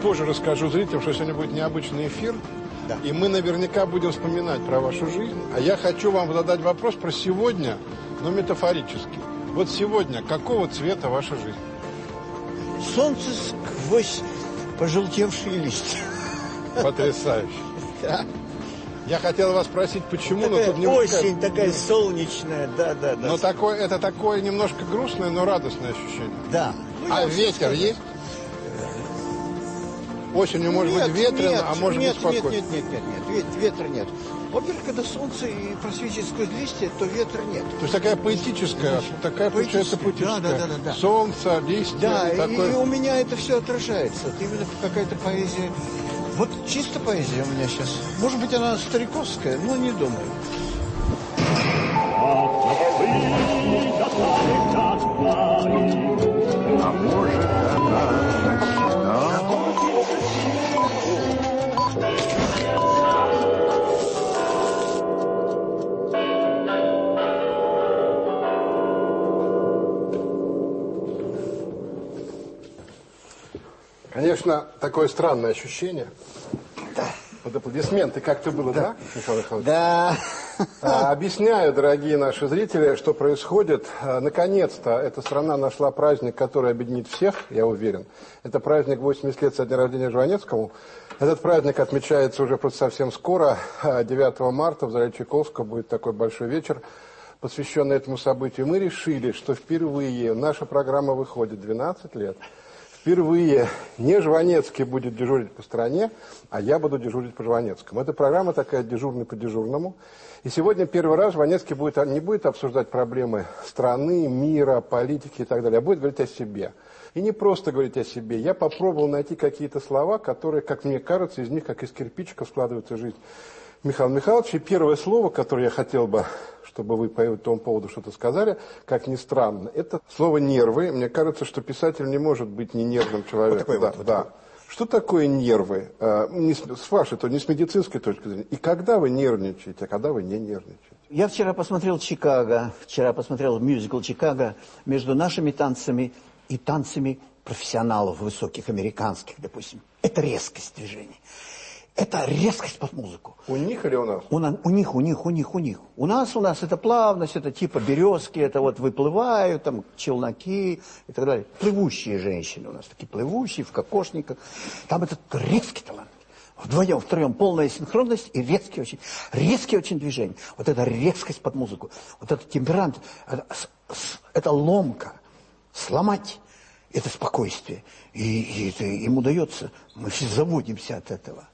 позже расскажу зрителям, что сегодня будет необычный эфир. Да. И мы наверняка будем вспоминать про вашу жизнь. А я хочу вам задать вопрос про сегодня, но метафорически. Вот сегодня какого цвета ваша жизнь? Солнце сквозь пожелтевшие листья. Потрясающе. Да. Я хотел вас спросить, почему, такая но тут немножко... осень такая солнечная, да, да, да. Но такое, это такое немножко грустное, но радостное ощущение. Да. Ну, а ветер сказать. есть? Осенью может нет, быть ветрено, нет, а может нет, быть спокойно. Нет, нет, нет, нет, нет, ветра нет. Во-первых, когда солнце и просвечивает сквозь листья, то ветра нет. То есть такая поэтическая, такая получается поэтическая. Да, да, да, да. Солнце, листья. Да, и, такой... и у меня это все отражается. Это именно какая-то поэзия вот чисто поэзия у меня сейчас. Может быть, она стариковская, но не думаю. А может, она Конечно, такое странное ощущение. Да. Под аплодисменты как-то было, да, да Михаил Михайлович? Да. А, объясняю, дорогие наши зрители, что происходит. А, наконец-то эта страна нашла праздник, который объединит всех, я уверен. Это праздник 80 лет со дня рождения Жванецкому. Этот праздник отмечается уже просто совсем скоро. 9 а, марта в зале Чайковского будет такой большой вечер, посвященный этому событию. Мы решили, что впервые наша программа выходит 12 лет – впервые не Жванецкий будет дежурить по стране, а я буду дежурить по Жванецкому. Эта программа такая дежурный по дежурному. И сегодня первый раз Жванецкий будет, не будет обсуждать проблемы страны, мира, политики и так далее, а будет говорить о себе. И не просто говорить о себе. Я попробовал найти какие-то слова, которые, как мне кажется, из них, как из кирпичика, складывается жизнь Михаила Михайловича. И первое слово, которое я хотел бы чтобы вы по этому поводу что-то сказали, как ни странно, это слово «нервы». Мне кажется, что писатель не может быть не нервным человеком. Вот такой да, вот, да. Вот Что такое нервы? А, не с, с вашей, то не с медицинской точки зрения. И когда вы нервничаете, а когда вы не нервничаете? Я вчера посмотрел «Чикаго», вчера посмотрел мюзикл «Чикаго» между нашими танцами и танцами профессионалов высоких, американских, допустим. Это резкость движений. Это резкость под музыку. У них или у нас? У, у них, у них, у них, у них. У нас, у нас это плавность, это типа березки, это вот выплывают, там челноки и так далее. Плывущие женщины у нас, такие плывущие, в кокошниках. Там этот резкий талант. Вдвоем, втроем полная синхронность и резкие очень, резкие очень движения. Вот эта резкость под музыку, вот этот темперамент, это, это ломка, сломать это спокойствие. И, и это им удается, мы все заводимся от этого.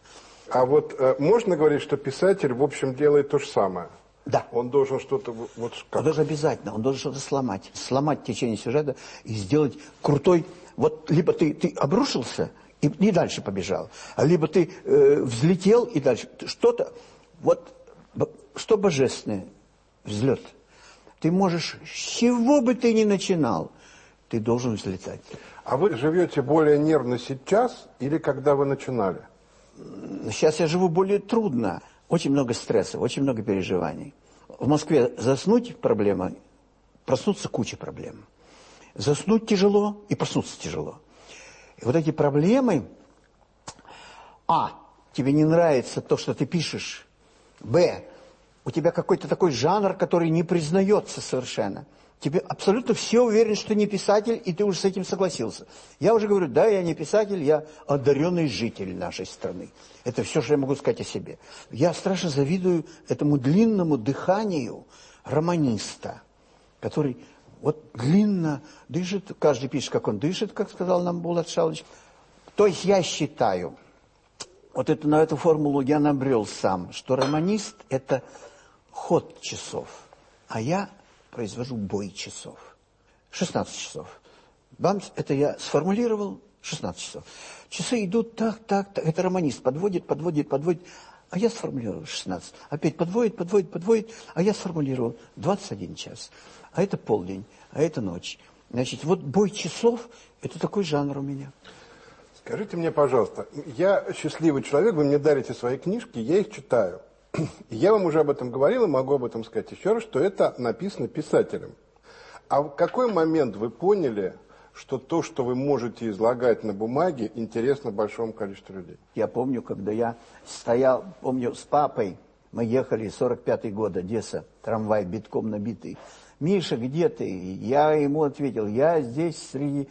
А вот э, можно говорить, что писатель, в общем, делает то же самое? Да. Он должен что-то... Вот как? Он должен обязательно, он должен что-то сломать. Сломать течение сюжета и сделать крутой... Вот либо ты, ты обрушился и не дальше побежал, а либо ты э, взлетел и дальше. Что-то... Вот что божественное? Взлет. Ты можешь, с чего бы ты ни начинал, ты должен взлетать. А вы живете более нервно сейчас или когда вы начинали? Сейчас я живу более трудно. Очень много стресса, очень много переживаний. В Москве заснуть проблема, проснуться куча проблем. Заснуть тяжело и проснуться тяжело. И вот эти проблемы, а, тебе не нравится то, что ты пишешь, б, у тебя какой-то такой жанр, который не признается совершенно – Тебе абсолютно все уверены, что не писатель, и ты уже с этим согласился. Я уже говорю, да, я не писатель, я одаренный житель нашей страны. Это все, что я могу сказать о себе. Я страшно завидую этому длинному дыханию романиста, который вот длинно дышит, каждый пишет, как он дышит, как сказал нам Булат Шалович. То есть я считаю, вот это, на эту формулу я набрел сам, что романист – это ход часов, а я произвожу бой часов. 16 часов. Бамс, это я сформулировал 16 часов. Часы идут так, так, так. Это романист подводит, подводит, подводит. А я сформулировал 16. Опять подводит, подводит, подводит. А я сформулировал 21 час. А это полдень, а это ночь. Значит, вот бой часов, это такой жанр у меня. Скажите мне, пожалуйста, я счастливый человек, вы мне дарите свои книжки, я их читаю. Я вам уже об этом говорил и могу об этом сказать еще раз, что это написано писателем. А в какой момент вы поняли, что то, что вы можете излагать на бумаге, интересно большому количеству людей. Я помню, когда я стоял, помню, с папой, мы ехали, 45-й год, Одесса, трамвай битком набитый. Миша, где ты? Я ему ответил, я здесь среди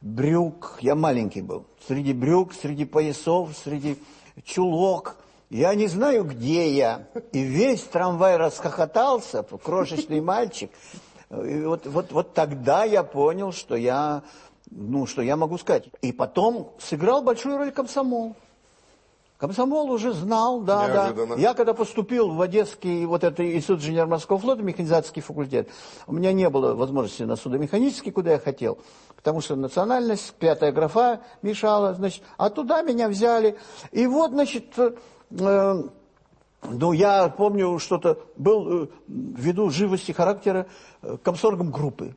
брюк, я маленький был, среди брюк, среди поясов, среди чулок. Я не знаю, где я. И весь трамвай расхохотался, крошечный мальчик. И вот, вот, вот тогда я понял, что я, ну, что я могу сказать. И потом сыграл большую роль комсомол. Комсомол уже знал, да, Неожиданно. да. Я когда поступил в Одесский вот этот институт инженерно-морского флота, механизаторский факультет, у меня не было возможности на судомеханический, куда я хотел, потому что национальность, пятая графа мешала, значит, а туда меня взяли. И вот, значит, ну, я помню, что-то был, э, ввиду живости характера, э, комсоргом группы.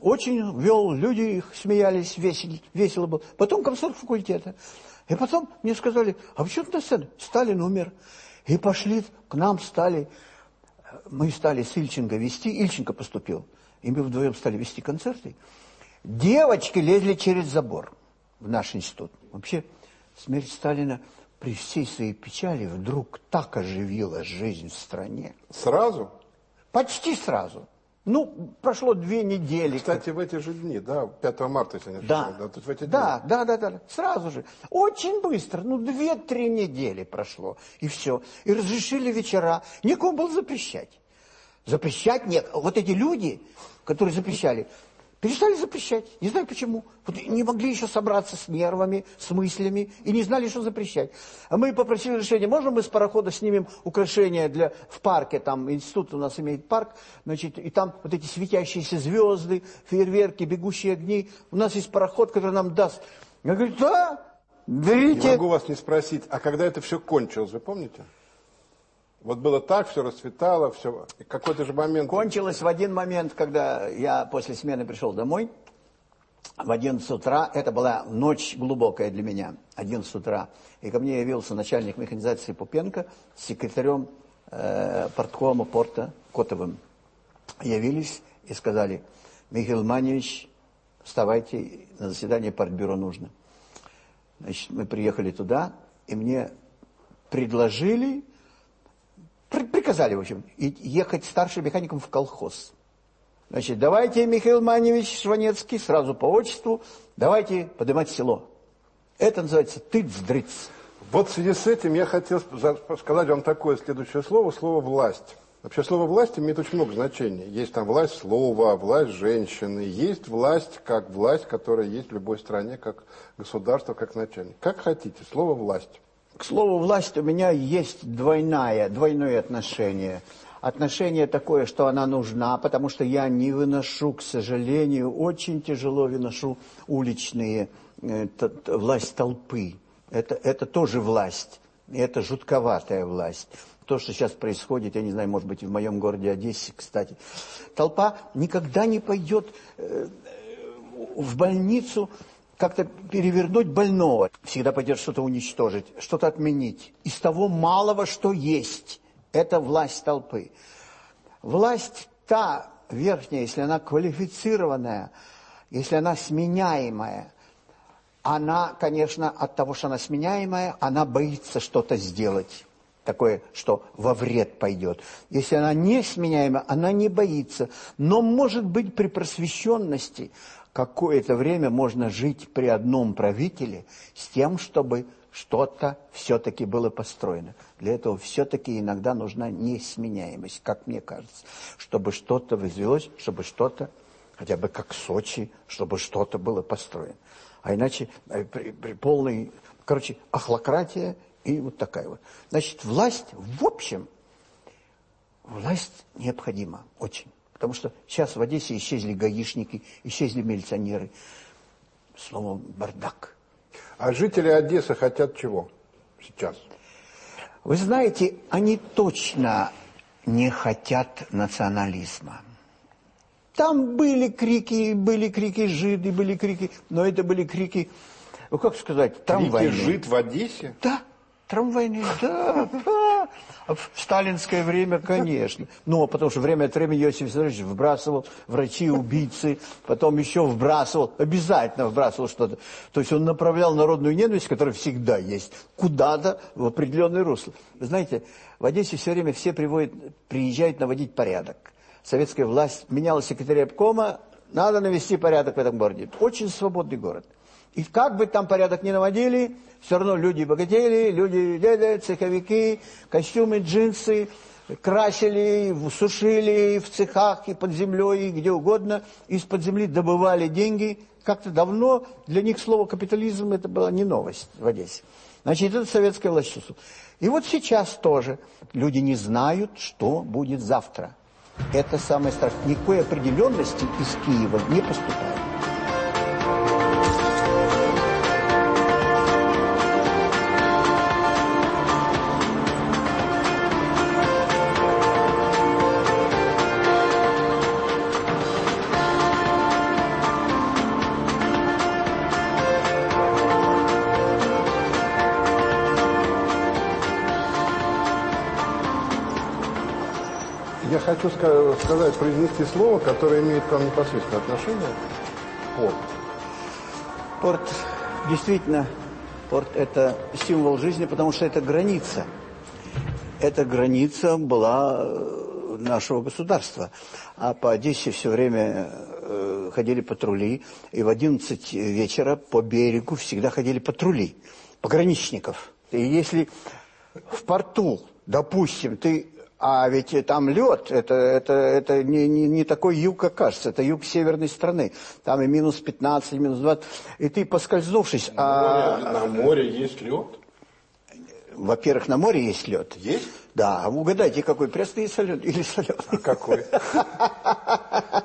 Очень вел, люди смеялись, весело, весело было. Потом комсорг факультета. И потом мне сказали, а почему ты на сцену? Сталин умер. И пошли к нам, стали, мы стали с Ильченко вести, Ильченко поступил. И мы вдвоем стали вести концерты. Девочки лезли через забор в наш институт. Вообще, смерть Сталина при всей своей печали вдруг так оживила жизнь в стране. Сразу? Почти сразу. Ну, прошло две недели. Кстати, в эти же дни, да, 5 марта, если не да. да, тут в эти дни. да, да, да, да, сразу же. Очень быстро, ну, две-три недели прошло, и все. И разрешили вечера. Никому было запрещать. Запрещать нет. Вот эти люди, которые запрещали, Перестали запрещать. Не знаю почему. Вот не могли еще собраться с нервами, с мыслями и не знали, что запрещать. А мы попросили решения, можно мы с парохода снимем украшения для, в парке, там институт у нас имеет парк, значит, и там вот эти светящиеся звезды, фейерверки, бегущие огни. У нас есть пароход, который нам даст. Я говорю, да, берите. Не могу вас не спросить, а когда это все кончилось, вы помните? Вот было так, все расцветало, все. Какой-то же момент... Кончилось в один момент, когда я после смены пришел домой. В 11 утра, это была ночь глубокая для меня, 11 утра. И ко мне явился начальник механизации Пупенко с секретарем э, порткома порта Котовым. Явились и сказали, Михаил Маневич, вставайте, на заседание партбюро нужно. Значит, мы приехали туда, и мне предложили приказали, в общем, ехать старшим механиком в колхоз. Значит, давайте, Михаил Маневич Шванецкий, сразу по отчеству, давайте поднимать село. Это называется тыц-дрыц. Вот в связи с этим я хотел сказать вам такое следующее слово, слово «власть». Вообще слово «власть» имеет очень много значений. Есть там власть слова, власть женщины, есть власть как власть, которая есть в любой стране, как государство, как начальник. Как хотите, слово «власть». К слову, власть у меня есть двойная, двойное отношение. Отношение такое, что она нужна, потому что я не выношу, к сожалению, очень тяжело выношу уличные, э, власть толпы. Это, это тоже власть, это жутковатая власть. То, что сейчас происходит, я не знаю, может быть, в моем городе Одессе, кстати. Толпа никогда не пойдет э, в больницу как-то перевернуть больного. Всегда пойдет что-то уничтожить, что-то отменить. Из того малого, что есть, это власть толпы. Власть та верхняя, если она квалифицированная, если она сменяемая, она, конечно, от того, что она сменяемая, она боится что-то сделать такое, что во вред пойдет. Если она не сменяемая, она не боится. Но, может быть, при просвещенности какое-то время можно жить при одном правителе с тем, чтобы что-то все-таки было построено. Для этого все-таки иногда нужна несменяемость, как мне кажется. Чтобы что-то возвелось, чтобы что-то, хотя бы как Сочи, чтобы что-то было построено. А иначе э, при, при полной, короче, ахлократия и вот такая вот. Значит, власть, в общем, власть необходима очень. Потому что сейчас в Одессе исчезли гаишники, исчезли милиционеры. Словом, бардак. А жители Одессы хотят чего сейчас? Вы знаете, они точно не хотят национализма. Там были крики, были крики жиды, были крики, но это были крики, ну как сказать, трамвайные. Крики жид в Одессе? Да, Трамвайные, да, да. А в сталинское время, конечно. Ну, потому что время от времени Иосиф Виссарионович вбрасывал врачи-убийцы, потом еще вбрасывал, обязательно вбрасывал что-то. То есть он направлял народную ненависть, которая всегда есть, куда-то в определенное русло. Вы знаете, в Одессе все время все приводят, приезжают наводить порядок. Советская власть меняла секретаря обкома, надо навести порядок в этом городе. Очень свободный город. И как бы там порядок не наводили, все равно люди богатели, люди дяди, цеховики, костюмы, джинсы, красили, сушили в цехах и под землей, и где угодно. Из-под земли добывали деньги. Как-то давно для них слово капитализм это была не новость в Одессе. Значит, это советская власть. И вот сейчас тоже люди не знают, что будет завтра. Это самое страшное. Никакой определенности из Киева не поступает. Сказать, произнести слово, которое имеет к вам непосредственное отношение. Порт. Порт, действительно, порт – это символ жизни, потому что это граница. Эта граница была э, нашего государства. А по Одессе все время э, ходили патрули, и в 11 вечера по берегу всегда ходили патрули, пограничников. И если в порту, допустим, ты а ведь там лед, это, это, это не, не, не такой юг, как кажется, это юг северной страны. Там и минус 15, и минус 20. И ты, поскользнувшись... На, а... море, на море есть лед? Во-первых, на море есть лед. Есть? Да. А угадайте, какой, пресный или соленый? Или соленый? А какой?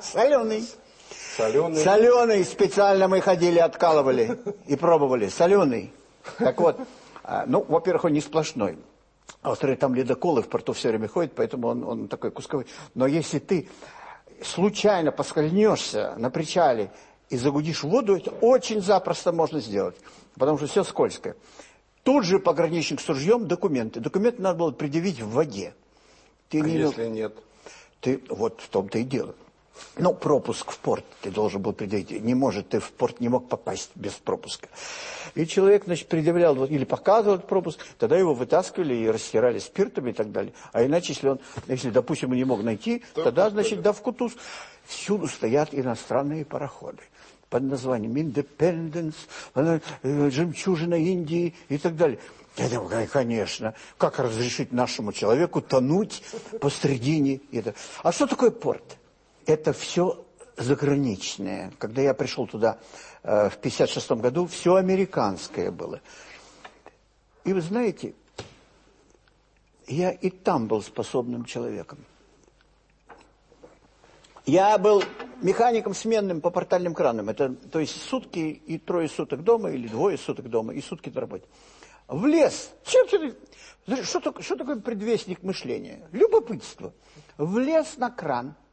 Соленый. Соленый? Соленый. Специально мы ходили, откалывали и пробовали. Соленый. Так вот, а, ну, во-первых, он не сплошной. А во-вторых, там ледоколы в порту все время ходят, поэтому он, он такой кусковой. Но если ты случайно поскользнешься на причале и загудишь воду, это очень запросто можно сделать, потому что все скользкое. Тут же пограничник с ружьем документы. Документы надо было предъявить в воде. Ты а не если нет? Ты, вот в том-то и дело. Ну, пропуск в порт ты должен был предъявить. Не может, ты в порт не мог попасть без пропуска. И человек, значит, предъявлял или показывал этот пропуск, тогда его вытаскивали и растирали спиртом и так далее. А иначе, если он, если, допустим, он не мог найти, тогда, значит, да в Кутуз. Всюду стоят иностранные пароходы под названием э, жемчужина Индии и так далее. Я думаю, конечно, как разрешить нашему человеку тонуть посредине этого? А что такое порт? Это все заграничное. Когда я пришел туда э, в 56 году, все американское было. И вы знаете, я и там был способным человеком. Я был механиком сменным по портальным кранам. Это, то есть сутки и трое суток дома, или двое суток дома, и сутки на работе. В лес. Чем ты... Что, что такое предвестник мышления? Любопытство. В лес на кран –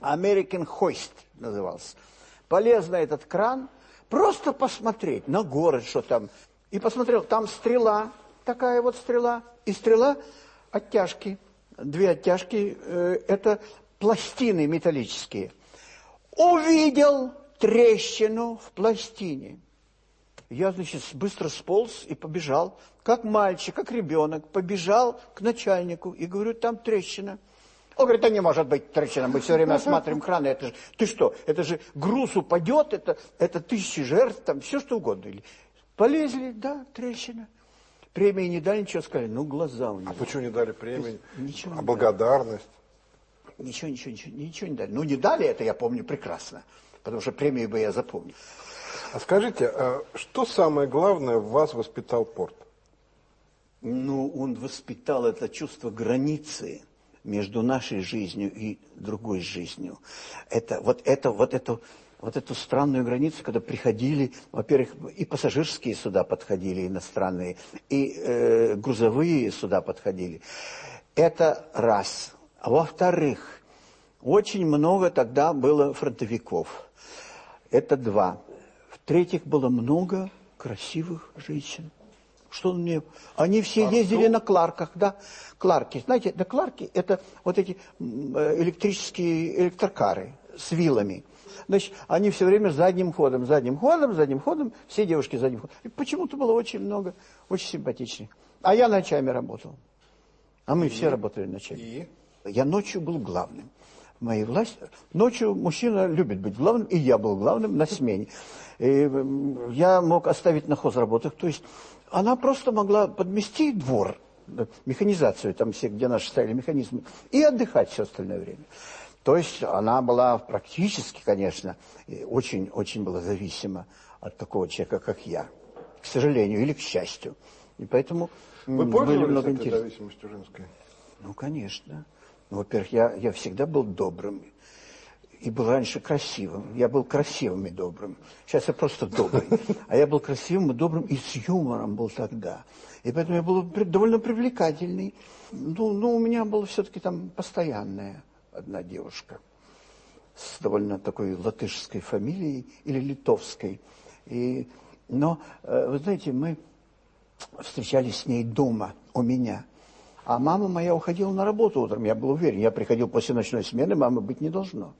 American Hoist назывался. Полезно этот кран, просто посмотреть на город, что там. И посмотрел, там стрела, такая вот стрела, и стрела оттяжки. Две оттяжки, э, это пластины металлические. Увидел трещину в пластине. Я, значит, быстро сполз и побежал, как мальчик, как ребенок, побежал к начальнику и говорю, там трещина. Он говорит, да не может быть трещина, мы все время осматриваем краны, это же, ты что, это же груз упадет, это, это тысячи жертв, там все что угодно. Или, полезли, да, трещина. Премии не дали, ничего сказали, ну глаза у него. А почему не дали премии? Ничего а благодарность? Ничего, ничего, ничего, ничего не дали. Ну не дали, это я помню прекрасно, потому что премию бы я запомнил. А скажите, а что самое главное в вас воспитал Порт? Ну, он воспитал это чувство границы между нашей жизнью и другой жизнью. Это, вот, это, вот, это, вот эту странную границу, когда приходили, во-первых, и пассажирские суда подходили иностранные, и э, грузовые суда подходили. Это раз. А во-вторых, очень много тогда было фронтовиков. Это два. В-третьих, было много красивых женщин. Что он мне... Они все а ездили что? на Кларках, да. Кларки. Знаете, да Кларки это вот эти э, электрические электрокары с вилами. Значит, они все время задним ходом, задним ходом, задним ходом, все девушки задним ходом. И почему-то было очень много, очень симпатичных. А я ночами работал. А мы и? все работали ночами. И? Я ночью был главным. В моей власти. Ночью мужчина любит быть главным, и я был главным на смене. И я мог оставить на хозработах. То есть она просто могла подмести двор, механизацию, там все, где наши ставили механизмы, и отдыхать все остальное время. То есть она была практически, конечно, очень-очень была зависима от такого человека, как я. К сожалению или к счастью. И поэтому Вы были много этой зависимостью женской? Ну, конечно. Ну, во-первых, я, я всегда был добрым. И был раньше красивым. Я был красивым и добрым. Сейчас я просто добрый. А я был красивым и добрым и с юмором был тогда. И поэтому я был довольно привлекательный. Ну, ну у меня было все-таки там постоянная одна девушка с довольно такой латышской фамилией или литовской. И, но, э, вы знаете, мы встречались с ней дома у меня. А мама моя уходила на работу утром, я был уверен. Я приходил после ночной смены, мамы быть не должно.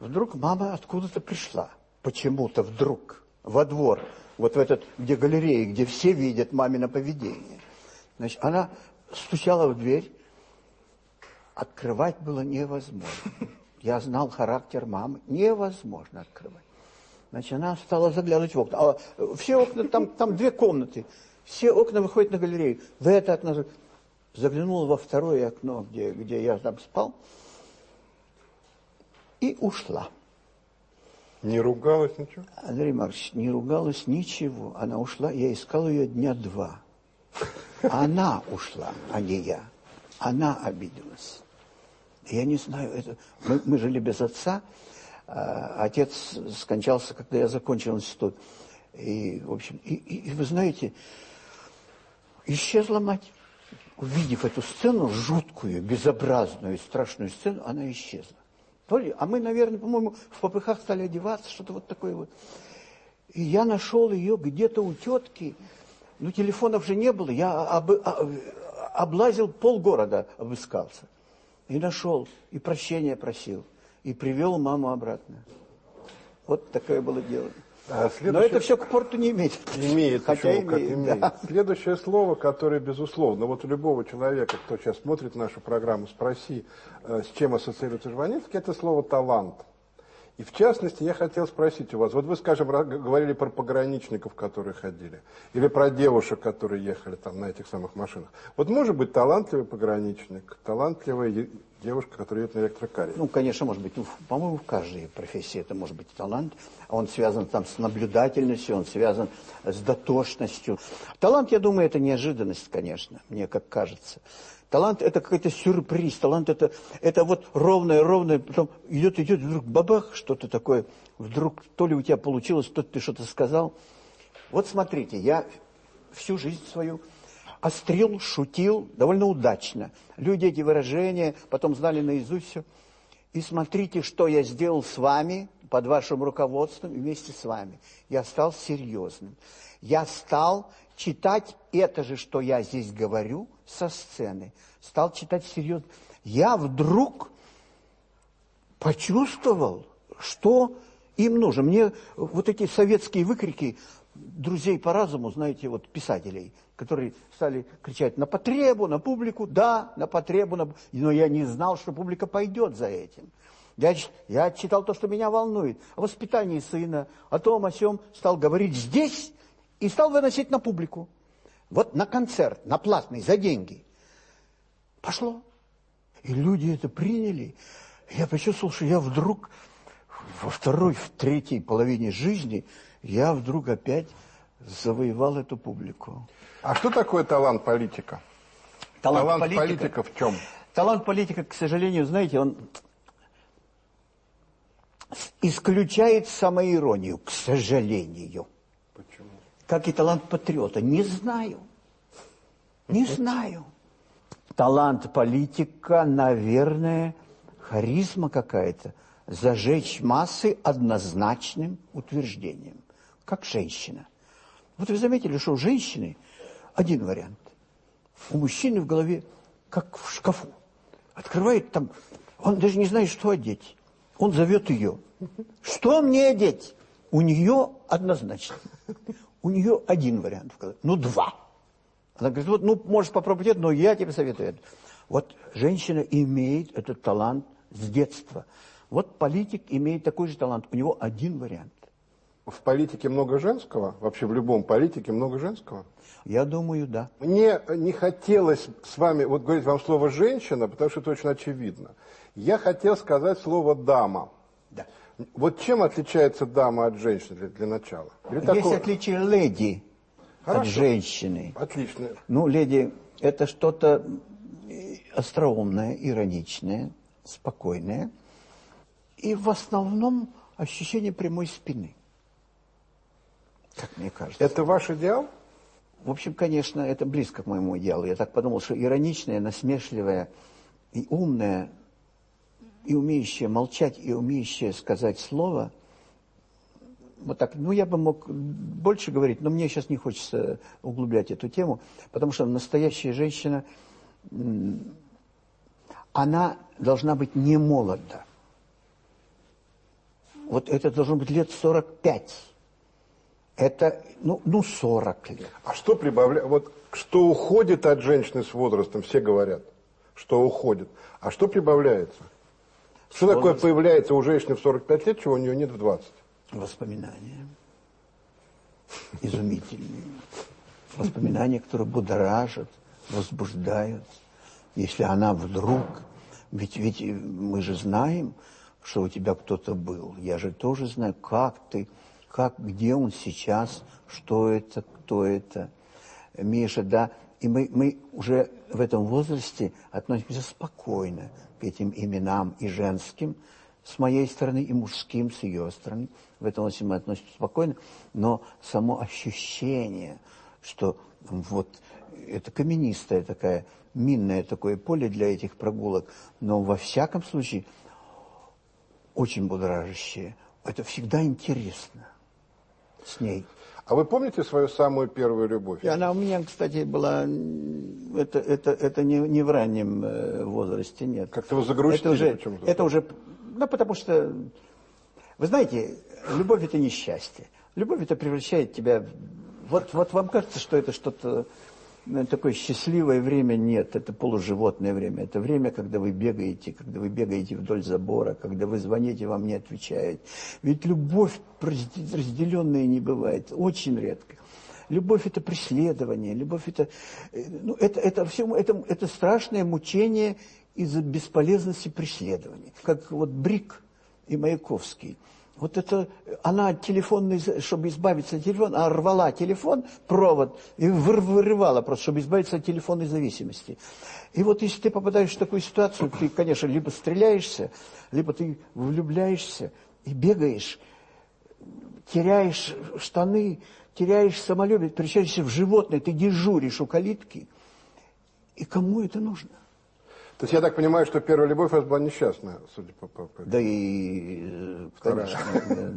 Вдруг мама откуда-то пришла. Почему-то вдруг во двор, вот в этот, где галереи, где все видят мамино поведение. Значит, она стучала в дверь, открывать было невозможно. Я знал характер мамы, невозможно открывать. Значит, она стала заглядывать в окна. А все окна, там, там две комнаты, все окна выходят на галерею. В это окно заглянула во второе окно, где, где я там спал, и ушла. Не ругалась ничего? Андрей Маркович, не ругалась ничего. Она ушла, я искал ее дня два. Она ушла, а не я. Она обиделась. Я не знаю, это... мы, мы жили без отца. А, отец скончался, когда я закончил институт. И, в общем, и, и, и вы знаете, исчезла мать. Увидев эту сцену, жуткую, безобразную, страшную сцену, она исчезла. То ли, а мы, наверное, по-моему, в попыхах стали одеваться, что-то вот такое вот. И я нашел ее где-то у тетки. Ну, телефонов же не было. Я об, об, облазил полгорода, обыскался. И нашел, и прощения просил, и привел маму обратно. Вот такое было дело. А следующее... Но это все к порту не имеет. Имеет, хотя имеет, как имеет. Да. Следующее слово, которое, безусловно, вот у любого человека, кто сейчас смотрит нашу программу, спроси, э, с чем ассоциируется Жванецкий, это слово «талант». И в частности, я хотел спросить у вас, вот вы, скажем, говорили про пограничников, которые ходили, или про девушек, которые ехали там на этих самых машинах. Вот может быть талантливый пограничник, талантливая девушка, которая едет на электрокаре? Ну, конечно, может быть. Ну, по-моему, в каждой профессии это может быть талант. Он связан там с наблюдательностью, он связан с дотошностью. Талант, я думаю, это неожиданность, конечно, мне как кажется. Талант это какой-то сюрприз, талант это, это вот ровное, ровное, потом идет, идет, вдруг бабах, что-то такое, вдруг то ли у тебя получилось, то ты что-то сказал. Вот смотрите, я всю жизнь свою острил, шутил довольно удачно. Люди эти выражения потом знали наизусть все. И смотрите, что я сделал с вами, под вашим руководством, вместе с вами. Я стал серьезным. Я стал читать это же, что я здесь говорю, со сцены. Стал читать серьезно. Я вдруг почувствовал, что им нужно. Мне вот эти советские выкрики друзей по разуму, знаете, вот писателей, которые стали кричать на потребу, на публику, да, на потребу, на... но я не знал, что публика пойдет за этим. Я, я читал то, что меня волнует, о воспитании сына, о том, о сем, стал говорить здесь, и стал выносить на публику. Вот на концерт, на платный, за деньги. Пошло. И люди это приняли. Я почувствовал, что я вдруг во второй, в третьей половине жизни, я вдруг опять завоевал эту публику. А что такое талант политика? Талант, талант политика, политика в чем? Талант политика, к сожалению, знаете, он исключает самоиронию, к сожалению. Как и талант патриота. Не знаю. Не знаю. Талант политика, наверное, харизма какая-то. Зажечь массы однозначным утверждением. Как женщина. Вот вы заметили, что у женщины один вариант. У мужчины в голове, как в шкафу. Открывает там, он даже не знает, что одеть. Он зовет ее. Что мне одеть? У нее однозначно. У нее один вариант в голове. Ну, два. Она говорит, вот, ну, можешь попробовать это, но я тебе советую это. Вот женщина имеет этот талант с детства. Вот политик имеет такой же талант. У него один вариант. В политике много женского? Вообще в любом политике много женского? Я думаю, да. Мне не хотелось с вами вот говорить вам слово «женщина», потому что это очень очевидно. Я хотел сказать слово «дама». да. Вот чем отличается дама от женщины для, для начала? Или Есть такое- отличие леди от Хорошо. женщины. Отлично. Ну, леди, это что-то э, остроумное, ироничное, спокойное. И в основном ощущение прямой спины. Как мне кажется. Это ваш идеал? В общем, конечно, это близко к моему идеалу. Я так подумал, что ироничная, насмешливая и умная, и умеющая молчать, и умеющая сказать слово, вот так, ну, я бы мог больше говорить, но мне сейчас не хочется углублять эту тему, потому что настоящая женщина, она должна быть не молода. Вот это должно быть лет 45. Это, ну, ну 40 лет. А что прибавляет? Вот что уходит от женщины с возрастом, все говорят, что уходит. А что прибавляется? Что такое возраст- появляется у женщины в 45 лет, чего у нее нет в 20? Воспоминания. Изумительные. Воспоминания, которые будоражат, возбуждают. Если она вдруг... Ведь, ведь мы же знаем, что у тебя кто-то был. Я же тоже знаю, как ты, как, где он сейчас, что это, кто это. Миша, да. И мы, мы уже в этом возрасте относимся спокойно к этим именам и женским, с моей стороны, и мужским с ее стороны. В этом возрасте мы относимся спокойно. Но само ощущение, что вот это каменистая такая, минное такое поле для этих прогулок, но во всяком случае очень будоражащее. Это всегда интересно с ней. А вы помните свою самую первую любовь? И она у меня, кстати, была... Это, это, это не, не в раннем э, возрасте, нет. Как-то вы загрустили это уже, почему-то. это уже... Ну, потому что... Вы знаете, любовь – это не счастье. Любовь – это превращает тебя... Вот, вот вам кажется, что это что-то... ну, Такое счастливое время нет, это полуживотное время. Это время, когда вы бегаете, когда вы бегаете вдоль забора, когда вы звоните, вам не отвечают. Ведь любовь разде- разделенная не бывает, очень редко. Любовь это преследование, любовь это, э, ну, это, это, все, это, это страшное мучение из-за бесполезности преследования. Как вот Брик и Маяковский. Вот это, она телефонный, чтобы избавиться от телефона, она рвала телефон, провод, и выр- вырывала просто, чтобы избавиться от телефонной зависимости. И вот если ты попадаешь в такую ситуацию, ты, конечно, либо стреляешься, либо ты влюбляешься и бегаешь, теряешь штаны, теряешь самолюбие, превращаешься в животное, ты дежуришь у калитки. И кому это нужно? То есть я так понимаю, что первая любовь у вас была несчастная, судя по... по- по- Да и, э, конечно,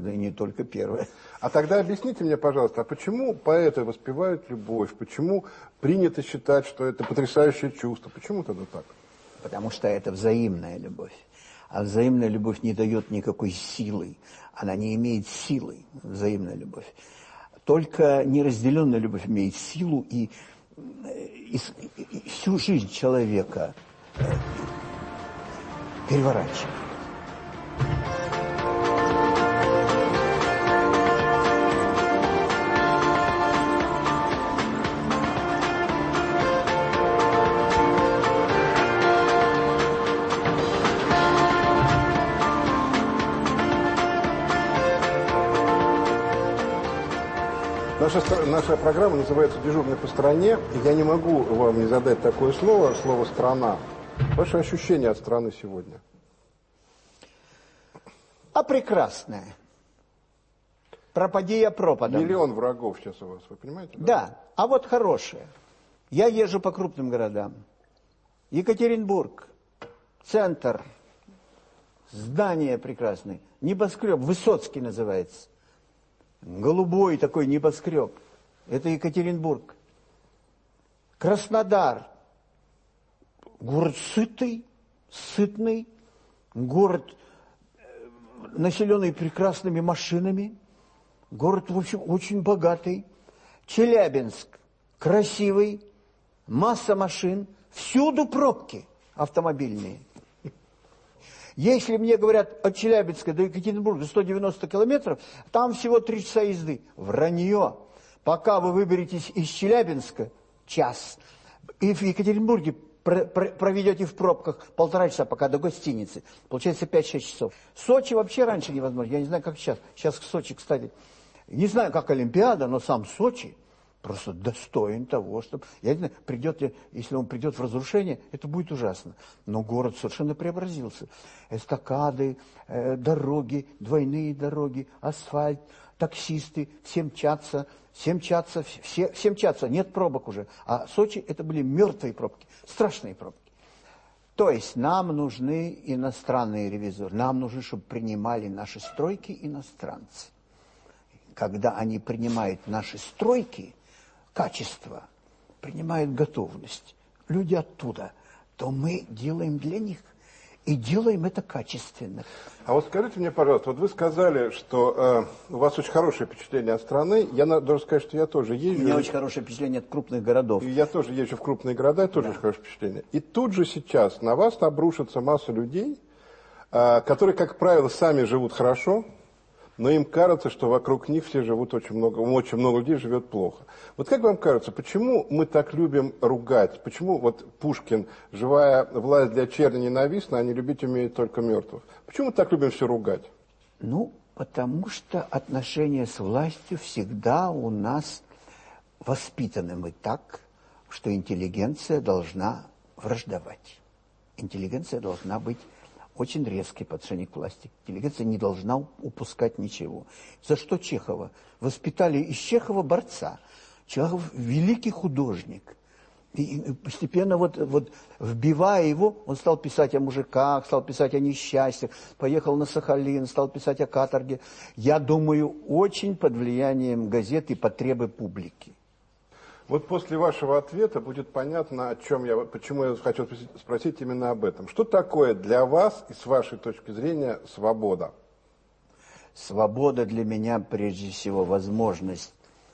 да, и не только первое. А тогда объясните мне, пожалуйста, а почему поэты воспевают любовь? Почему принято считать, что это потрясающее чувство? Почему тогда так? Потому что это взаимная любовь. А взаимная любовь не дает никакой силы. Она не имеет силы, взаимная любовь. Только неразделенная любовь имеет силу, и, э, и- и всю жизнь человека переворачивает. Наша, наша программа называется «Дежурный по стране». Я не могу вам не задать такое слово, слово «страна». Ваше ощущение от страны сегодня? А прекрасная. Пропади я пропадом. Миллион врагов сейчас у вас, вы понимаете? Да, а вот хорошее. Я езжу по крупным городам. Екатеринбург, центр, здание прекрасное, небоскреб, Высоцкий называется. Голубой такой небоскреб. это Екатеринбург. Краснодар, город сытый, сытный, город, э, населенный прекрасными машинами, город, в общем, очень богатый. Челябинск, красивый, масса машин, всюду пробки автомобильные. Если мне говорят от Челябинска до Екатеринбурга 190 километров, там всего три часа езды. Вранье. Пока вы выберетесь из Челябинска, час, и в Екатеринбурге проведете в пробках полтора часа, пока до гостиницы. Получается 5-6 часов. Сочи вообще раньше невозможно. Я не знаю, как сейчас. Сейчас в Сочи, кстати, не знаю, как Олимпиада, но сам Сочи просто достоин того, чтобы... Я не знаю, придет ли, если он придет в разрушение, это будет ужасно. Но город совершенно преобразился. Эстакады, э, дороги, двойные дороги, асфальт, таксисты, все мчатся, все мчатся, все, все мчатся, нет пробок уже. А Сочи это были мертвые пробки, страшные пробки. То есть нам нужны иностранные ревизоры, нам нужны, чтобы принимали наши стройки иностранцы. Когда они принимают наши стройки, качество, принимают готовность, люди оттуда, то мы делаем для них и делаем это качественно. А вот скажите мне, пожалуйста, вот вы сказали, что э, у вас очень хорошее впечатление от страны. Я должен сказать, что я тоже езжу. У меня очень хорошее впечатление от крупных городов. И я тоже езжу в крупные города, тоже да. очень хорошее впечатление. И тут же сейчас на вас обрушится масса людей, э, которые, как правило, сами живут хорошо, но им кажется, что вокруг них все живут очень много, очень много людей живет плохо. Вот как вам кажется, почему мы так любим ругать? Почему вот Пушкин, живая власть для черни ненавистна, а не любить умеет только мертвых? Почему мы так любим все ругать? Ну, потому что отношения с властью всегда у нас воспитаны мы так, что интеллигенция должна враждовать. Интеллигенция должна быть очень резкий по отношению к власти. Интеллигенция не должна упускать ничего. За что Чехова? Воспитали из Чехова борца. Чехов великий художник. И постепенно вот, вот вбивая его, он стал писать о мужиках, стал писать о несчастьях, поехал на Сахалин, стал писать о каторге. Я думаю, очень под влиянием газеты потребы публики. Вот после вашего ответа будет понятно, о чем я, почему я хочу спросить именно об этом. Что такое для вас и с вашей точки зрения свобода? Свобода для меня прежде всего возможность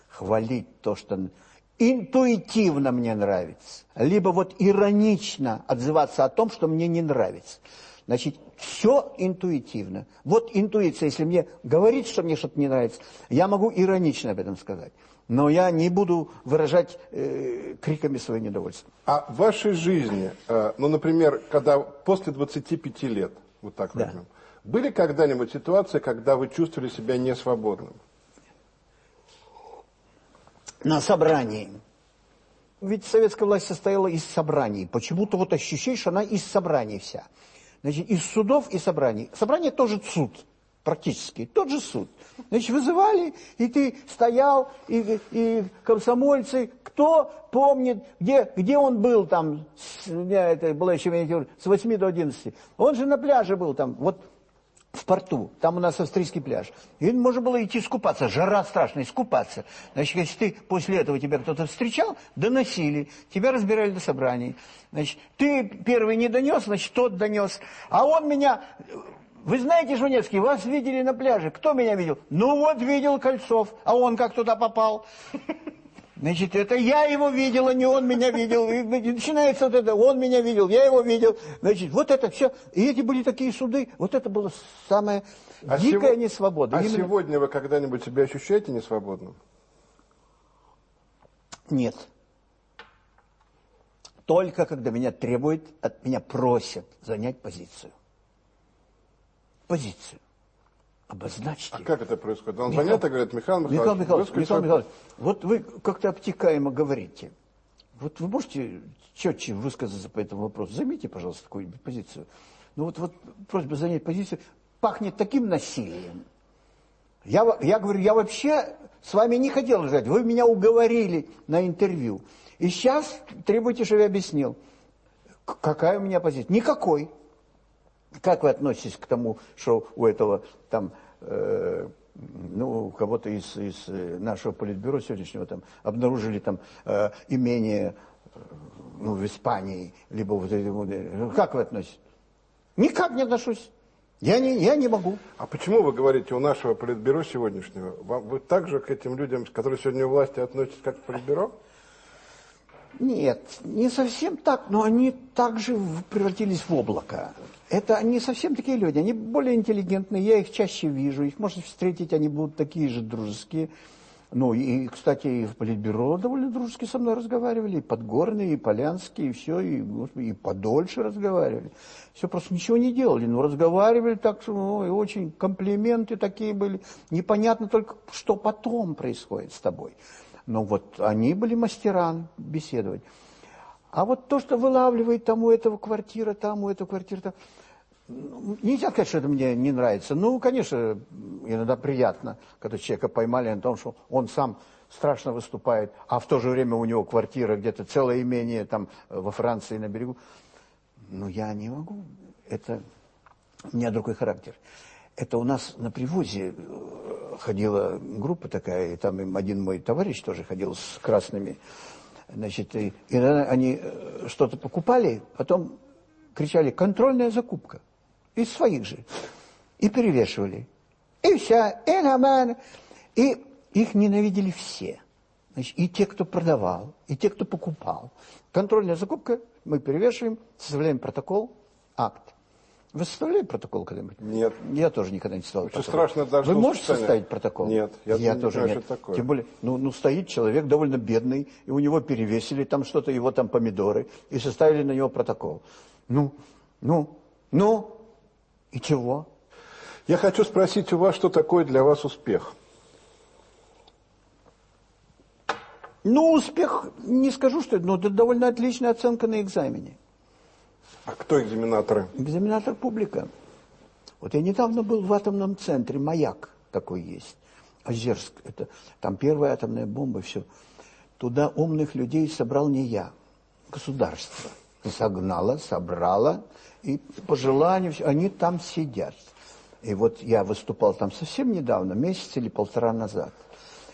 хвалить то, что интуитивно мне нравится, либо вот иронично отзываться о том, что мне не нравится. Значит, все интуитивно. Вот интуиция, если мне говорит, что мне что-то не нравится, я могу иронично об этом сказать но я не буду выражать э, криками свое недовольство. А в вашей жизни, э, ну, например, когда после 25 лет, вот так да. возьмем, были когда-нибудь ситуации, когда вы чувствовали себя несвободным? На собрании. Ведь советская власть состояла из собраний. Почему-то вот ощущаешь, она из собраний вся. Значит, из судов и собраний. Собрание тоже суд практически, тот же суд. Значит, вызывали, и ты стоял, и, и комсомольцы, кто помнит, где, где он был там, с, это было еще с 8 до 11. Он же на пляже был там, вот в порту, там у нас австрийский пляж. И можно было идти скупаться, жара страшная, скупаться. Значит, если ты после этого тебя кто-то встречал, доносили, тебя разбирали до собраний. Значит, ты первый не донес, значит, тот донес. А он меня вы знаете, Жунецкий, вас видели на пляже. Кто меня видел? Ну вот видел Кольцов. А он как туда попал? Значит, это я его видел, а не он меня видел. И начинается вот это, он меня видел, я его видел. Значит, вот это все. И эти были такие суды. Вот это было самое а дикая сего... несвобода. А Именно... сегодня вы когда-нибудь себя ощущаете несвободным? Нет. Только когда меня требуют, от меня просят занять позицию позицию. Обозначьте. А как это происходит? Он Михаил, звонят и говорят, Михаил Михайлович, Михаил Михайлович, Михаил Михайлович, вот вы как-то обтекаемо говорите. Вот вы можете четче высказаться по этому вопросу? Займите, пожалуйста, какую-нибудь позицию. Ну вот, вот просьба занять позицию пахнет таким насилием. Я, я говорю, я вообще с вами не хотел ждать. Вы меня уговорили на интервью. И сейчас требуете, чтобы я объяснил. Какая у меня позиция? Никакой. Как вы относитесь к тому, что у этого там э, ну, кого-то из, из э, нашего политбюро сегодняшнего там обнаружили там э, имение э, ну, в Испании, либо вот эти э, как вы относитесь? Никак не отношусь. Я не, я не могу. А почему вы говорите у нашего политбюро сегодняшнего? Вам, вы также к этим людям, которые сегодня у власти, относитесь как к политбюро? Нет, не совсем так, но они также превратились в облако. Это не совсем такие люди, они более интеллигентные, я их чаще вижу, их можно встретить, они будут такие же дружеские. Ну, и, кстати, и в Политбюро довольно дружески со мной разговаривали, и Подгорные, и Полянские, и все, и, и подольше разговаривали. Все, просто ничего не делали, но разговаривали так, ну, и очень комплименты такие были. Непонятно только, что потом происходит с тобой. Но вот они были мастера беседовать. А вот то, что вылавливает там у этого квартира, там у этого квартира, там, ну, нельзя сказать, что это мне не нравится. Ну, конечно, иногда приятно, когда человека поймали на том, что он сам страшно выступает, а в то же время у него квартира где-то целое имение там во Франции на берегу. Ну, я не могу. Это у меня другой характер. Это у нас на привозе э, ходила группа такая, и там один мой товарищ тоже ходил с красными. Значит, и, и они э, что-то покупали, потом кричали «контрольная закупка» из своих же. И перевешивали. И вся, и нормально. И их ненавидели все. Значит, и те, кто продавал, и те, кто покупал. Контрольная закупка, мы перевешиваем, составляем протокол, акт. Вы составляли протокол когда-нибудь? Нет. Я тоже никогда не составлял Очень протокол. страшно даже Вы можете составить протокол? Нет, я, я не тоже знаю, нет. Что такое. Тем более, ну, ну стоит человек довольно бедный, и у него перевесили там что-то, его там помидоры, и составили на него протокол. Ну, ну, ну, и чего? Я хочу спросить у вас, что такое для вас успех? Ну, успех, не скажу, что но это довольно отличная оценка на экзамене. А кто экзаменаторы? Экзаменатор публика. Вот я недавно был в атомном центре, маяк такой есть. Озерск, это там первая атомная бомба, все. Туда умных людей собрал не я, государство. Согнало, собрало, и по желанию, они там сидят. И вот я выступал там совсем недавно, месяц или полтора назад.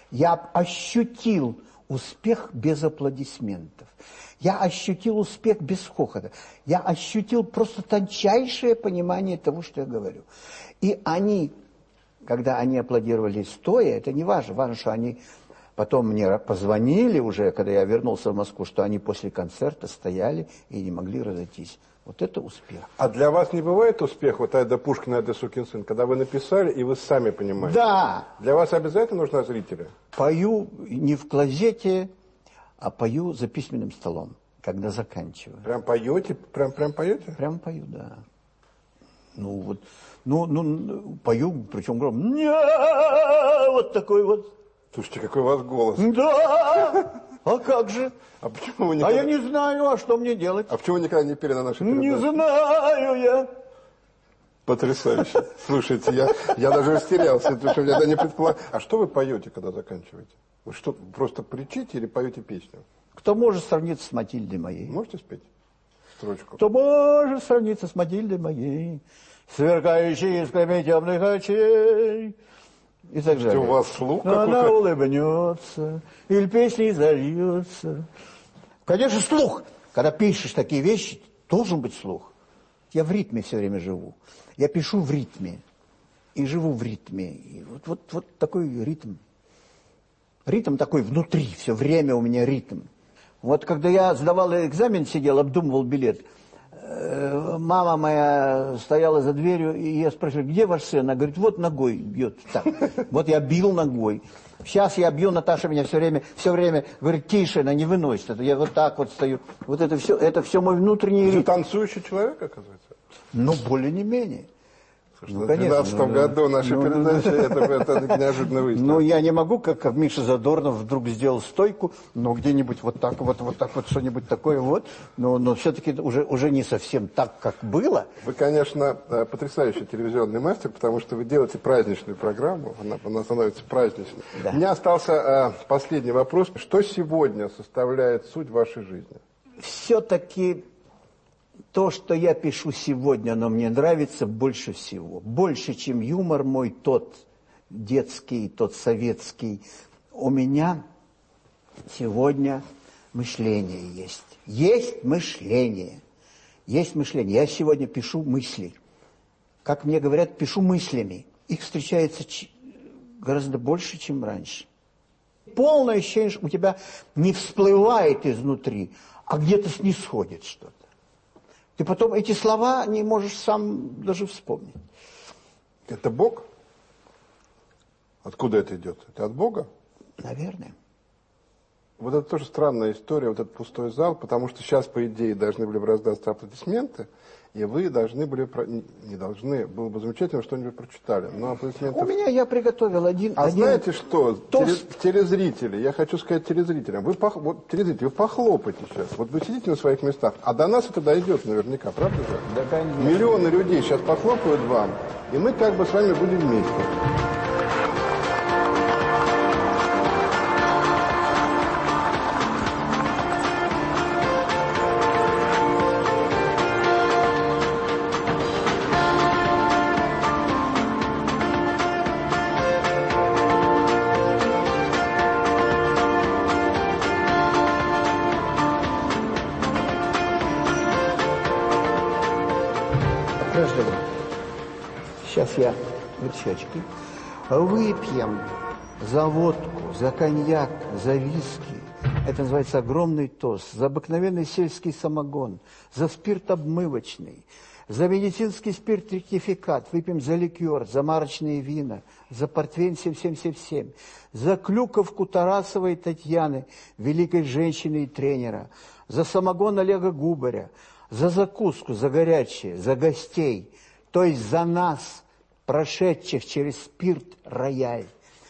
Я ощутил успех без аплодисментов. Я ощутил успех без хохота. Я ощутил просто тончайшее понимание того, что я говорю. И они, когда они аплодировали стоя, это не важно, важно, что они потом мне позвонили уже, когда я вернулся в Москву, что они после концерта стояли и не могли разойтись. Вот это успех. А для вас не бывает успех, вот это Пушкин, это сукин сын, когда вы написали, и вы сами понимаете? Да. Для вас обязательно нужны зрители? Пою не в клозете, а пою за письменным столом, когда заканчиваю. Прям поете? Прям, прям поете? Прям пою, да. Ну вот, ну, ну, пою, причем громко, вот такой вот. Слушайте, какой у вас голос. Да, а как же? А почему вы никогда... А я не знаю, а что мне делать? А почему вы никогда не пели на нашей передаче? Не знаю я. Потрясающе. Слушайте, я, я даже растерялся, потому что я не предполагал. А что вы поете, когда заканчиваете? Вы что, просто кричите или поете песню? Кто может сравниться с Матильдой моей? Можете спеть строчку? Кто может сравниться с Матильдой моей, сверкающей искрами темных очей? И так далее. У вас слух Но она улыбнется, или песней зальется. Конечно, слух. Когда пишешь такие вещи, должен быть слух. Я в ритме все время живу. Я пишу в ритме. И живу в ритме. И вот, вот, вот такой ритм. Ритм такой внутри, все время у меня ритм. Вот когда я сдавал экзамен, сидел, обдумывал билет, мама моя стояла за дверью, и я спрашиваю, где ваш сын? Она говорит, вот ногой бьет. Так. Вот я бил ногой. Сейчас я бью, Наташа меня все время, все время говорит, тише, она не выносит это. Я вот так вот стою. Вот это все, это все мой внутренний. Вы танцующий человек, оказывается? Ну, более не менее. Ну, в 2012 ну, году наша ну, передача, это, это неожиданно выяснилось. Ну, я не могу, как, как Миша Задорнов вдруг сделал стойку, но где-нибудь вот так вот, вот так вот, что-нибудь такое вот, но, но все-таки уже, уже не совсем так, как было. Вы, конечно, э, потрясающий телевизионный мастер, потому что вы делаете праздничную программу, она, она становится праздничной. Да. У меня остался э, последний вопрос. Что сегодня составляет суть вашей жизни? Все-таки то, что я пишу сегодня, оно мне нравится больше всего. Больше, чем юмор мой тот, детский, тот советский. У меня сегодня мышление есть. Есть мышление. Есть мышление. Я сегодня пишу мысли. Как мне говорят, пишу мыслями. Их встречается гораздо больше, чем раньше. Полное ощущение, что у тебя не всплывает изнутри, а где-то снисходит что-то. Ты потом эти слова не можешь сам даже вспомнить. Это Бог? Откуда это идет? Это от Бога? Наверное. Вот это тоже странная история, вот этот пустой зал, потому что сейчас, по идее, должны были бы раздаться аплодисменты, и вы должны были, не должны, было бы замечательно, что-нибудь прочитали. Но аплодисментов... У меня я приготовил один... А один знаете что, тост... телезрители, я хочу сказать телезрителям, вы, пох... вот, телезрители, вы похлопайте сейчас, вот вы сидите на своих местах, а до нас это дойдет наверняка, правда же? Да, конечно. Миллионы людей сейчас похлопают вам, и мы как бы с вами будем вместе. Выпьем за водку, за коньяк, за виски. Это называется огромный тост. За обыкновенный сельский самогон, за спирт обмывочный, за медицинский спирт-ректификат. Выпьем за ликер, за марочные вина, за портвейн 7777, за клюковку Тарасовой Татьяны, великой женщины и тренера, за самогон Олега Губаря, за закуску, за горячее, за гостей, то есть за нас – прошедших через спирт рояль.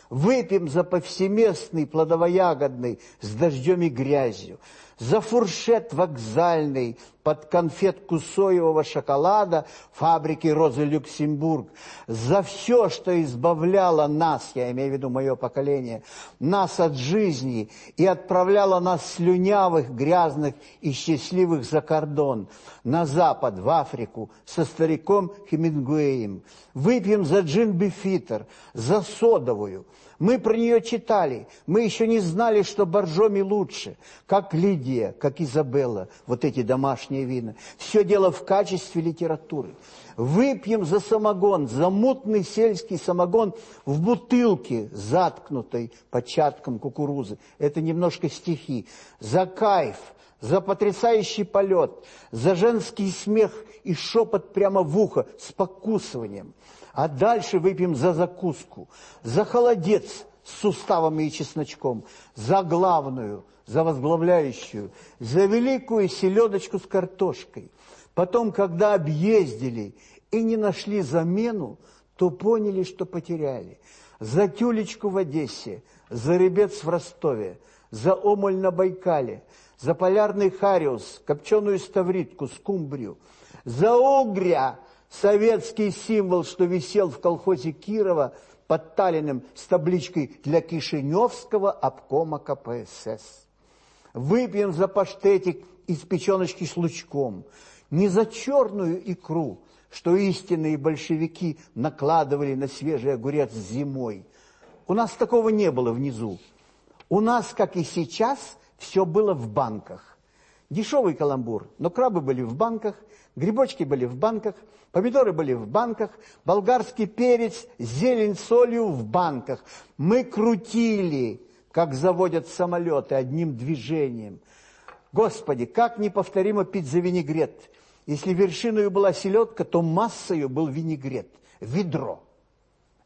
Выпьем за повсеместный плодово-ягодный с дождем и грязью, за фуршет вокзальный под конфетку соевого шоколада фабрики Розы Люксембург, за все, что избавляло нас, я имею в виду мое поколение, нас от жизни и отправляло нас слюнявых, грязных и счастливых за кордон, на запад, в Африку, со стариком Хемингуэем. Выпьем за джин Бифитер, за содовую – мы про нее читали, мы еще не знали, что Боржоми лучше, как Лидия, как Изабелла, вот эти домашние вина. Все дело в качестве литературы. Выпьем за самогон, за мутный сельский самогон в бутылке, заткнутой початком кукурузы. Это немножко стихи. За кайф, за потрясающий полет, за женский смех и шепот прямо в ухо с покусыванием – а дальше выпьем за закуску, за холодец с суставами и чесночком, за главную, за возглавляющую, за великую селедочку с картошкой. Потом, когда объездили и не нашли замену, то поняли, что потеряли. За тюлечку в Одессе, за ребец в Ростове, за омоль на Байкале, за полярный хариус, копченую ставритку, скумбрию, за угря – советский символ, что висел в колхозе Кирова под Таллином с табличкой для Кишиневского обкома КПСС. Выпьем за паштетик из печеночки с лучком, не за черную икру, что истинные большевики накладывали на свежий огурец зимой. У нас такого не было внизу. У нас, как и сейчас, все было в банках. Дешевый каламбур, но крабы были в банках, грибочки были в банках, помидоры были в банках, болгарский перец, зелень солью в банках. Мы крутили, как заводят самолеты, одним движением. Господи, как неповторимо пить за винегрет. Если вершиной была селедка, то массою был винегрет, ведро.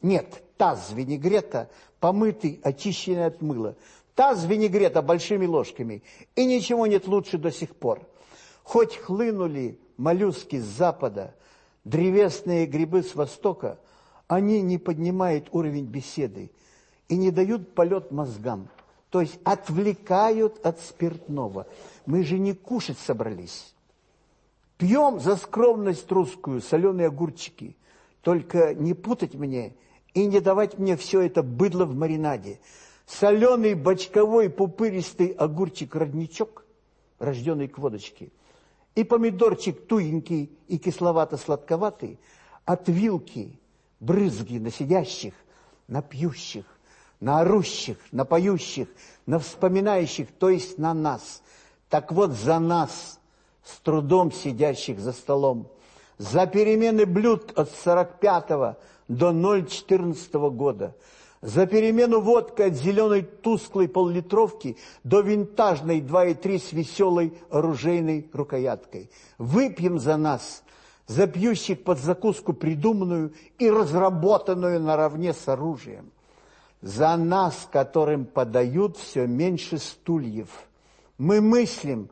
Нет, таз винегрета, помытый, очищенный от мыла. Таз винегрета большими ложками. И ничего нет лучше до сих пор. Хоть хлынули моллюски с запада, древесные грибы с востока, они не поднимают уровень беседы и не дают полет мозгам. То есть отвлекают от спиртного. Мы же не кушать собрались. Пьем за скромность русскую соленые огурчики. Только не путать мне и не давать мне все это быдло в маринаде. Соленый бочковой пупыристый огурчик-родничок, рожденный к водочке – и помидорчик туенький и кисловато-сладковатый, от вилки, брызги на сидящих, на пьющих, на орущих, на поющих, на вспоминающих, то есть на нас. Так вот за нас, с трудом сидящих за столом, за перемены блюд от 45 до 014 года, за перемену водки от зеленой тусклой поллитровки до винтажной 2,3 с веселой оружейной рукояткой. Выпьем за нас, за пьющих под закуску придуманную и разработанную наравне с оружием. За нас, которым подают все меньше стульев. Мы мыслим,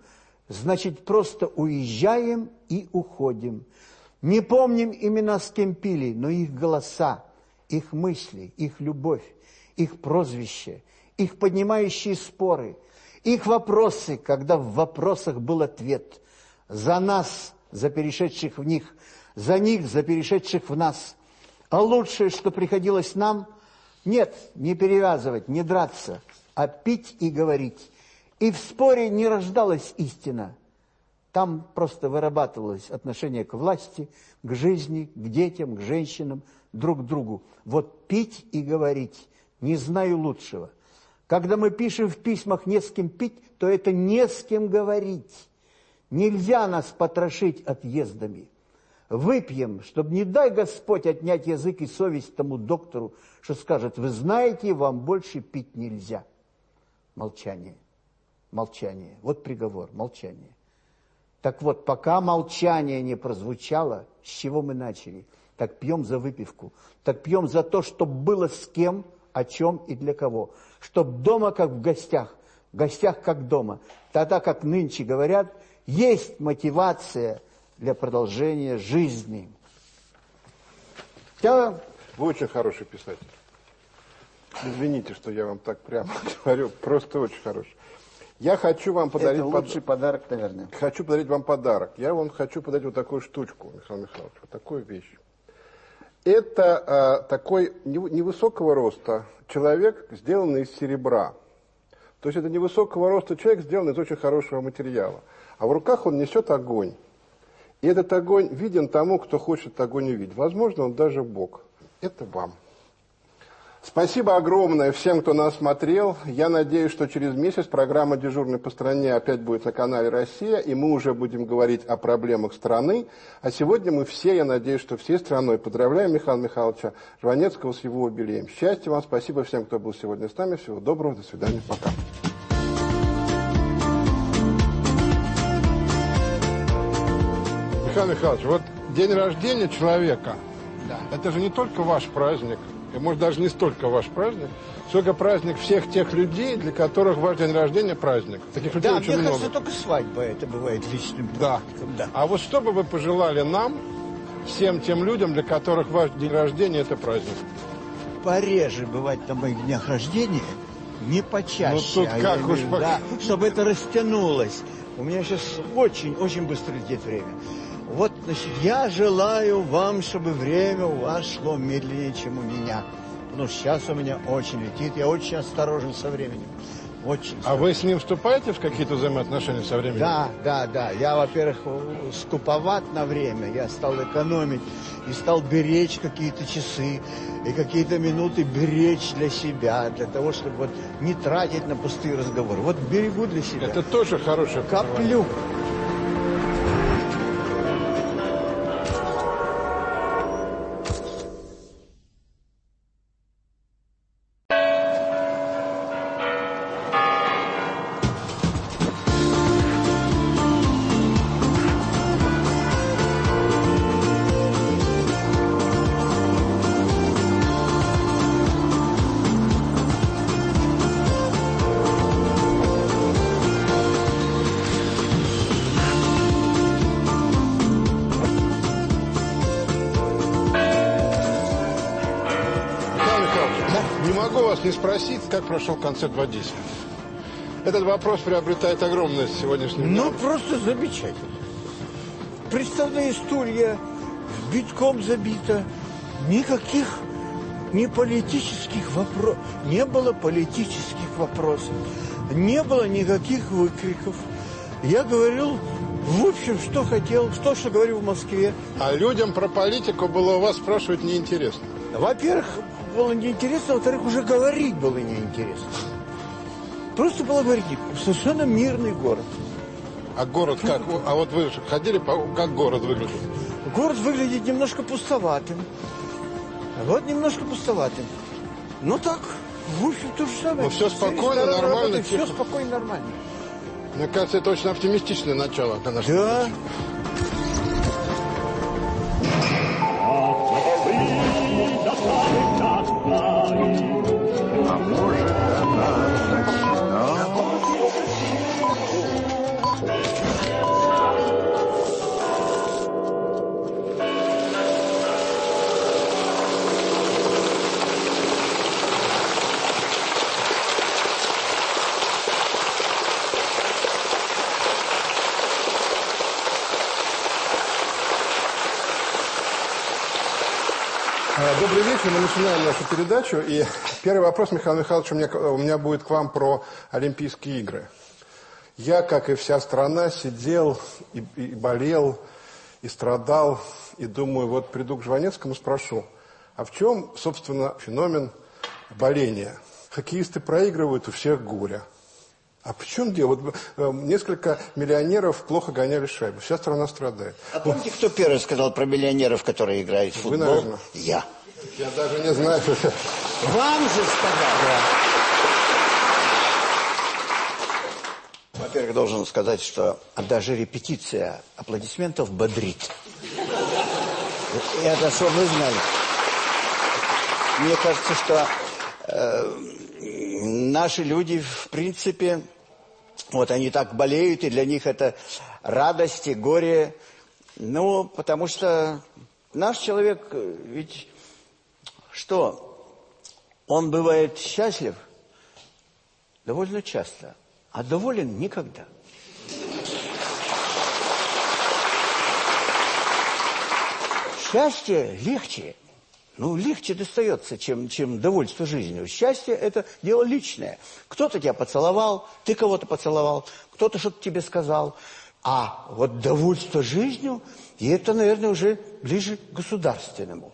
значит, просто уезжаем и уходим. Не помним имена, с кем пили, но их голоса, их мысли, их любовь, их прозвище, их поднимающие споры, их вопросы, когда в вопросах был ответ. За нас, за перешедших в них, за них, за перешедших в нас. А лучшее, что приходилось нам, нет, не перевязывать, не драться, а пить и говорить. И в споре не рождалась истина – там просто вырабатывалось отношение к власти, к жизни, к детям, к женщинам, друг к другу. Вот пить и говорить, не знаю лучшего. Когда мы пишем в письмах «не с кем пить», то это «не с кем говорить». Нельзя нас потрошить отъездами. Выпьем, чтобы, не дай Господь, отнять язык и совесть тому доктору, что скажет, вы знаете, вам больше пить нельзя. Молчание. Молчание. Вот приговор. Молчание. Так вот, пока молчание не прозвучало, с чего мы начали? Так пьем за выпивку, так пьем за то, чтобы было с кем, о чем и для кого. Чтоб дома, как в гостях, в гостях, как дома. Тогда, как нынче говорят, есть мотивация для продолжения жизни. Я... Вы очень хороший писатель. Извините, что я вам так прямо говорю, просто очень хороший. Я хочу вам подарить... Это лучший под... подарок, наверное. Хочу подарить вам подарок. Я вам хочу подарить вот такую штучку, Михаил Михайлович, вот такую вещь. Это э, такой невысокого роста человек, сделанный из серебра. То есть это невысокого роста человек, сделанный из очень хорошего материала. А в руках он несет огонь. И этот огонь виден тому, кто хочет огонь увидеть. Возможно, он даже Бог. Это вам. Спасибо огромное всем, кто нас смотрел. Я надеюсь, что через месяц программа «Дежурный по стране» опять будет на канале «Россия», и мы уже будем говорить о проблемах страны. А сегодня мы все, я надеюсь, что всей страной поздравляем Михаила Михайловича Жванецкого с его юбилеем. Счастья вам, спасибо всем, кто был сегодня с нами. Всего доброго, до свидания, пока. Михаил Михайлович, вот день рождения человека, да. это же не только ваш праздник – и может даже не столько ваш праздник, сколько праздник всех тех людей, для которых ваш день рождения праздник. Таких людей да, очень мне много. кажется, только свадьба это бывает личным да. да. А вот что бы вы пожелали нам, всем тем людям, для которых ваш день рождения это праздник? Пореже бывать на моих днях рождения, не почаще. Ну тут а как уж... Имею, да, чтобы это растянулось. У меня сейчас очень-очень быстро летит время. Вот, значит, я желаю вам, чтобы время у вас шло медленнее, чем у меня. Что сейчас у меня очень летит, я очень осторожен со временем. Очень. А вы с ним вступаете в какие-то взаимоотношения со временем? Да, да, да. Я, во-первых, скуповат на время. Я стал экономить и стал беречь какие-то часы и какие-то минуты беречь для себя, для того, чтобы вот не тратить на пустые разговоры. Вот берегу для себя. Это тоже хорошее Коплю. как прошел концерт в Одессе? Этот вопрос приобретает огромность сегодняшнего дня. Ну, просто замечательно. Представная стулья, битком забита. Никаких не политических вопросов. Не было политических вопросов. Не было никаких выкриков. Я говорил, в общем, что хотел, то, что говорил в Москве. А людям про политику было у вас спрашивать неинтересно. Во-первых, было неинтересно, во-вторых, уже говорить было неинтересно. Просто было говорить, совершенно мирный город. А город как? А вот вы ходили, как город выглядит? Город выглядит немножко пустоватым. Вот немножко пустоватым. Ну так, в общем, то же самое. Ну все спокойно, нормально. Работает, все спокойно, нормально. Мне кажется, это очень оптимистичное начало нашей Да. Передачу. И первый вопрос, Михаил Михайлович, у меня, у меня будет к вам про Олимпийские игры. Я, как и вся страна, сидел и, и болел, и страдал, и думаю, вот приду к Жванецкому, спрошу, а в чем, собственно, феномен боления? Хоккеисты проигрывают, у всех горе. А в чем дело? Вот, э, несколько миллионеров плохо гоняли шайбу, вся страна страдает. А помните, кто первый сказал про миллионеров, которые играют в футбол? наверное. Я. Я даже не знаю, что это. Вам же сказал. Во-первых, должен сказать, что даже репетиция аплодисментов бодрит. Это чтобы вы знали. Мне кажется, что э, наши люди, в принципе, вот они так болеют, и для них это радость и горе. Ну, потому что наш человек э, ведь что? Он бывает счастлив довольно часто, а доволен никогда. Счастье легче. Ну, легче достается, чем, чем довольство жизнью. Счастье – это дело личное. Кто-то тебя поцеловал, ты кого-то поцеловал, кто-то что-то тебе сказал. А вот довольство жизнью, и это, наверное, уже ближе к государственному.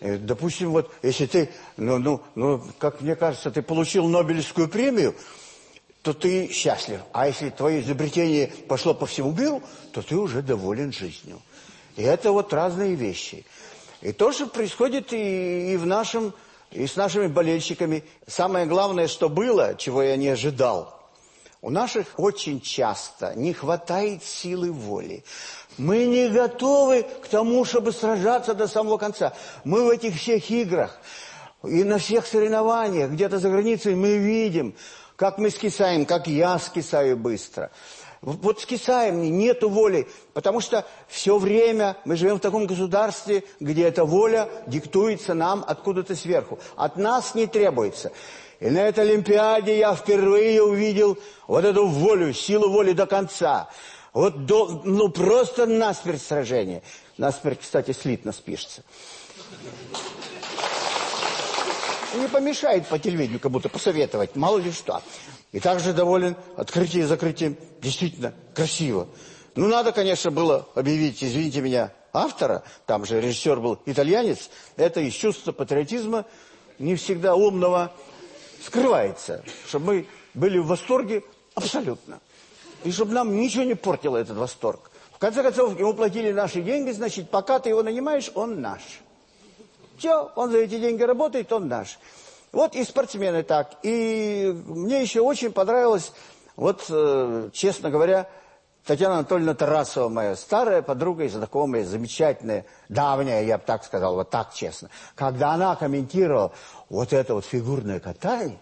Э, Допустим, вот если ты, ну, ну, ну, как мне кажется, ты получил Нобелевскую премию, то ты счастлив. А если твое изобретение пошло по всему миру, то ты уже доволен жизнью. И это вот разные вещи. И то же происходит и, и в нашем, и с нашими болельщиками. Самое главное, что было, чего я не ожидал. У наших очень часто не хватает силы воли. Мы не готовы к тому, чтобы сражаться до самого конца. Мы в этих всех играх и на всех соревнованиях, где-то за границей, мы видим, как мы скисаем, как я скисаю быстро. Вот скисаем, нету воли, потому что все время мы живем в таком государстве, где эта воля диктуется нам откуда-то сверху. От нас не требуется. И на этой Олимпиаде я впервые увидел вот эту волю, силу воли до конца. Вот до, ну просто насмерть сражение. Насмерть, кстати, слитно спишется. Не помешает по телевидению кому-то посоветовать, мало ли что. И также доволен открытием и закрытием. Действительно, красиво. Ну, надо, конечно, было объявить, извините меня, автора, там же режиссер был итальянец, это из чувства патриотизма, не всегда умного, скрывается, чтобы мы были в восторге абсолютно. И чтобы нам ничего не портило этот восторг. В конце концов, ему платили наши деньги, значит, пока ты его нанимаешь, он наш. Все, он за эти деньги работает, он наш. Вот и спортсмены так. И мне еще очень понравилось, вот, э, честно говоря, Татьяна Анатольевна Тарасова, моя старая подруга и знакомая, замечательная, давняя, я бы так сказал, вот так честно. Когда она комментировала вот это вот фигурное катание,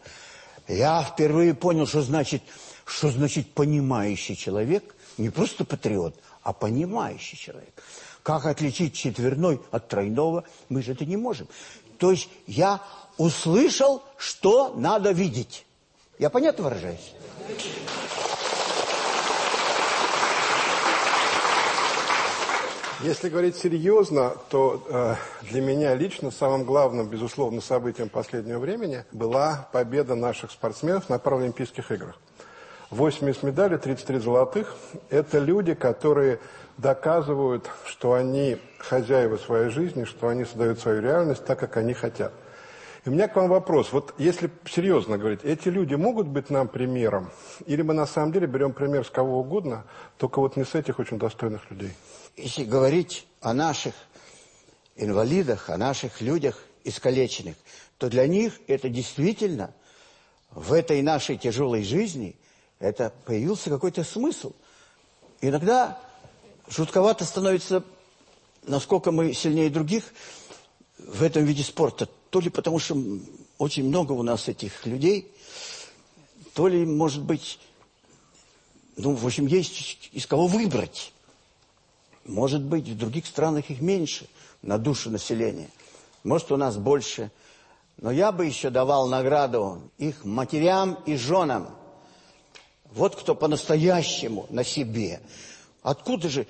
я впервые понял, что значит, что значит понимающий человек, не просто патриот, а понимающий человек. Как отличить четверной от тройного, мы же это не можем. То есть я услышал, что надо видеть. Я понятно выражаюсь? Если говорить серьезно, то э, для меня лично самым главным, безусловно, событием последнего времени была победа наших спортсменов на Паралимпийских играх. 80 медалей, 33 золотых – это люди, которые доказывают, что они хозяева своей жизни, что они создают свою реальность так, как они хотят. И у меня к вам вопрос. Вот если серьезно говорить, эти люди могут быть нам примером? Или мы на самом деле берем пример с кого угодно, только вот не с этих очень достойных людей? Если говорить о наших инвалидах, о наших людях искалеченных, то для них это действительно в этой нашей тяжелой жизни это появился какой-то смысл. Иногда жутковато становится, насколько мы сильнее других в этом виде спорта. То ли потому, что очень много у нас этих людей, то ли, может быть, ну, в общем, есть из кого выбрать. Может быть, в других странах их меньше на душу населения. Может, у нас больше. Но я бы еще давал награду их матерям и женам. Вот кто по-настоящему на себе. Откуда же,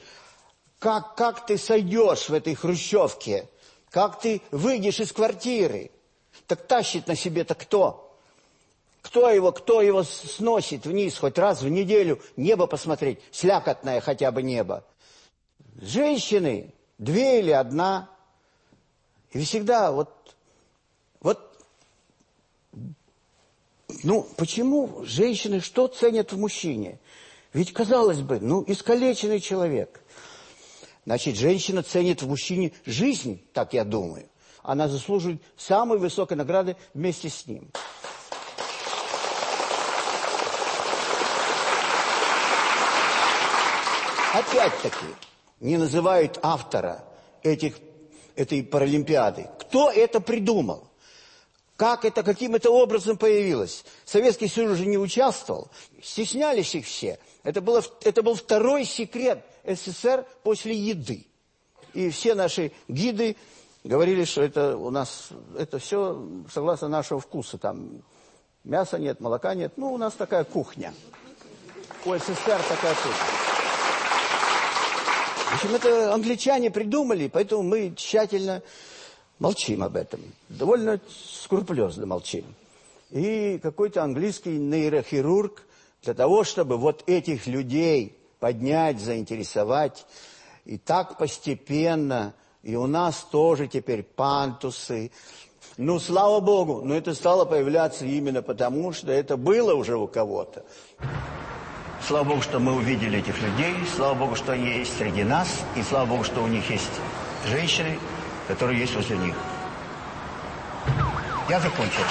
как, как ты сойдешь в этой хрущевке? Как ты выйдешь из квартиры? Так тащит на себе-то кто? Кто его, кто его сносит вниз хоть раз в неделю небо посмотреть? Слякотное хотя бы небо. Женщины, две или одна. И всегда вот, вот, ну, почему женщины что ценят в мужчине? Ведь, казалось бы, ну, искалеченный человек. Значит, женщина ценит в мужчине жизнь, так я думаю. Она заслуживает самой высокой награды вместе с ним. Опять-таки, не называют автора этих, этой Паралимпиады. Кто это придумал? Как это, каким это образом появилось? Советский Союз уже не участвовал. Стеснялись их все. Это, было, это был второй секрет СССР после еды. И все наши гиды говорили, что это у нас, это все согласно нашего вкуса. Там мяса нет, молока нет. Ну, у нас такая кухня. У СССР такая кухня. В общем, это англичане придумали, поэтому мы тщательно молчим об этом. Довольно скрупулезно молчим. И какой-то английский нейрохирург для того, чтобы вот этих людей поднять, заинтересовать, и так постепенно, и у нас тоже теперь пантусы. Ну, слава Богу, но это стало появляться именно потому, что это было уже у кого-то. Слава Богу, что мы увидели этих людей, слава Богу, что они есть среди нас, и слава Богу, что у них есть женщины, которые есть возле них. Я закончил.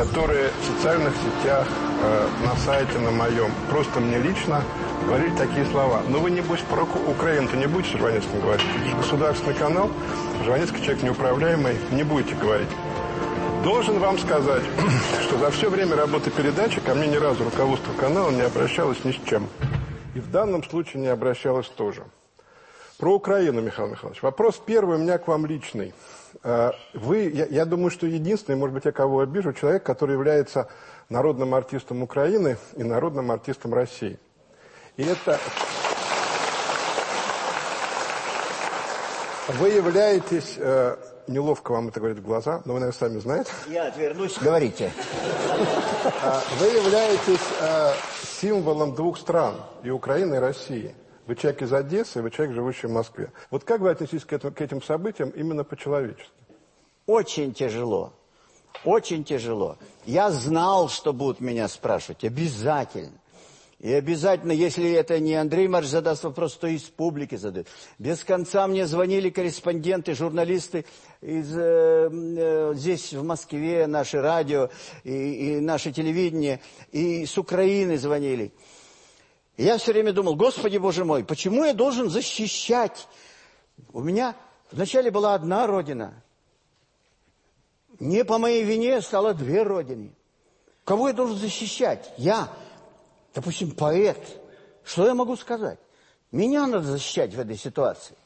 Которые в социальных сетях, э, на сайте на моем, просто мне лично говорили такие слова. Но вы, небось, про Украину-то не будете Жванецким говорить? Это государственный канал, Жванецкий человек неуправляемый, не будете говорить. Должен вам сказать, что за все время работы передачи ко мне ни разу руководство канала не обращалось ни с чем. И в данном случае не обращалось тоже. Про Украину, Михаил Михайлович. Вопрос первый у меня к вам личный. Э, вы, я, я думаю, что единственный, может быть, я кого обижу, человек, который является народным артистом Украины и народным артистом России. И это... Вы являетесь, э, неловко вам это говорить в глаза, но вы, наверное, сами знаете. Я отвернусь, говорите. Э, вы являетесь э, символом двух стран, и Украины, и России. Вы человек из Одессы, вы человек, живущий в Москве. Вот как вы относитесь к, этому, к этим событиям именно по-человечески? Очень тяжело. Очень тяжело. Я знал, что будут меня спрашивать. Обязательно. И обязательно, если это не Андрей Марш задаст вопрос, то из публики задают. Без конца мне звонили корреспонденты, журналисты из, э, э, здесь, в Москве, наше радио и, и наше телевидение, и с Украины звонили я все время думал, Господи Боже мой, почему я должен защищать? У меня вначале была одна родина. Не по моей вине стало две родины. Кого я должен защищать? Я, допустим, поэт. Что я могу сказать? Меня надо защищать в этой ситуации.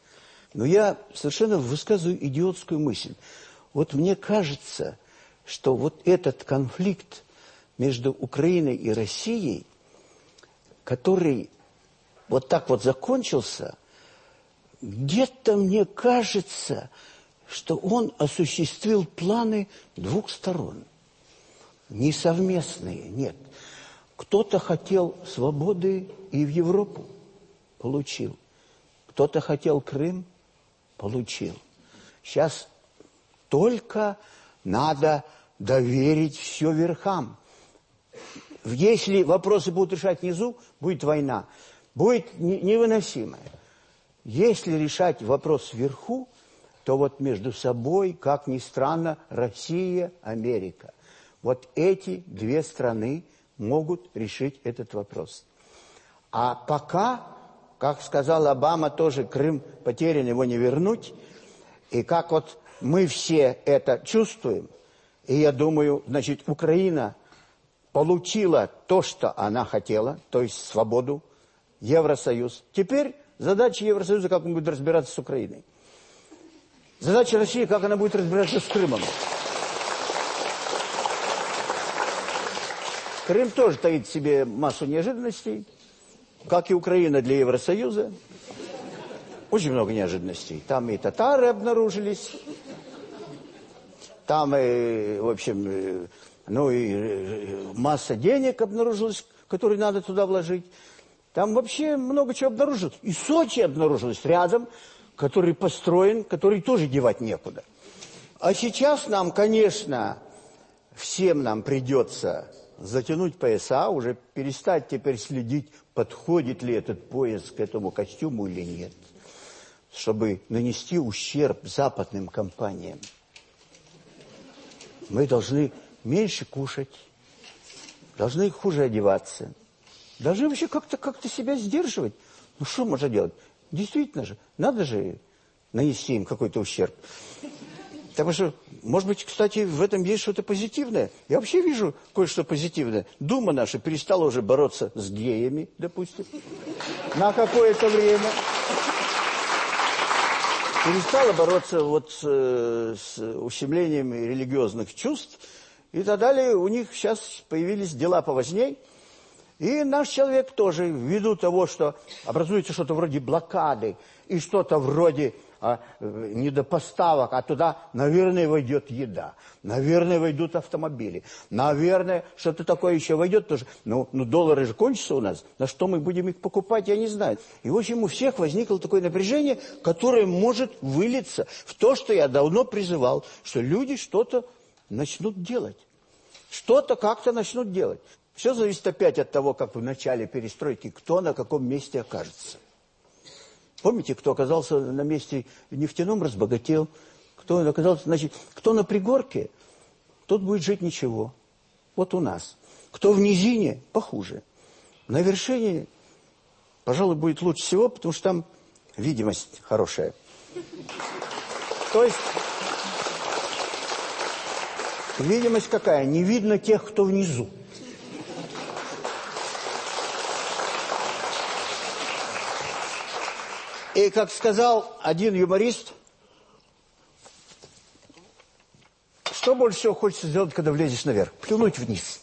Но я совершенно высказываю идиотскую мысль. Вот мне кажется, что вот этот конфликт между Украиной и Россией, который вот так вот закончился, где-то мне кажется, что он осуществил планы двух сторон. Не совместные, нет. Кто-то хотел свободы и в Европу, получил. Кто-то хотел Крым, получил. Сейчас только надо доверить все верхам. Если вопросы будут решать внизу, будет война. Будет невыносимая. Если решать вопрос вверху, то вот между собой, как ни странно, Россия, Америка. Вот эти две страны могут решить этот вопрос. А пока, как сказал Обама, тоже Крым потерян, его не вернуть. И как вот мы все это чувствуем, и я думаю, значит, Украина получила то, что она хотела, то есть свободу, Евросоюз. Теперь задача Евросоюза, как он будет разбираться с Украиной. Задача России, как она будет разбираться с Крымом. Крым тоже таит в себе массу неожиданностей, как и Украина для Евросоюза. Очень много неожиданностей. Там и татары обнаружились, там, и, в общем, ну и масса денег обнаружилась, которые надо туда вложить. Там вообще много чего обнаружилось. И Сочи обнаружилось рядом, который построен, который тоже девать некуда. А сейчас нам, конечно, всем нам придется затянуть пояса, уже перестать теперь следить, подходит ли этот пояс к этому костюму или нет, чтобы нанести ущерб западным компаниям. Мы должны меньше кушать, должны хуже одеваться, должны вообще как-то как, -то, себя сдерживать. Ну что можно делать? Действительно же, надо же нанести им какой-то ущерб. Так что, может быть, кстати, в этом есть что-то позитивное. Я вообще вижу кое-что позитивное. Дума наша перестала уже бороться с геями, допустим, на какое-то время. Перестала бороться вот с, э, с ущемлением религиозных чувств. И так далее. У них сейчас появились дела поважней. И наш человек тоже, ввиду того, что образуется что-то вроде блокады и что-то вроде а, э, недопоставок, а туда, наверное, войдет еда, наверное, войдут автомобили, наверное, что-то такое еще войдет тоже. Ну, ну, доллары же кончатся у нас, на что мы будем их покупать, я не знаю. И, в общем, у всех возникло такое напряжение, которое может вылиться в то, что я давно призывал, что люди что-то начнут делать. Что-то как-то начнут делать. Все зависит опять от того, как в начале перестройки, кто на каком месте окажется. Помните, кто оказался на месте нефтяном, разбогател. Кто оказался, значит, кто на пригорке, тот будет жить ничего. Вот у нас. Кто в низине, похуже. На вершине, пожалуй, будет лучше всего, потому что там видимость хорошая. То есть, видимость какая? Не видно тех, кто внизу. И, как сказал один юморист, что больше всего хочется сделать, когда влезешь наверх? Плюнуть вниз.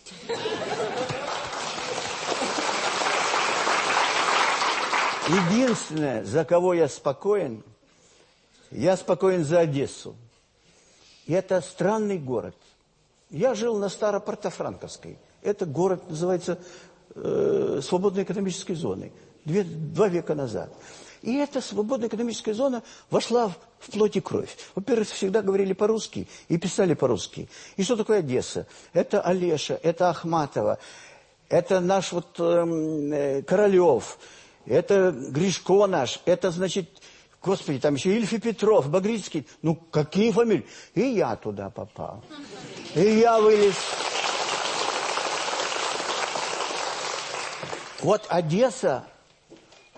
Единственное, за кого я спокоен, я спокоен за Одессу. И это странный город. Я жил на Старопортофранковской. Это город называется э, свободной экономической зоной. Две, два века назад. И эта свободная экономическая зона вошла в, в плоть и кровь. Во-первых, всегда говорили по-русски и писали по-русски. И что такое Одесса? Это Олеша, это Ахматова, это наш вот эм, э, Королев, это Гришко наш, это, значит, Господи, там еще и Петров, Багрицкий. Ну, какие фамилии? И я туда попал. И я вылез. Вот Одесса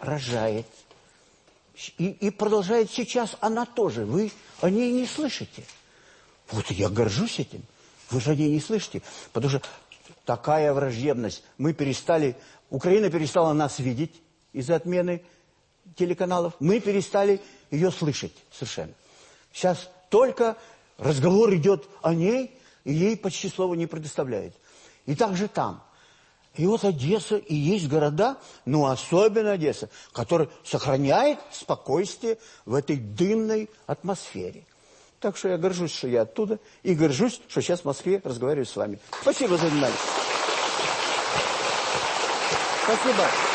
рожает и, и продолжает сейчас она тоже. Вы о ней не слышите. Вот я горжусь этим. Вы же о ней не слышите. Потому что такая враждебность. Мы перестали, Украина перестала нас видеть из-за отмены телеканалов, мы перестали ее слышать совершенно. Сейчас только разговор идет о ней, и ей почти слова не предоставляет. И также там. И вот Одесса и есть города, ну особенно Одесса, который сохраняет спокойствие в этой дымной атмосфере. Так что я горжусь, что я оттуда, и горжусь, что сейчас в Москве разговариваю с вами. Спасибо за внимание. Спасибо. А,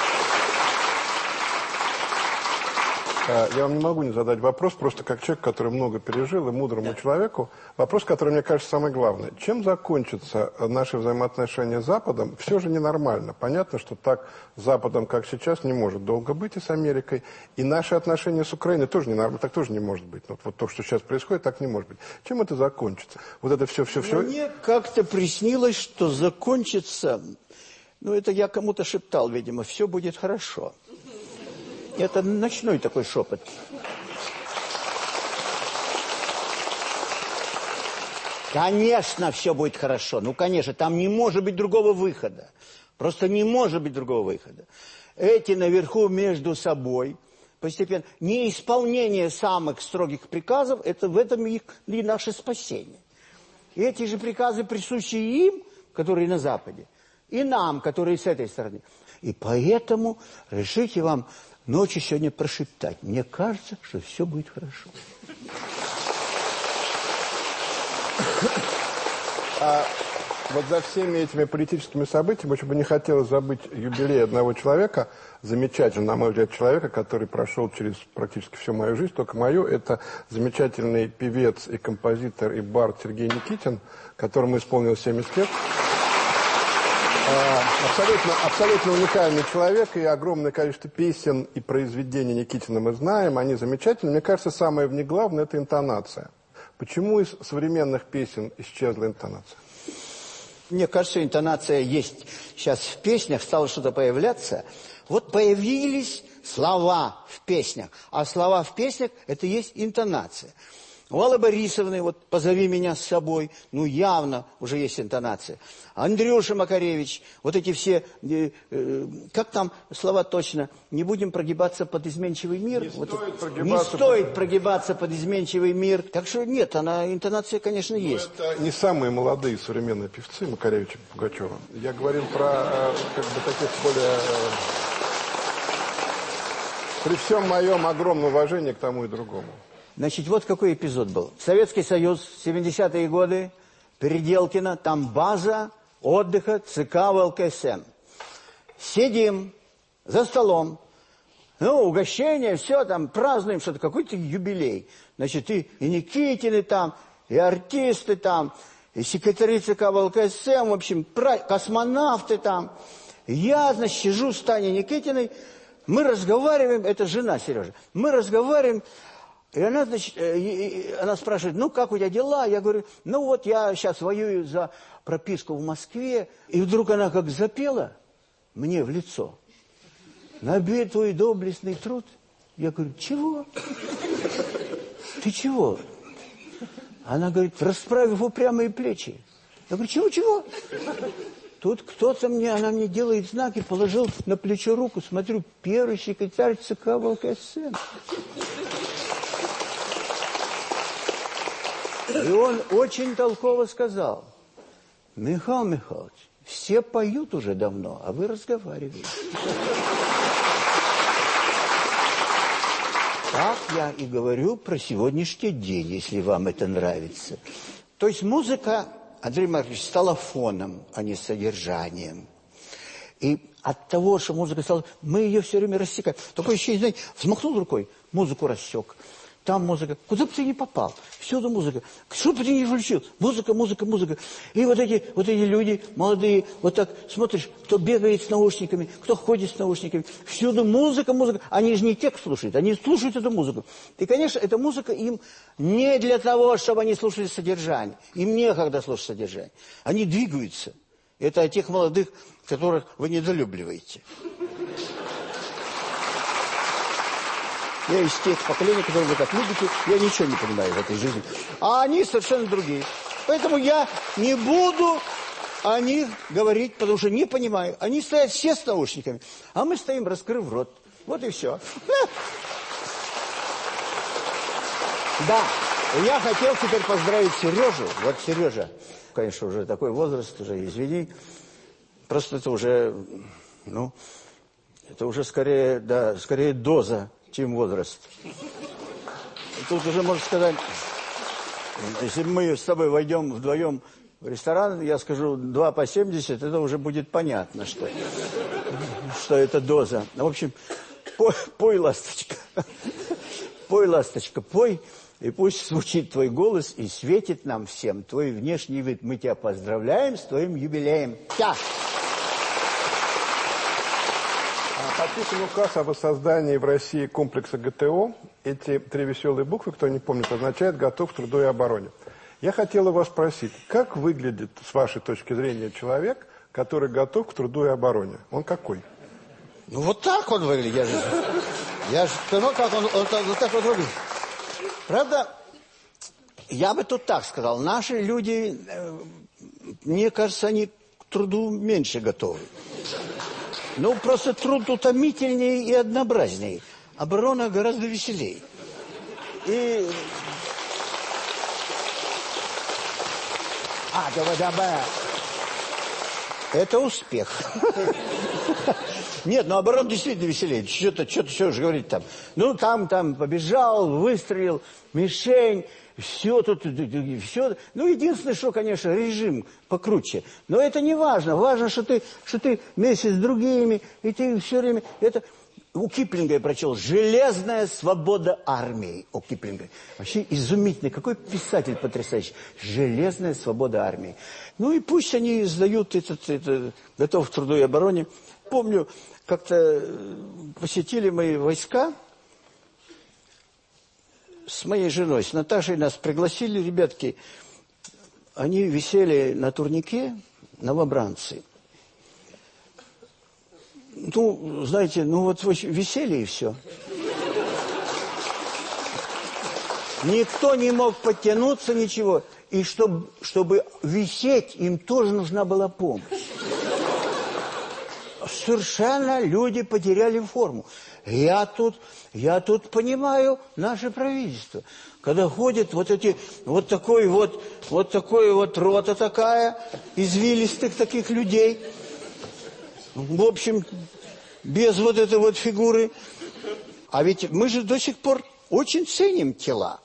Я вам не могу не задать вопрос, просто как человек, который много пережил, и мудрому человеку, вопрос, который, мне кажется, самый главный. Чем закончатся наши взаимоотношения с Западом? Все же ненормально. Понятно, что так с Западом, как сейчас, не может долго быть и с Америкой. И наши отношения с Украиной тоже ненормально, так тоже не может быть. Вот, вот то, что сейчас происходит, так не может быть. Чем это закончится? Вот это все, все, все... Мне как-то приснилось, что закончится, ну это я кому-то шептал, видимо, все будет хорошо. Это ночной такой шепот. Конечно, все будет хорошо. Ну, конечно, там не может быть другого выхода. Просто не может быть другого выхода. Эти наверху между собой постепенно... Неисполнение самых строгих приказов, это в этом их и наше спасение. Эти же приказы присущи им, которые на Западе, и нам, которые с этой стороны. И поэтому решите вам ночью сегодня прошептать. Мне кажется, что все будет хорошо. Вот за всеми этими политическими событиями очень бы не хотелось забыть юбилей одного человека, замечательного, на мой взгляд, человека, который прошел через практически всю мою жизнь, только мою. Это замечательный певец и композитор и бард Сергей Никитин, которому исполнилось 70 лет. А, Абсолютно, абсолютно уникальный человек, и огромное количество песен и произведений Никитина мы знаем, они замечательны. Мне кажется, самое в них главное – это интонация. Почему из современных песен исчезла интонация? Мне кажется, интонация есть. Сейчас в песнях стало что-то появляться. Вот появились слова в песнях. А слова в песнях – это есть интонация. У Аллы Борисовны, вот «Позови меня с собой», ну явно уже есть интонация. Андрюша Макаревич, вот эти все, э, э, как там слова точно, не будем прогибаться под изменчивый мир. Не вот стоит прогибаться не стоит прогибаться под изменчивый мир. Так что нет, она, интонация, конечно, есть. Это не самые молодые современные певцы Макаревича и Пугачева. Я говорил про э, как бы таких более... э, При всем моем огромном уважении к тому и другому. Значит, вот какой эпизод был. Советский Союз, 70-е годы, Переделкино, там база отдыха ЦК ВЛКСМ. Сидим за столом, ну, угощение, все, там, празднуем что-то, какой-то юбилей. Значит, и, и Никитины там, и артисты там, и секретари ЦК ВЛКСМ, в общем, пра- космонавты там. Я, значит, сижу с Таней Никитиной, мы разговариваем, это жена Сережа, мы разговариваем, и она, значит, э, она спрашивает, ну, как у тебя дела? Я говорю, ну, вот я сейчас воюю за прописку в Москве. И вдруг она как запела мне в лицо. Набей твой доблестный труд. Я говорю, чего? Ты чего? Она говорит, расправив упрямые плечи. Я говорю, чего-чего? Тут кто-то мне, она мне делает знаки, положил на плечо руку, смотрю, первый секретарь ЦК ВЛКСМ. И он очень толково сказал, Михаил Михайлович, все поют уже давно, а вы разговариваете. Так я и говорю про сегодняшний день, если вам это нравится. То есть музыка, Андрей Маркович, стала фоном, а не содержанием. И от того, что музыка стала... Мы ее все время рассекаем. Такое ощущение, знаете, взмахнул рукой, музыку рассек. Там музыка. Куда бы ты ни попал, всюду музыка. Что бы ты ни включил, музыка, музыка, музыка. И вот эти, вот эти люди молодые, вот так смотришь, кто бегает с наушниками, кто ходит с наушниками. Всюду музыка, музыка. Они же не текст слушают, они слушают эту музыку. И, конечно, эта музыка им не для того, чтобы они слушали содержание. Им некогда слушать содержание. Они двигаются. Это о тех молодых, которых вы недолюбливаете. Я из тех поколений, которые вы так любите, я ничего не понимаю в этой жизни. А они совершенно другие. Поэтому я не буду о них говорить, потому что не понимаю. Они стоят все с наушниками, а мы стоим, раскрыв рот. Вот и все. Да, я хотел теперь поздравить Сережу. Вот Сережа, конечно, уже такой возраст, уже извини. Просто это уже, ну, это уже скорее, да, скорее доза, чем возраст. Тут уже можно сказать, если мы с тобой войдем вдвоем в ресторан, я скажу 2 по 70, это уже будет понятно, что, что это доза. В общем, пой, пой, ласточка, пой, ласточка, пой, и пусть звучит твой голос и светит нам всем твой внешний вид. Мы тебя поздравляем с твоим юбилеем. Тя! Подписан указ об создании в России комплекса ГТО. Эти три веселые буквы, кто не помнит, означают «готов к труду и обороне». Я хотела вас спросить, как выглядит, с вашей точки зрения, человек, который готов к труду и обороне? Он какой? Ну, вот так он выглядит. Я же, я же понял, как он, он, он вот так вот выглядит. Правда, я бы тут так сказал. Наши люди, э, мне кажется, они к труду меньше готовы. Ну, просто труд утомительнее и однообразнее. Оборона гораздо веселее. И... А, давай. Это успех. Нет, ну оборона действительно веселее. Что-то, что-то, что же говорить там. Ну, там, там побежал, выстрелил, мишень, все тут, все. Ну, единственное, что, конечно, режим покруче. Но это не важно. Важно, что ты, что ты вместе с другими, и ты все время... Это... У Киплинга я прочел «Железная свобода армии». У Киплинга. Вообще изумительный. Какой писатель потрясающий. «Железная свобода армии». Ну и пусть они сдают этот, это, готов к труду и обороне. Помню, как-то посетили мои войска с моей женой, с Наташей нас пригласили, ребятки, они висели на турнике, новобранцы. Ну, знаете, ну вот висели и все. Никто не мог подтянуться, ничего. И чтобы, чтобы висеть, им тоже нужна была помощь. Совершенно люди потеряли форму. Я тут, я тут понимаю наше правительство. Когда ходит вот эти, вот такой вот, вот такой вот рота такая, извилистых таких людей. В общем, без вот этой вот фигуры. А ведь мы же до сих пор очень ценим тела.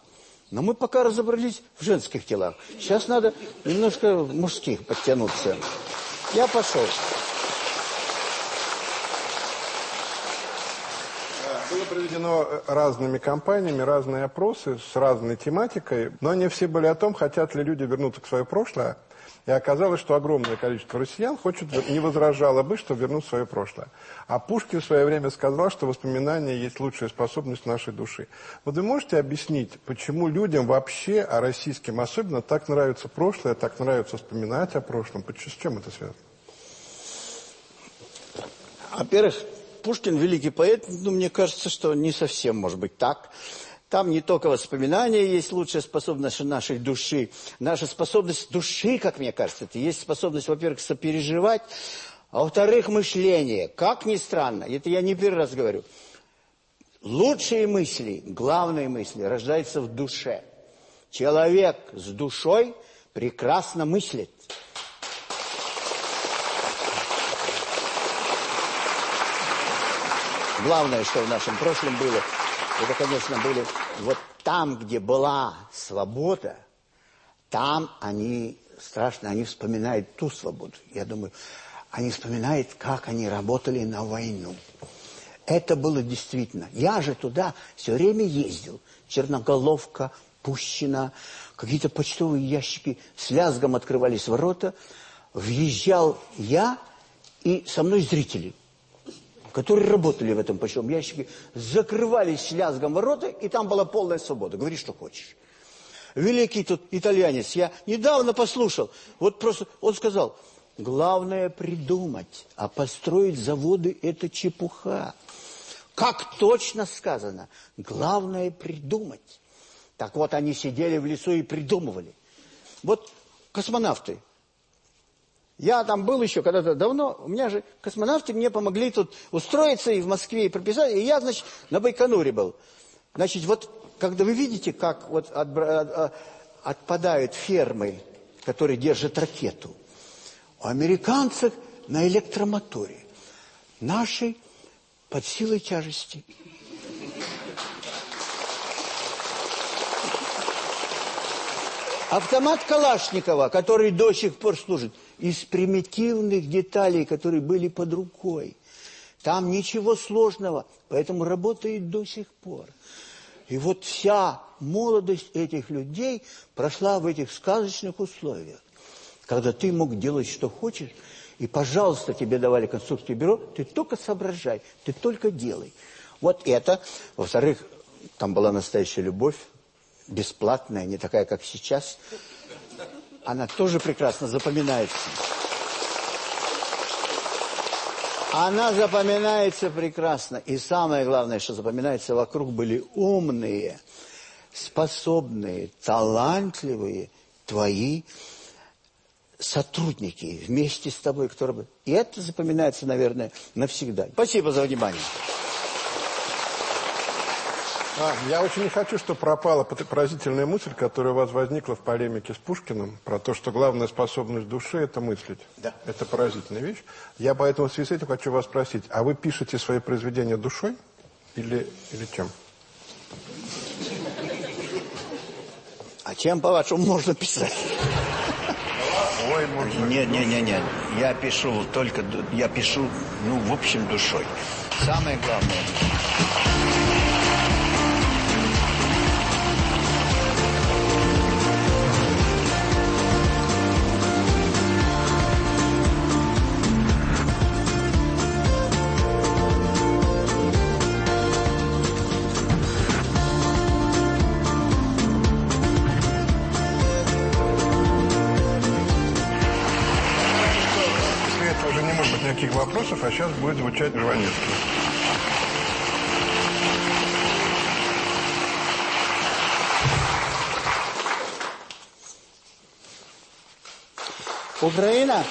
Но мы пока разобрались в женских телах. Сейчас надо немножко мужских подтянуться. Я пошел. Было проведено э, разными компаниями разные опросы с разной тематикой, но они все были о том, хотят ли люди вернуться к свое прошлое. И оказалось, что огромное количество россиян хочет, не возражало бы, что вернуть свое прошлое. А Пушкин в свое время сказал, что воспоминания есть лучшая способность нашей души. Вот вы можете объяснить, почему людям вообще, а российским особенно, так нравится прошлое, так нравится вспоминать о прошлом? С чем это связано? Во-первых, Пушкин великий поэт, но мне кажется, что не совсем может быть так. Там не только воспоминания есть лучшая способность нашей души. Наша способность души, как мне кажется, это есть способность, во-первых, сопереживать, а во-вторых, мышление. Как ни странно, это я не первый раз говорю. Лучшие мысли, главные мысли рождаются в душе. Человек с душой прекрасно мыслит. Главное, что в нашем прошлом было, это, конечно, были вот там, где была свобода, там они, страшно, они вспоминают ту свободу. Я думаю, они вспоминают, как они работали на войну. Это было действительно. Я же туда все время ездил. Черноголовка, Пущина, какие-то почтовые ящики. С лязгом открывались ворота. Въезжал я и со мной зрители которые работали в этом почтовом ящике, закрывались с лязгом ворота, и там была полная свобода. Говори, что хочешь. Великий тут итальянец, я недавно послушал, вот просто, он сказал, главное придумать, а построить заводы – это чепуха. Как точно сказано, главное придумать. Так вот, они сидели в лесу и придумывали. Вот космонавты, Я там был еще когда-то давно, у меня же космонавты мне помогли тут устроиться и в Москве, и прописать, и я, значит, на Байконуре был. Значит, вот, когда вы видите, как вот от, от, отпадают фермы, которые держат ракету, у американцев на электромоторе, наши под силой тяжести. Автомат Калашникова, который до сих пор служит, из примитивных деталей, которые были под рукой. Там ничего сложного, поэтому работает до сих пор. И вот вся молодость этих людей прошла в этих сказочных условиях, когда ты мог делать, что хочешь, и, пожалуйста, тебе давали конструкцию бюро, ты только соображай, ты только делай. Вот это. Во-вторых, там была настоящая любовь, бесплатная, не такая, как сейчас, она тоже прекрасно запоминается. Она запоминается прекрасно. И самое главное, что запоминается, вокруг были умные, способные, талантливые твои сотрудники вместе с тобой, которые... И это запоминается, наверное, навсегда. Спасибо за внимание. А, я очень не хочу, чтобы пропала поразительная мысль, которая у вас возникла в полемике с Пушкиным, про то, что главная способность души – это мыслить. Да. Это поразительная вещь. Я поэтому в связи с этим хочу вас спросить, а вы пишете свои произведения душой или, или чем? А чем, по-вашему, можно писать? Ой, можно. Нет, нет, нет, нет. Я пишу только, я пишу, ну, в общем, душой. Самое главное. Звучать Жванецкий. Украина,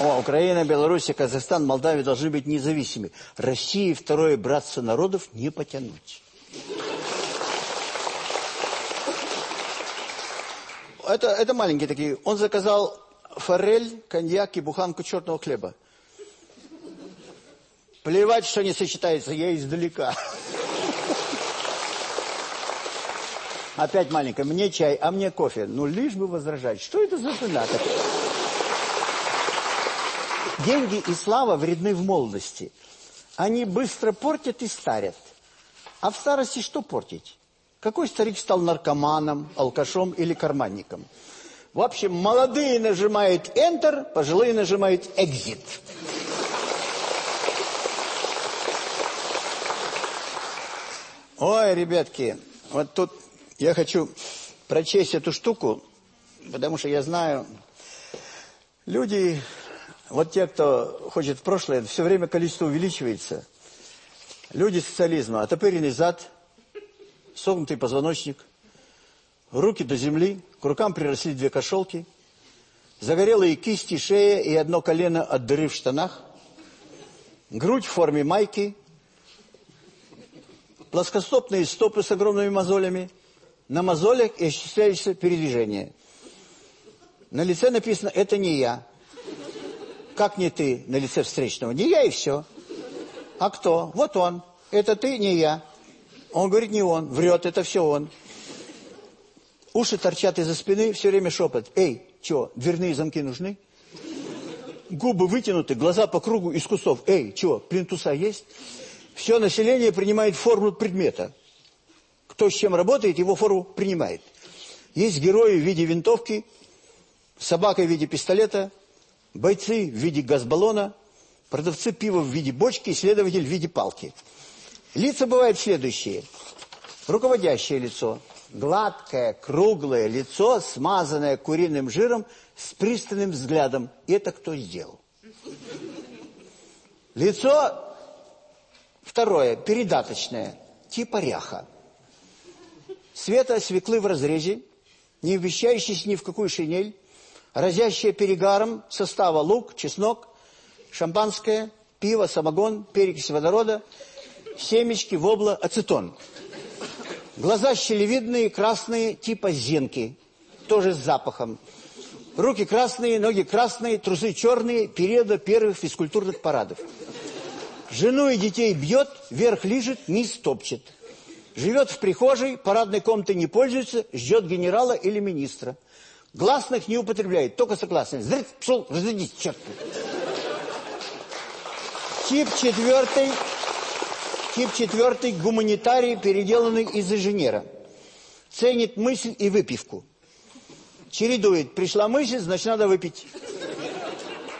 о, Украина, Беларусь, Казахстан, Молдавия должны быть независимы. России второе братство народов не потянуть. Это, это маленькие такие. Он заказал форель, коньяк и буханку черного хлеба. Плевать, что не сочетается, я издалека. Опять маленькая, мне чай, а мне кофе. Ну, лишь бы возражать. Что это за цена? Деньги и слава вредны в молодости. Они быстро портят и старят. А в старости что портить? Какой старик стал наркоманом, алкашом или карманником? В общем, молодые нажимают Enter, пожилые нажимают Exit. Ой, ребятки, вот тут я хочу прочесть эту штуку, потому что я знаю, люди, вот те, кто хочет в прошлое, все время количество увеличивается. Люди социализма, отопыренный зад, согнутый позвоночник, руки до земли, к рукам приросли две кошелки, загорелые кисти, шея и одно колено от дыры в штанах, грудь в форме майки, плоскостопные стопы с огромными мозолями, на мозолях и осуществляется передвижение. На лице написано «это не я». Как не ты на лице встречного? Не я и все. А кто? Вот он. Это ты, не я. Он говорит, не он. Врет, это все он. Уши торчат из-за спины, все время шепот. Эй, что, дверные замки нужны? Губы вытянуты, глаза по кругу из кустов. Эй, что, плинтуса есть? Все население принимает форму предмета. Кто с чем работает, его форму принимает. Есть герои в виде винтовки, собака в виде пистолета, бойцы в виде газбаллона, продавцы пива в виде бочки, исследователь в виде палки. Лица бывают следующие. Руководящее лицо. Гладкое, круглое лицо, смазанное куриным жиром, с пристальным взглядом. Это кто сделал? Лицо второе, передаточное, типа ряха. Света свеклы в разрезе, не вмещающийся ни в какую шинель, разящая перегаром состава лук, чеснок, шампанское, пиво, самогон, перекись водорода, семечки, вобла, ацетон. Глаза щелевидные, красные, типа зенки, тоже с запахом. Руки красные, ноги красные, трусы черные, периода первых физкультурных парадов. Жену и детей бьет, вверх лижет, низ топчет. Живет в прихожей, парадной комнатой не пользуется, ждет генерала или министра. Гласных не употребляет, только согласные. Здрать, пшел, разойдись, черт. Тип четвертый, тип четвертый, гуманитарий, переделанный из инженера. Ценит мысль и выпивку. Чередует. Пришла мысль, значит, надо выпить.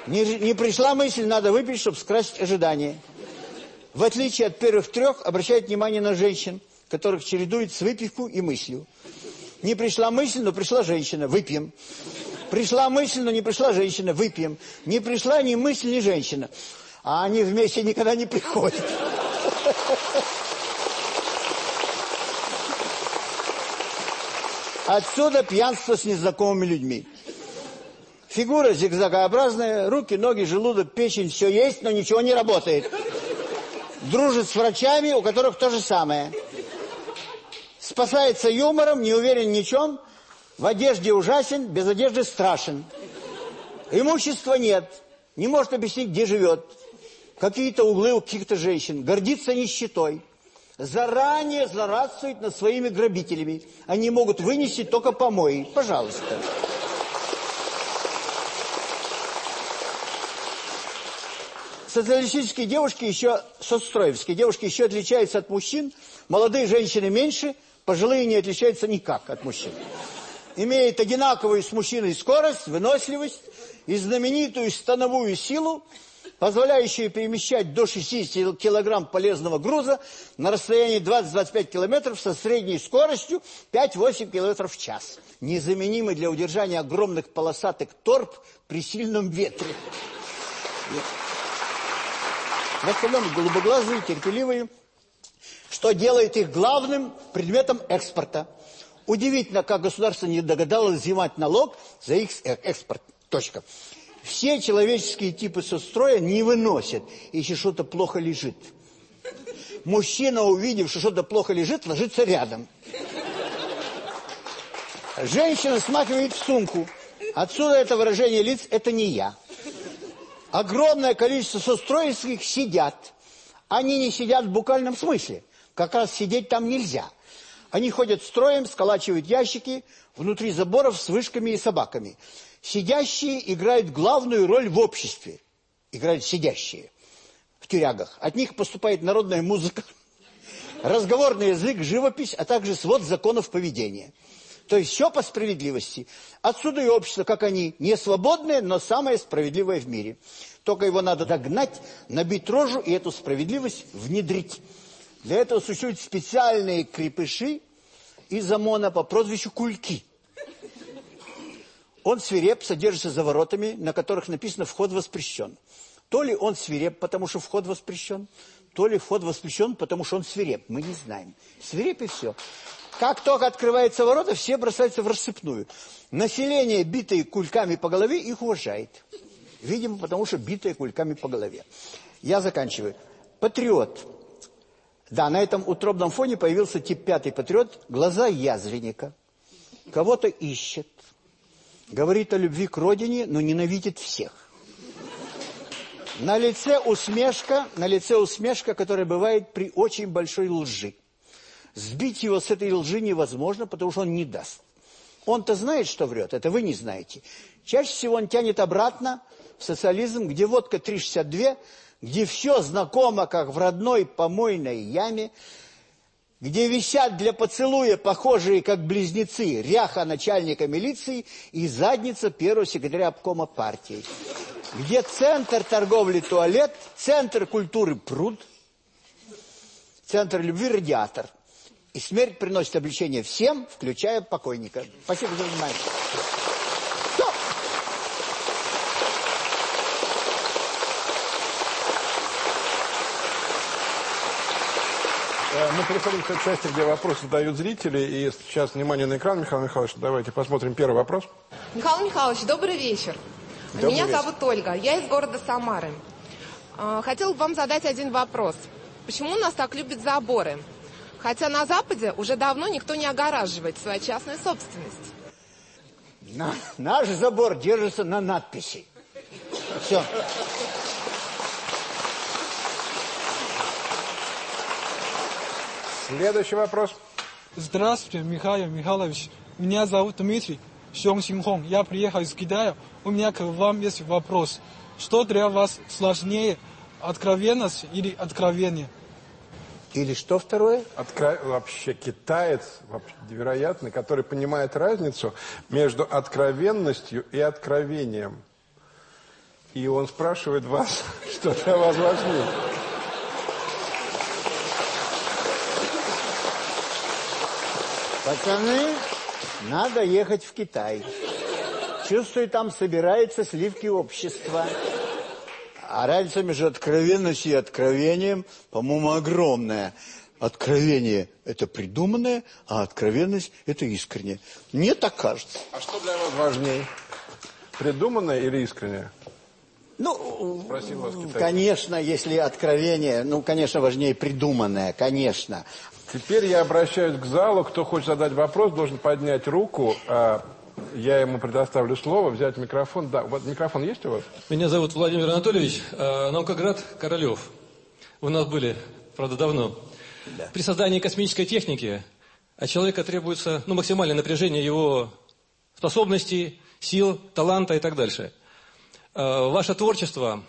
Не, не пришла мысль, надо выпить, чтобы скрасить ожидания. В отличие от первых трех, обращает внимание на женщин которых чередует с выпивку и мыслью. Не пришла мысль, но пришла женщина, выпьем. Пришла мысль, но не пришла женщина, выпьем. Не пришла ни мысль, ни женщина. А они вместе никогда не приходят. Отсюда пьянство с незнакомыми людьми. Фигура зигзагообразная, руки, ноги, желудок, печень, все есть, но ничего не работает. Дружит с врачами, у которых то же самое спасается юмором, не уверен ни чем, в одежде ужасен, без одежды страшен. Имущества нет, не может объяснить, где живет. Какие-то углы у каких-то женщин, гордится нищетой. Заранее злорадствует над своими грабителями. Они могут вынести только помои. Пожалуйста. Социалистические девушки еще, соцстроевские девушки еще отличаются от мужчин. Молодые женщины меньше – Пожилые не отличаются никак от мужчин. Имеет одинаковую с мужчиной скорость, выносливость и знаменитую становую силу, позволяющую перемещать до 60 килограмм полезного груза на расстоянии 20-25 километров со средней скоростью 5-8 километров в час. Незаменимый для удержания огромных полосатых торп при сильном ветре. В остальном голубоглазые, терпеливые, что делает их главным предметом экспорта. Удивительно, как государство не догадалось взимать налог за их э, экспорт. Точка. Все человеческие типы состроя не выносят, если что-то плохо лежит. Мужчина, увидев, что что-то плохо лежит, ложится рядом. Женщина смахивает в сумку. Отсюда это выражение лиц «это не я». Огромное количество состроевских сидят. Они не сидят в буквальном смысле. Как раз сидеть там нельзя. Они ходят строем, сколачивают ящики внутри заборов с вышками и собаками. Сидящие играют главную роль в обществе. Играют сидящие в тюрягах. От них поступает народная музыка, разговорный язык, живопись, а также свод законов поведения. То есть все по справедливости. Отсюда и общество, как они, не свободное, но самое справедливое в мире. Только его надо догнать, набить рожу и эту справедливость внедрить. Для этого существуют специальные крепыши из ОМОНа по прозвищу Кульки. Он свиреп, содержится за воротами, на которых написано «Вход воспрещен». То ли он свиреп, потому что вход воспрещен, то ли вход воспрещен, потому что он свиреп. Мы не знаем. Свиреп и все. Как только открываются ворота, все бросаются в рассыпную. Население, битое кульками по голове, их уважает. Видимо, потому что битое кульками по голове. Я заканчиваю. Патриот. Да, на этом утробном фоне появился тип пятый патриот, глаза язвенника. Кого-то ищет. Говорит о любви к родине, но ненавидит всех. На лице усмешка, на лице усмешка, которая бывает при очень большой лжи. Сбить его с этой лжи невозможно, потому что он не даст. Он-то знает, что врет, это вы не знаете. Чаще всего он тянет обратно в социализм, где водка 3,62, где все знакомо, как в родной помойной яме, где висят для поцелуя похожие, как близнецы, ряха начальника милиции и задница первого секретаря обкома партии, где центр торговли туалет, центр культуры пруд, центр любви радиатор. И смерть приносит облегчение всем, включая покойника. Спасибо за внимание. Э, мы переходим к той части, где вопросы задают зрители. И сейчас внимание на экран, Михаил Михайлович. Давайте посмотрим первый вопрос. Михаил Михайлович, добрый вечер. Добрый Меня вечер. зовут Ольга, я из города Самары. А, Хотела бы вам задать один вопрос. Почему нас так любят заборы? Хотя на Западе уже давно никто не огораживает свою частную собственность. На- наш забор держится на надписи. Все. Следующий вопрос. Здравствуйте, Михаил Михайлович. Меня зовут Дмитрий Сёng Синхон. Я приехал из Китая. У меня к вам есть вопрос. Что для вас сложнее, откровенность или откровение? Или что второе? Откро- Вообще китаец вообще невероятный, который понимает разницу между откровенностью и откровением. И он спрашивает вас, что для вас важнее. Пацаны, надо ехать в Китай. Чувствую, там собираются сливки общества. А разница между откровенностью и откровением, по-моему, огромная. Откровение – это придуманное, а откровенность – это искреннее. Мне так кажется. А что для вас важнее? Придуманное или искреннее? Ну, конечно, если откровение, ну, конечно, важнее придуманное, конечно. Теперь я обращаюсь к залу. Кто хочет задать вопрос, должен поднять руку. а Я ему предоставлю слово, взять микрофон. Да, вот микрофон есть у вас? Меня зовут Владимир Анатольевич, э, Наукоград Королев. Вы у нас были, правда, давно. При создании космической техники от человека требуется ну, максимальное напряжение его способностей, сил, таланта и так дальше. Э, Ваше творчество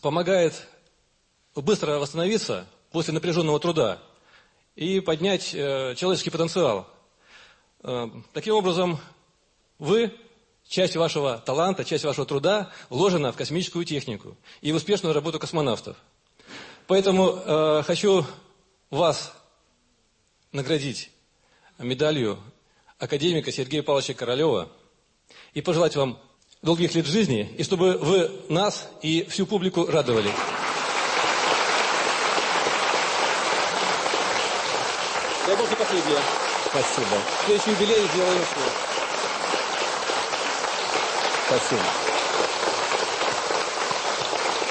помогает быстро восстановиться после напряженного труда и поднять э, человеческий потенциал. Э, Таким образом, вы, часть вашего таланта, часть вашего труда вложена в космическую технику и в успешную работу космонавтов. Поэтому э, хочу вас наградить медалью академика Сергея Павловича Королева и пожелать вам долгих лет жизни, и чтобы вы нас и всю публику радовали. Дай Бог последнее. Спасибо. Следующий юбилей сделаем еще. Спасибо.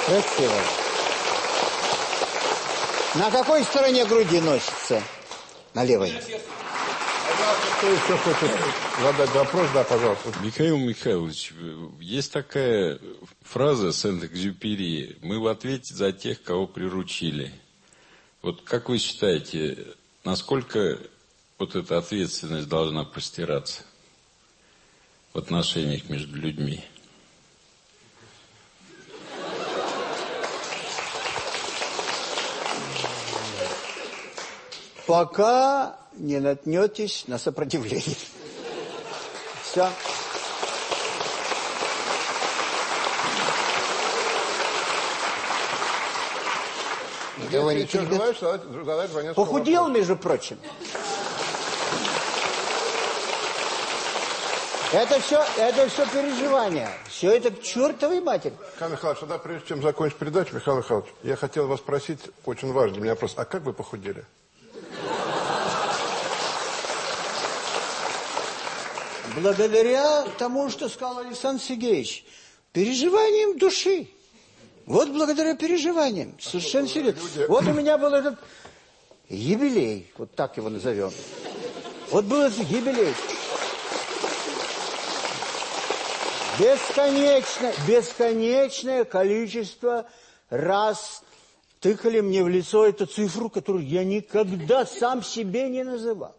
Красиво. На какой стороне груди носится? На левой. Кто еще хочет задать вопрос? Да, пожалуйста. Михаил Михайлович, есть такая фраза Сент-Экзюпери «Мы в ответе за тех, кого приручили». Вот как вы считаете, насколько вот эта ответственность должна простираться в отношениях между людьми? Пока не наткнетесь на сопротивление. Все. Если еще ребят. желаешь задать, задать Похудел, вопрос. между прочим. Это все, это все переживания. Все это к чертовой матери. Михаил Михайлович, тогда прежде чем закончить передачу, Михаил Михайлович, я хотел вас спросить очень важный для меня вопрос. А как вы похудели? Благодаря тому, что сказал Александр Сергеевич, переживанием души. Вот благодаря переживаниям. Совершенно серьезно. Вот у меня был этот юбилей, вот так его назовем. Вот был этот юбилей. Бесконечно, бесконечное количество раз тыкали мне в лицо эту цифру, которую я никогда сам себе не называл.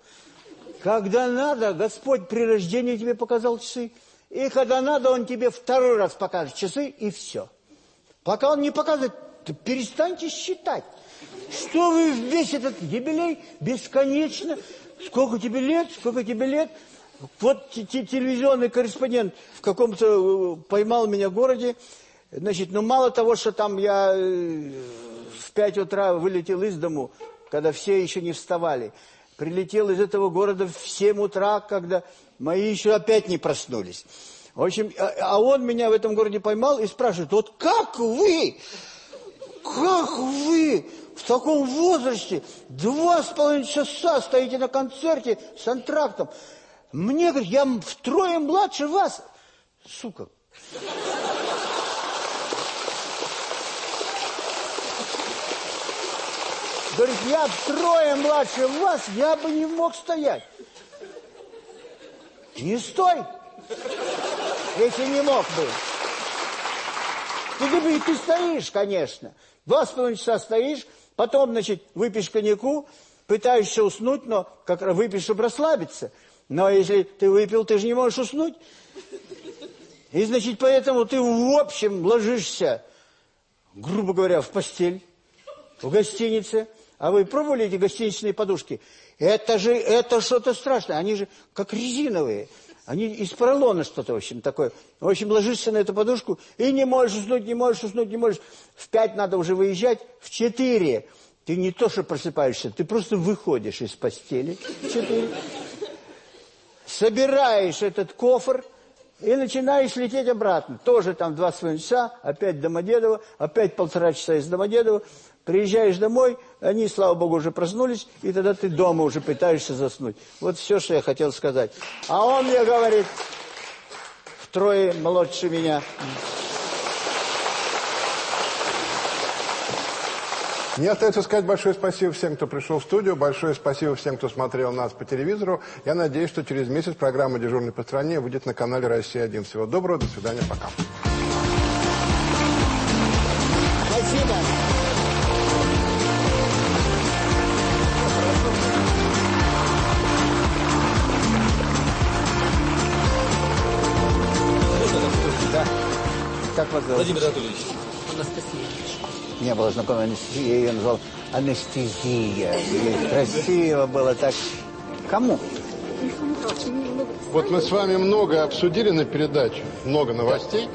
Когда надо, Господь при рождении тебе показал часы, и когда надо, Он тебе второй раз покажет часы, и все. Пока Он не показывает, перестаньте считать. Что вы весь этот юбилей бесконечно, сколько тебе лет, сколько тебе лет. Вот те- те- телевизионный корреспондент в каком-то э, поймал меня в городе, значит, ну мало того, что там я э, в 5 утра вылетел из дому, когда все еще не вставали, прилетел из этого города в 7 утра, когда мои еще опять не проснулись. В общем, а, а он меня в этом городе поймал и спрашивает, вот как вы, как вы в таком возрасте два с половиной часа стоите на концерте с антрактом? Мне, говорит, я втрое младше вас. Сука. Говорит, я втрое младше вас, я бы не мог стоять. Не стой, если не мог бы. Ты, ты, ты стоишь, конечно. Два с половиной часа стоишь, потом, значит, выпьешь коньяку, пытаешься уснуть, но как выпьешь, чтобы расслабиться. Но если ты выпил, ты же не можешь уснуть. И, значит, поэтому ты в общем ложишься, грубо говоря, в постель, в гостинице. А вы пробовали эти гостиничные подушки? Это же, это что-то страшное. Они же как резиновые. Они из поролона что-то, в общем, такое. В общем, ложишься на эту подушку и не можешь уснуть, не можешь уснуть, не можешь. В пять надо уже выезжать, в четыре. Ты не то, что просыпаешься, ты просто выходишь из постели. Четыре. Собираешь этот кофр и начинаешь лететь обратно. Тоже там два с часа, опять Домодедово, опять полтора часа из Домодедова. Приезжаешь домой, они, слава богу, уже проснулись, и тогда ты дома уже пытаешься заснуть. Вот все, что я хотел сказать. А он мне говорит, втрое младше меня. Мне остается сказать большое спасибо всем, кто пришел в студию, большое спасибо всем, кто смотрел нас по телевизору. Я надеюсь, что через месяц программа «Дежурный по стране» выйдет на канале «Россия-1». Всего доброго, до свидания, пока. Как вас зовут? Владимир Анатольевич. Не было знакомой Анастасии, я ее назвал Анестезия. И красиво было так. Кому? Вот мы с вами много обсудили на передаче, много новостей,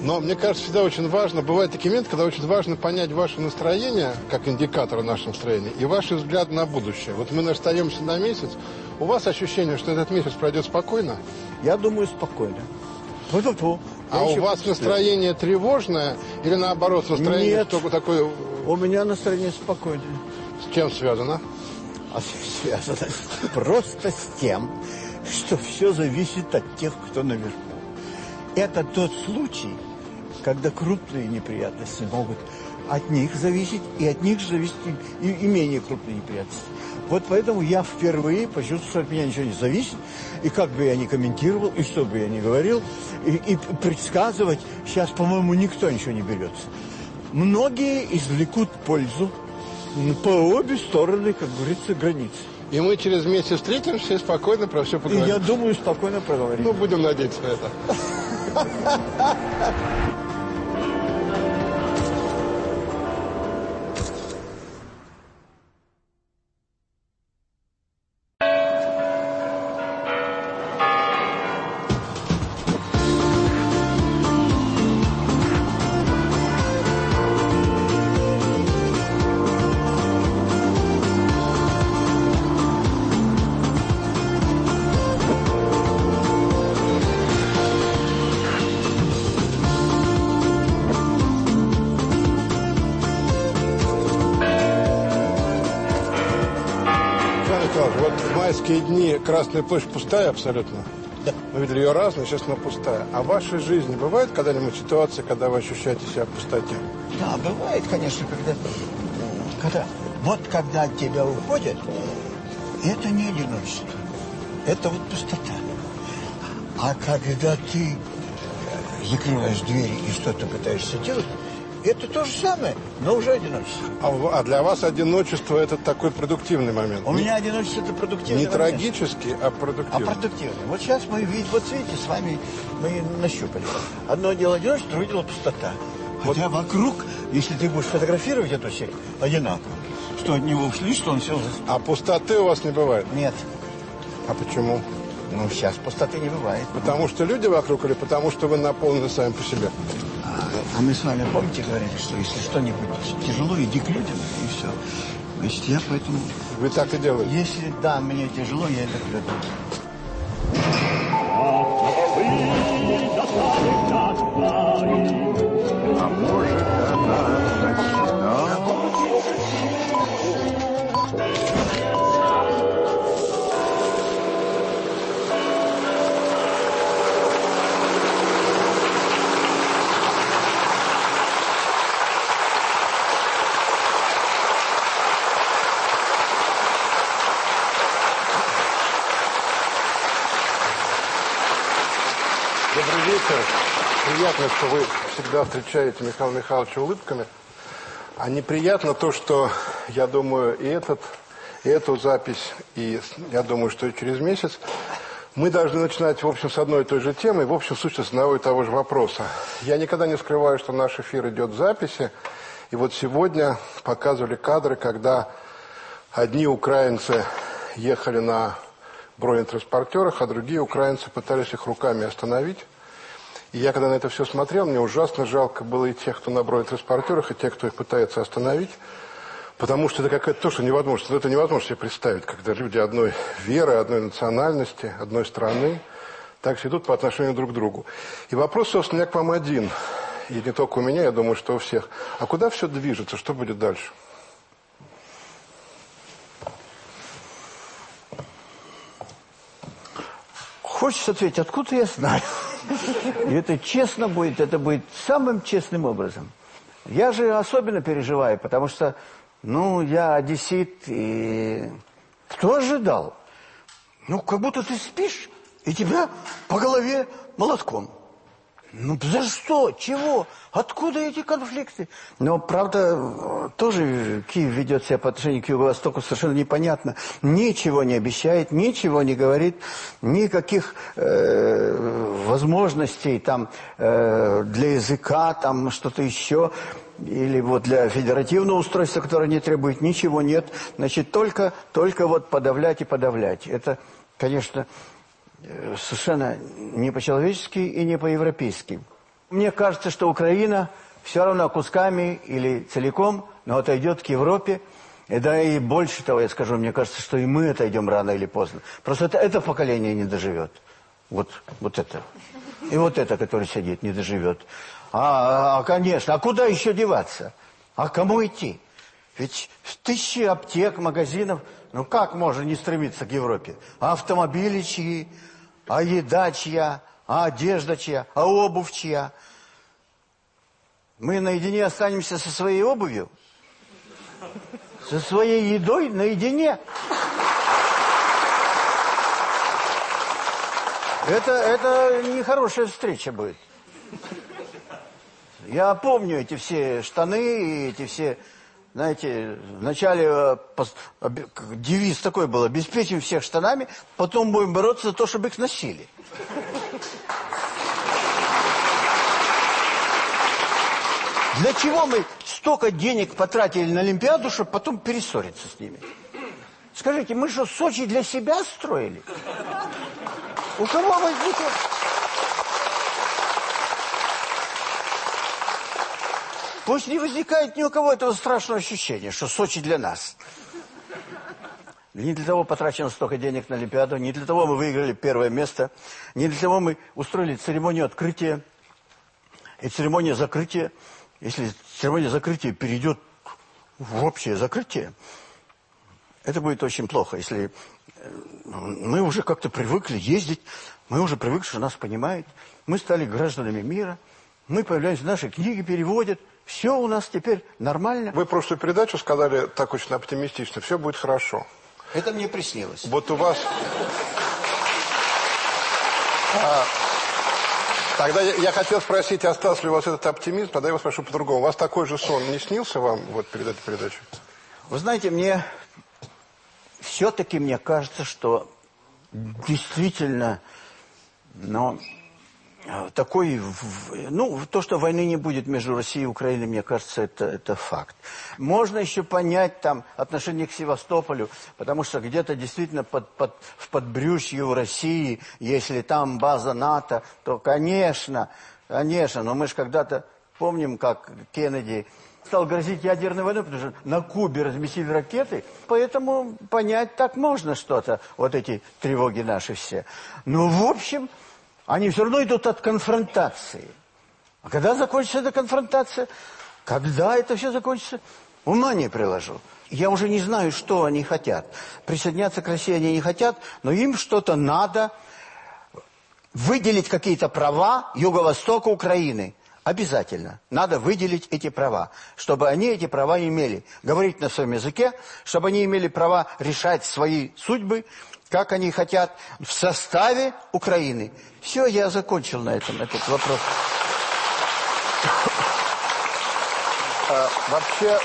но мне кажется, всегда очень важно, бывают такие моменты, когда очень важно понять ваше настроение, как индикатор нашего настроения, и ваши взгляды на будущее. Вот мы остаемся на месяц, у вас ощущение, что этот месяц пройдет спокойно, Я думаю, спокойно. Фу-фу-фу. А у вас настроение тревожное или наоборот настроение Нет. только такое, У меня настроение спокойное. с чем связано? А связано просто с тем, что все зависит от тех, кто наверху. Это тот случай, когда крупные неприятности могут от них зависеть, и от них же зависят и, и менее крупные неприятности. Вот поэтому я впервые почувствовал, что от меня ничего не зависит, и как бы я ни комментировал, и что бы я ни говорил, и, и предсказывать сейчас, по-моему, никто ничего не берется. Многие извлекут пользу по обе стороны, как говорится, границы. И мы через месяц встретимся и спокойно про все И поговорим. я думаю, спокойно проговорим. Ну, будем надеяться на это. Красная площадь пустая абсолютно. Да. Мы видели ее разную, сейчас она пустая. А в вашей жизни бывает когда-нибудь ситуация, когда вы ощущаете себя в пустоте? Да, бывает, конечно, когда, когда вот когда от тебя уходят, это не одиночество, это вот пустота. А когда ты закрываешь двери и что-то пытаешься делать, это то же самое, но уже одиночество. А, а для вас одиночество это такой продуктивный момент. У Не- меня одиночество это продуктивный не момент. трагический, а А продуктивный. продуктивный. Вот сейчас мы вот видите, с вами мы нащупали. Одно дело одиночество, другое дело пустота. Хотя вокруг, если ты будешь фотографировать эту сеть, одинаково. Что от него ушли, что он сел за... А пустоты у вас не бывает? Нет. А почему? Ну, сейчас пустоты не бывает. Потому что люди вокруг или потому что вы наполнены сами по себе? А, а мы с вами, помните, говорили, что если что-нибудь тяжело, иди к людям, и все. Значит, я поэтому... Вы так и делаете. Если, да, мне тяжело, я иду к людям. А может приятно, что вы всегда встречаете Михаила Михайловича улыбками. А неприятно то, что, я думаю, и, этот, и эту запись, и я думаю, что и через месяц мы должны начинать, в общем, с одной и той же темы, в общем, суть одного и того же вопроса. Я никогда не скрываю, что наш эфир идет в записи. И вот сегодня показывали кадры, когда одни украинцы ехали на бронетранспортерах, а другие украинцы пытались их руками остановить. И я, когда на это все смотрел, мне ужасно жалко было и тех, кто на бронетранспортерах, и тех, кто их пытается остановить. Потому что это какая-то то, что невозможно. Это невозможно себе представить, когда люди одной веры, одной национальности, одной страны так себя идут по отношению друг к другу. И вопрос, собственно, я к вам один. И не только у меня, я думаю, что у всех. А куда все движется? Что будет дальше? Хочешь ответить, откуда я знаю? И это честно будет, это будет самым честным образом. Я же особенно переживаю, потому что ну, я одессит, и кто ожидал? Ну, как будто ты спишь, и тебя по голове молотком. Ну, за что? Чего? Откуда эти конфликты? Но, правда, тоже Киев ведет себя по отношению к Юго-Востоку совершенно непонятно. Ничего не обещает, ничего не говорит, никаких э, возможностей там э, для языка, там что-то еще или вот для федеративного устройства, которое не требует, ничего нет. Значит, только, только вот подавлять и подавлять. Это, конечно, совершенно не по-человечески и не по-европейски. Мне кажется, что Украина все равно кусками или целиком, но отойдет к Европе. И да и больше того, я скажу, мне кажется, что и мы отойдем рано или поздно. Просто это, это поколение не доживет. Вот, вот это. И вот это, который сидит, не доживет. А, а, конечно, а куда еще деваться? А кому идти? Ведь тысячи аптек, магазинов, ну как можно не стремиться к Европе? А автомобили чьи? А еда чья? А одежда чья? А обувь чья? Мы наедине останемся со своей обувью? Со своей едой наедине? Это, это нехорошая встреча будет. Я помню эти все штаны, эти все, знаете, вначале э, девиз такой был, обеспечим всех штанами, потом будем бороться за то, чтобы их носили. Для чего мы столько денег потратили на Олимпиаду, чтобы потом перессориться с ними? Скажите, мы что, Сочи для себя строили? У кого возникло... Пусть не возникает ни у кого этого страшного ощущения, что Сочи для нас. Не для того потрачено столько денег на Олимпиаду, не для того мы выиграли первое место, не для того мы устроили церемонию открытия. И церемония закрытия, если церемония закрытия перейдет в общее закрытие, это будет очень плохо, если э, мы уже как-то привыкли ездить, мы уже привыкли, что нас понимают, мы стали гражданами мира, мы появляемся, наши книги переводят, все у нас теперь нормально. Вы прошлую передачу сказали так очень оптимистично, все будет хорошо. Это мне приснилось. Вот у вас... А, тогда я, я хотел спросить, остался ли у вас этот оптимизм, тогда я вас спрошу по-другому. У вас такой же сон не снился вам вот перед этой передачей? Вы знаете, мне все-таки мне кажется, что действительно, но такой, ну, то, что войны не будет между Россией и Украиной, мне кажется, это, это факт. Можно еще понять там отношение к Севастополю, потому что где-то действительно под, под, в подбрюшье у России, если там база НАТО, то, конечно, конечно, но мы же когда-то помним, как Кеннеди стал грозить ядерной войной, потому что на Кубе разместили ракеты, поэтому понять так можно что-то, вот эти тревоги наши все. Но, в общем... Они все равно идут от конфронтации. А когда закончится эта конфронтация? Когда это все закончится? Ума не приложу. Я уже не знаю, что они хотят. Присоединяться к России они не хотят, но им что-то надо выделить какие-то права Юго-Востока Украины. Обязательно. Надо выделить эти права, чтобы они эти права имели. Говорить на своем языке, чтобы они имели права решать свои судьбы, как они хотят, в составе Украины. Все, я закончил на этом этот вопрос. А, Вообще,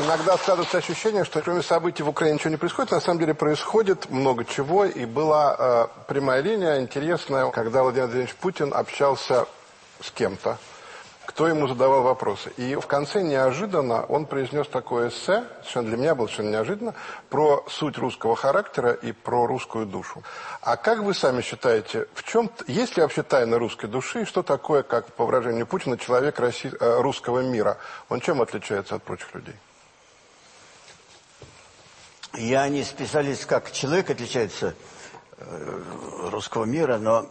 иногда складывается ощущение, что кроме событий в Украине ничего не происходит. На самом деле происходит много чего. И была э, прямая линия интересная, когда Владимир Владимирович Путин общался с кем-то, кто ему задавал вопросы. И в конце неожиданно он произнес такое эссе, совершенно для меня было совершенно неожиданно, про суть русского характера и про русскую душу. А как вы сами считаете, в чем, есть ли вообще тайна русской души, и что такое, как по выражению Путина, человек России, э, русского мира? Он чем отличается от прочих людей? Я не специалист, как человек отличается э, русского мира, но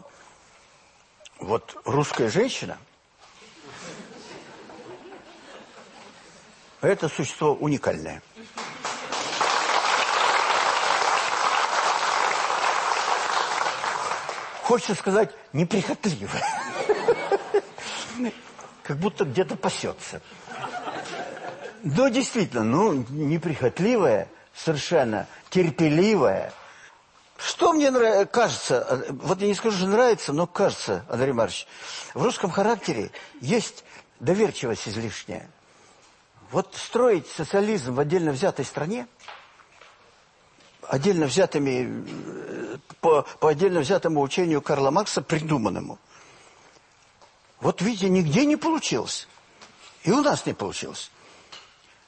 вот русская женщина – это существо уникальное. Хочется сказать, неприхотливое. Как будто где-то пасется. Но действительно, ну, неприхотливая, совершенно терпеливая. Что мне нравится, кажется, вот я не скажу, что нравится, но кажется, Андрей Маркович, в русском характере есть доверчивость излишняя. Вот строить социализм в отдельно взятой стране, отдельно взятыми, э, по, по отдельно взятому учению Карла Маркса, придуманному, вот видите, нигде не получилось. И у нас не получилось.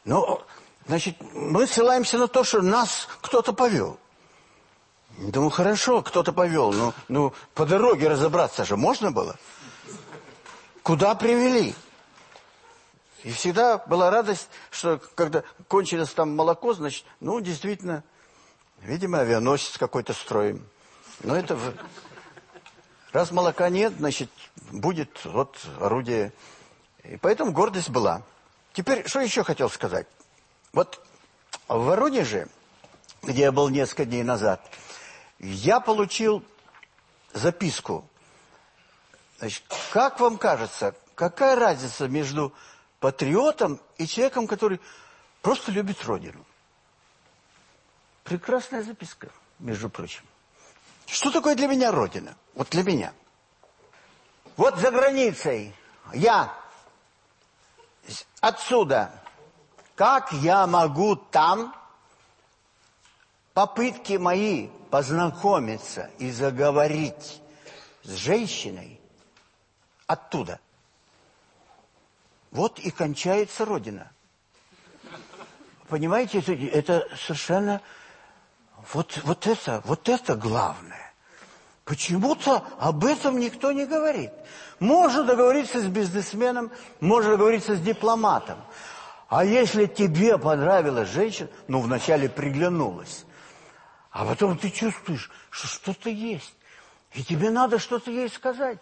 Но, значит, мы ссылаемся на то, что нас кто-то повел. Думаю, хорошо, кто-то повел. Ну, ну, по дороге разобраться же можно было. Куда привели? И всегда была радость, что когда кончилось там молоко, значит, ну, действительно, видимо, авианосец какой-то строим. Но это... Раз молока нет, значит, будет вот орудие. И поэтому гордость была. Теперь, что еще хотел сказать? Вот в Воронеже, где я был несколько дней назад, я получил записку. Значит, как вам кажется, какая разница между патриотом и человеком, который просто любит Родину? Прекрасная записка, между прочим. Что такое для меня Родина? Вот для меня. Вот за границей я отсюда. Как я могу там попытки мои познакомиться и заговорить с женщиной оттуда? Вот и кончается Родина. Понимаете, это, совершенно... Вот, вот это, вот это главное. Почему-то об этом никто не говорит. Можно договориться с бизнесменом, можно договориться с дипломатом. А если тебе понравилась женщина, ну, вначале приглянулась, а потом ты чувствуешь, что что-то есть, и тебе надо что-то ей сказать.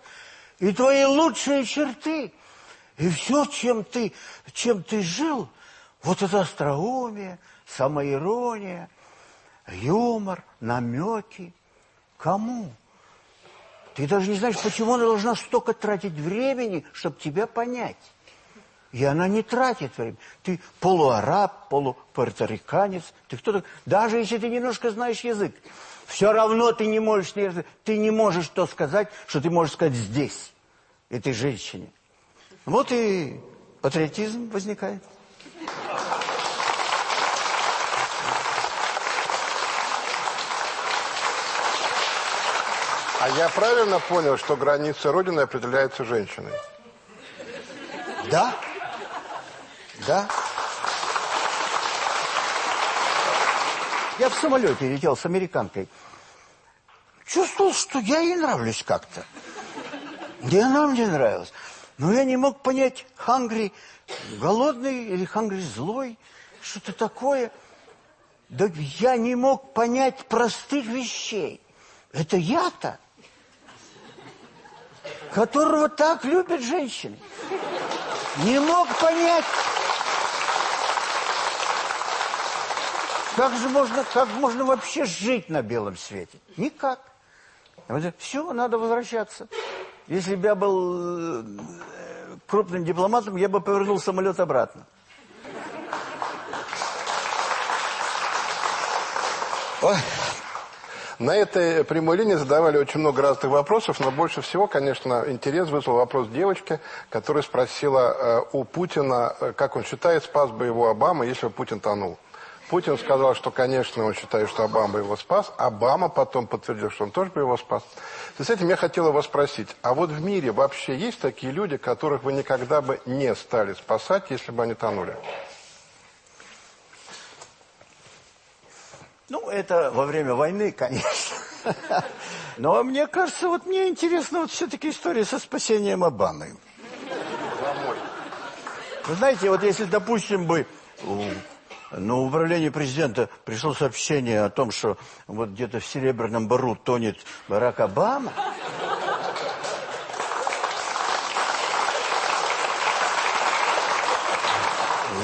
И твои лучшие черты, и все, чем ты, чем ты жил, вот это остроумие, самоирония, юмор, намеки. Кому? Ты даже не знаешь, почему она должна столько тратить времени, чтобы тебя понять. И она не тратит время. Ты полуараб, полупуэрториканец. Ты кто-то... Даже если ты немножко знаешь язык, все равно ты не можешь... Ты не можешь то сказать, что ты можешь сказать здесь, этой женщине. Вот и патриотизм возникает. А я правильно понял, что граница Родины определяется женщиной? Да? Да? Я в самолете летел с американкой. Чувствовал, что я ей нравлюсь как-то. И она мне нравилась. Но я не мог понять, Хангри голодный или Хангри злой, что-то такое. Да я не мог понять простых вещей. Это я-то, которого так любят женщины. Не мог понять. Как же можно, как можно вообще жить на белом свете? Никак. Все, надо возвращаться. Если бы я был э, крупным дипломатом, я бы повернул самолет обратно. На этой прямой линии задавали очень много разных вопросов, но больше всего, конечно, интерес вызвал вопрос девочки, которая спросила э, у Путина, э, как он считает, спас бы его Обама, если бы Путин тонул. Путин сказал, что, конечно, он считает, что Обама его спас. Обама потом подтвердил, что он тоже бы его спас. с этим я хотела вас спросить, а вот в мире вообще есть такие люди, которых вы никогда бы не стали спасать, если бы они тонули? Ну, это во время войны, конечно. Но мне кажется, вот мне интересно вот все-таки история со спасением Обамы. Вы знаете, вот если, допустим, бы на управление президента пришло сообщение о том, что вот где-то в Серебряном Бару тонет Барак Обама.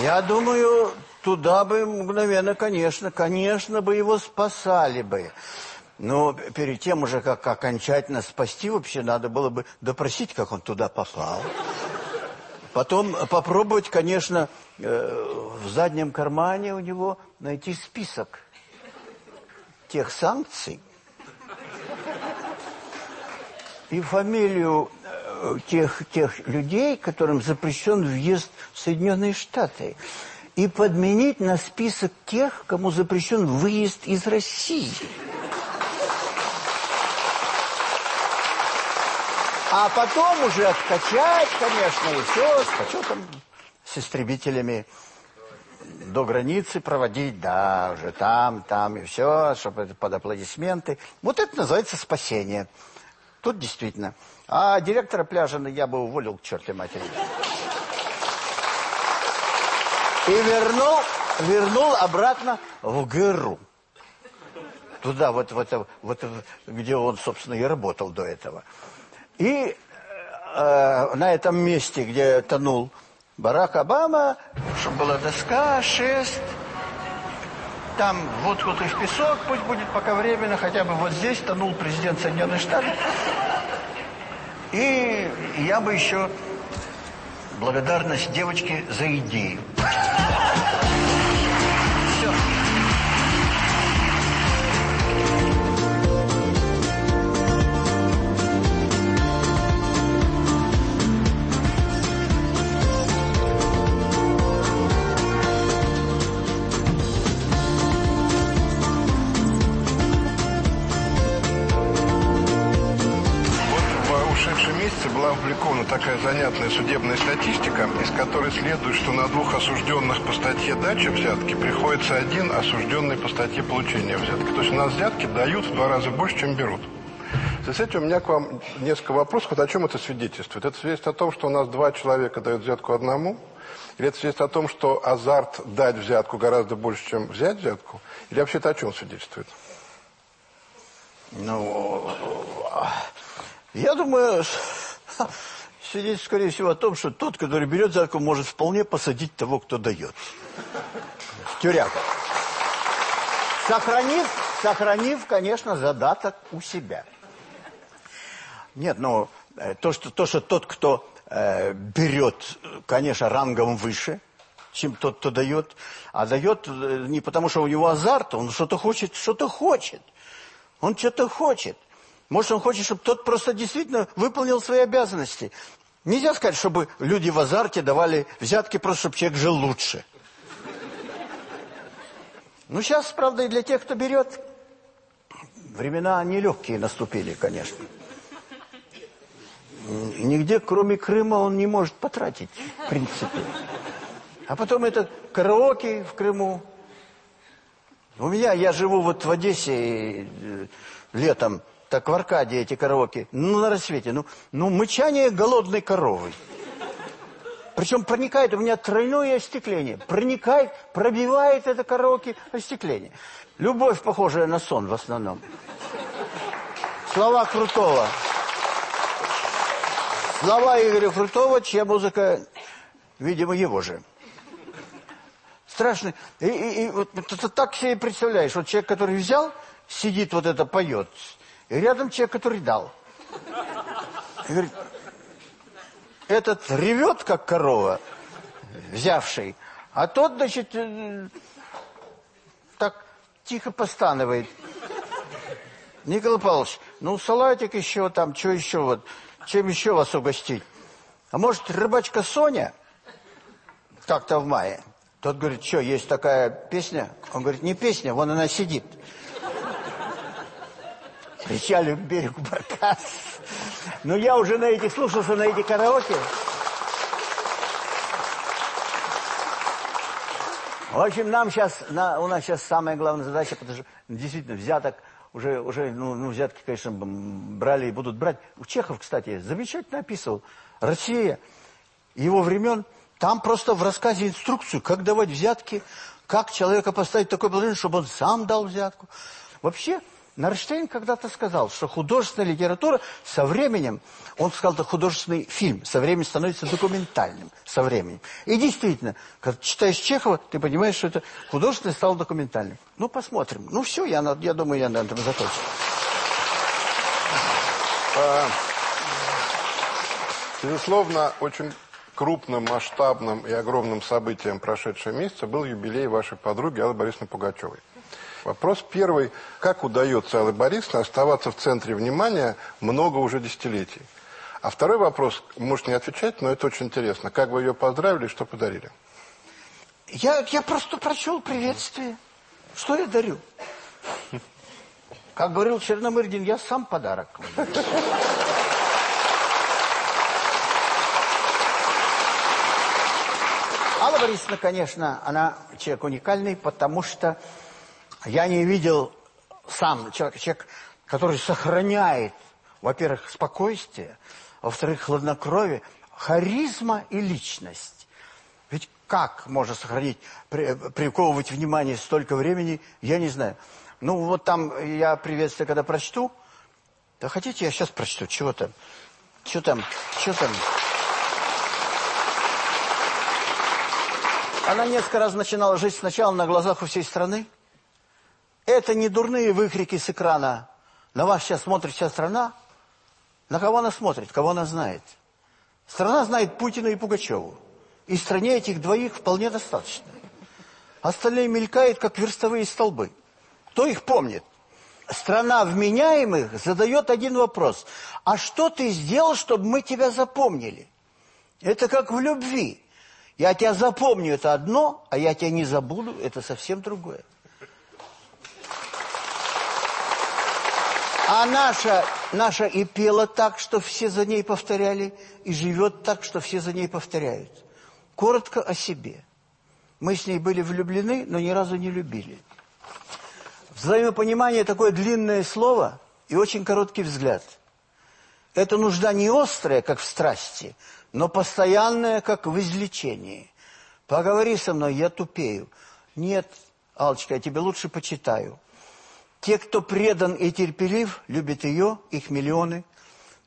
Я думаю, туда бы мгновенно, конечно, конечно бы его спасали бы. Но перед тем уже, как окончательно спасти, вообще надо было бы допросить, как он туда попал. Потом попробовать, конечно, в заднем кармане у него найти список тех санкций и фамилию э, тех, тех людей, которым запрещен въезд в Соединенные Штаты, и подменить на список тех, кому запрещен выезд из России. А потом уже откачать, конечно, и все, с почетом, с истребителями до границы проводить, да, уже там, там и все, чтобы под аплодисменты. Вот это называется спасение. Тут действительно. А директора пляжа я бы уволил к чертой матери. И вернул, вернул обратно в ГРУ. Туда, вот, вот, вот, где он, собственно, и работал до этого. И э, на этом месте, где тонул Барак Обама, чтобы была доска, шест, там вот вот и в песок, пусть будет пока временно, хотя бы вот здесь тонул президент Соединенных Штатов. И я бы еще благодарность девочке за идею. Судебная статистика, из которой следует, что на двух осужденных по статье дачи взятки приходится один осужденный по статье получения взятки. То есть у нас взятки дают в два раза больше, чем берут. С этим у меня к вам несколько вопросов. Вот о чем это свидетельствует? Это свидетельствует о том, что у нас два человека дают взятку одному? Или это свидетельствует о том, что азарт дать взятку гораздо больше, чем взять взятку? Или вообще это о чем свидетельствует? Ну, я думаю, свидетельствует, скорее всего, о том, что тот, который берет взятку, может вполне посадить того, кто дает. В тюряку. Сохранив, сохранив, конечно, задаток у себя. Нет, ну, то, что, то, что тот, кто э, берет, конечно, рангом выше, чем тот, кто дает, а дает э, не потому, что у него азарт, он что-то хочет, что-то хочет. Он что-то хочет. Может, он хочет, чтобы тот просто действительно выполнил свои обязанности. Нельзя сказать, чтобы люди в азарте давали взятки, просто чтобы человек жил лучше. Ну, сейчас, правда, и для тех, кто берет, времена нелегкие наступили, конечно. Нигде, кроме Крыма, он не может потратить, в принципе. А потом это караоке в Крыму. У меня, я живу вот в Одессе э, летом, так в Аркадии эти караоке, ну, на рассвете, ну, ну мычание голодной коровы. Причем проникает, у меня тройное остекление, проникает, пробивает это караоке остекление. Любовь, похожая на сон в основном. Слова Крутого. Слова Игоря Крутого, чья музыка, видимо, его же. Страшно. И, и, и вот ты так себе представляешь, вот человек, который взял, сидит вот это поет, и рядом человек, который дал. И говорит, этот ревет, как корова, взявший, а тот, значит, э, так тихо постанывает. Николай Павлович, ну салатик еще там, что еще вот, чем еще вас угостить? А может рыбачка Соня? Как-то в мае. Тот говорит, что, есть такая песня? Он говорит, не песня, вон она сидит. Причалю к берегу баркас. Но я уже на этих слушался, на эти караоке. В общем, нам сейчас, на, у нас сейчас самая главная задача, потому что действительно взяток, уже, уже ну, ну, взятки, конечно, брали и будут брать. У Чехов, кстати, замечательно описывал. Россия, его времен, там просто в рассказе инструкцию, как давать взятки, как человека поставить в такое положение, чтобы он сам дал взятку. Вообще, Нарштейн когда-то сказал, что художественная литература со временем, он сказал, это художественный фильм, со временем становится документальным, со временем. И действительно, когда читаешь Чехова, ты понимаешь, что это художественное стало документальным. Ну, посмотрим. Ну, все, я, я думаю, я на этом закончу. А, безусловно, очень крупным, масштабным и огромным событием прошедшего месяца был юбилей вашей подруги Аллы Борисовны Пугачевой. Вопрос первый. Как удается Алле Борисовне оставаться в центре внимания много уже десятилетий? А второй вопрос, может не отвечать, но это очень интересно. Как вы ее поздравили и что подарили? Я, я просто прочел приветствие. Что я дарю? Как говорил Черномырдин, я сам подарок. Алла Борисовна, конечно, она человек уникальный, потому что я не видел сам человек, человек который сохраняет, во-первых, спокойствие, во-вторых, хладнокровие, харизма и личность. Ведь как можно сохранить, при, приковывать внимание столько времени, я не знаю. Ну, вот там я приветствие, когда прочту, да хотите, я сейчас прочту, чего там, что там, что там. Она несколько раз начинала жить сначала на глазах у всей страны, это не дурные выкрики с экрана. На вас сейчас смотрит вся страна. На кого она смотрит, кого она знает? Страна знает Путина и Пугачеву. И стране этих двоих вполне достаточно. Остальные мелькают, как верстовые столбы. Кто их помнит? Страна вменяемых задает один вопрос. А что ты сделал, чтобы мы тебя запомнили? Это как в любви. Я тебя запомню, это одно, а я тебя не забуду, это совсем другое. А наша, наша и пела так, что все за ней повторяли, и живет так, что все за ней повторяют. Коротко о себе. Мы с ней были влюблены, но ни разу не любили. Взаимопонимание – такое длинное слово и очень короткий взгляд. Это нужда не острая, как в страсти, но постоянная, как в излечении. Поговори со мной, я тупею. Нет, Алочка, я тебе лучше почитаю. Те, кто предан и терпелив, любят ее, их миллионы.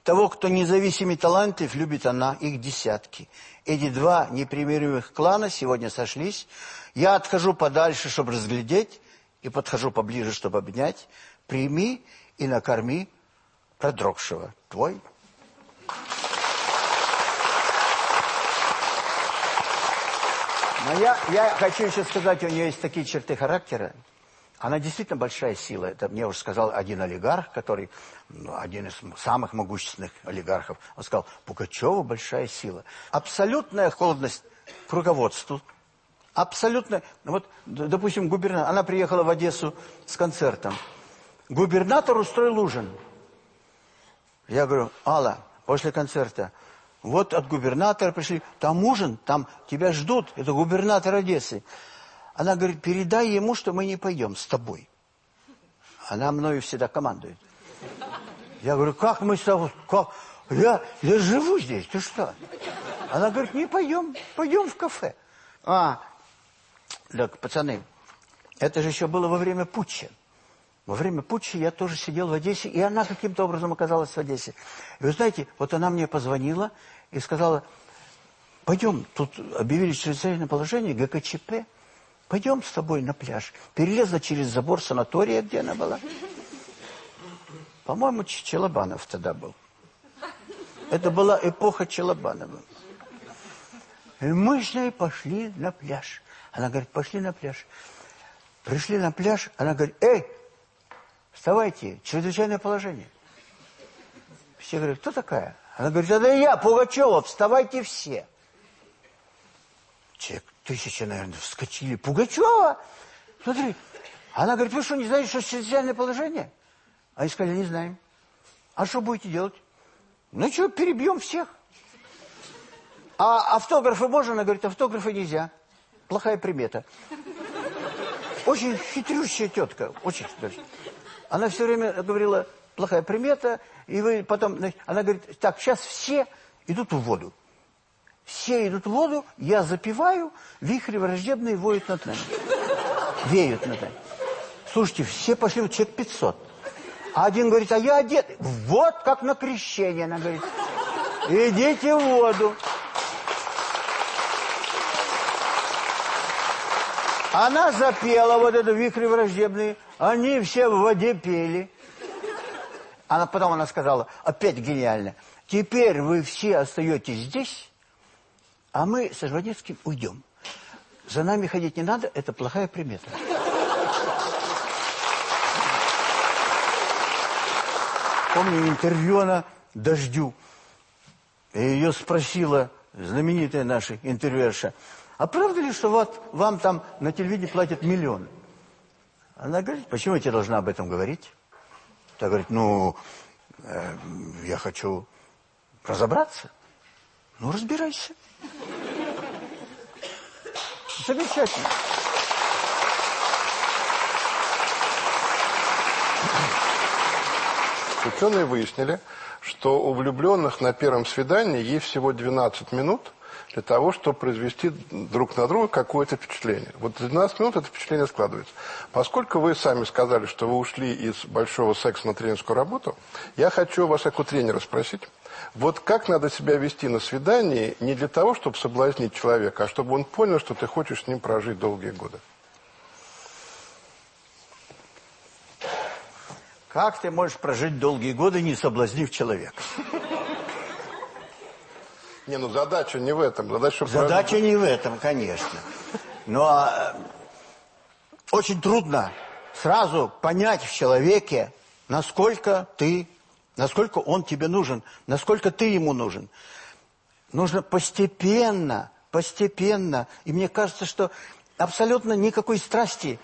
Того, кто независим и талантлив, любит она, их десятки. Эти два непримиримых клана сегодня сошлись. Я отхожу подальше, чтобы разглядеть, и подхожу поближе, чтобы обнять. Прими и накорми продрогшего. Твой. Но я, я хочу еще сказать, у нее есть такие черты характера. Она действительно большая сила. Это мне уже сказал один олигарх, который, ну, один из самых могущественных олигархов. Он сказал, Пугачева большая сила. Абсолютная холодность к руководству. Абсолютно. Ну, вот, допустим, губернатор, она приехала в Одессу с концертом. Губернатор устроил ужин. Я говорю, Алла, после концерта, вот от губернатора пришли, там ужин, там тебя ждут, это губернатор Одессы. Она говорит, передай ему, что мы не пойдем с тобой. Она мною всегда командует. Я говорю, как мы с тобой, как? Я, я живу здесь, ты что? Она говорит, не пойдем, пойдем в кафе. А, так, пацаны, это же еще было во время путча. Во время путча я тоже сидел в Одессе, и она каким-то образом оказалась в Одессе. И вы знаете, вот она мне позвонила и сказала, пойдем, тут объявили чрезвычайное положение, ГКЧП, Пойдем с тобой на пляж. Перелезла через забор санатория, где она была. По-моему, Челобанов тогда был. Это была эпоха Челобанова. И мы с ней пошли на пляж. Она говорит, пошли на пляж. Пришли на пляж, она говорит, эй, вставайте, чрезвычайное положение. Все говорят, кто такая? Она говорит, это я, Пугачева, вставайте все. Человек, тысячи, наверное, вскочили. Пугачева? Смотри. Она говорит, вы что, не знаете, что чрезвычайное положение? Они сказали, не знаем. А что будете делать? Ну что, перебьем всех. А автографы можно? Она говорит, автографы нельзя. Плохая примета. Очень хитрющая тетка, очень хитрющая. Она все время говорила, плохая примета, и вы потом... Она говорит, так, сейчас все идут в воду. Все идут в воду, я запиваю, вихри враждебные воют над нами. Веют над нами. Слушайте, все пошли, вот человек 500. А один говорит, а я одет. Вот как на крещение, она говорит. Идите в воду. Она запела вот эту вихри враждебные. Они все в воде пели. Она потом она сказала, опять гениально. Теперь вы все остаетесь здесь, а мы со Жванецким уйдем. За нами ходить не надо, это плохая примета. Помню интервью она «Дождю». И ее спросила знаменитая наша интервьюерша, а правда ли, что вот вам там на телевидении платят миллионы? Она говорит, почему я тебе должна об этом говорить? Та говорит, ну, э, я хочу разобраться. Ну, разбирайся. Замечательно. Ученые выяснили, что у влюбленных на первом свидании есть всего 12 минут для того, чтобы произвести друг на друга какое-то впечатление. Вот за 12 минут это впечатление складывается. Поскольку вы сами сказали, что вы ушли из большого секса на тренерскую работу, я хочу вас, как у тренера, спросить, вот как надо себя вести на свидании не для того, чтобы соблазнить человека, а чтобы он понял, что ты хочешь с ним прожить долгие годы? Как ты можешь прожить долгие годы, не соблазнив человека? Не, ну задача не в этом. Задача, Задача не в этом, конечно. Но э, очень трудно сразу понять в человеке, насколько ты, насколько он тебе нужен, насколько ты ему нужен. Нужно постепенно, постепенно. И мне кажется, что абсолютно никакой страсти.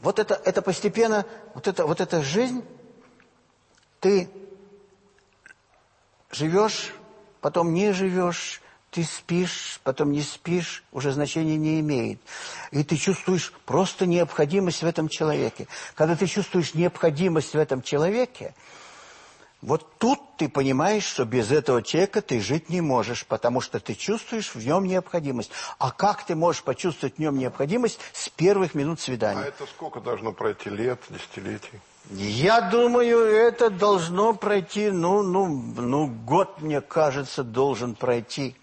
Вот это, это постепенно, вот, это, вот эта жизнь, ты живешь, потом не живешь, ты спишь, потом не спишь, уже значения не имеет. И ты чувствуешь просто необходимость в этом человеке. Когда ты чувствуешь необходимость в этом человеке, вот тут ты понимаешь, что без этого человека ты жить не можешь, потому что ты чувствуешь в нем необходимость. А как ты можешь почувствовать в нем необходимость с первых минут свидания? А это сколько должно пройти лет, десятилетий? Я думаю, это должно пройти, ну, ну, ну, год, мне кажется, должен пройти.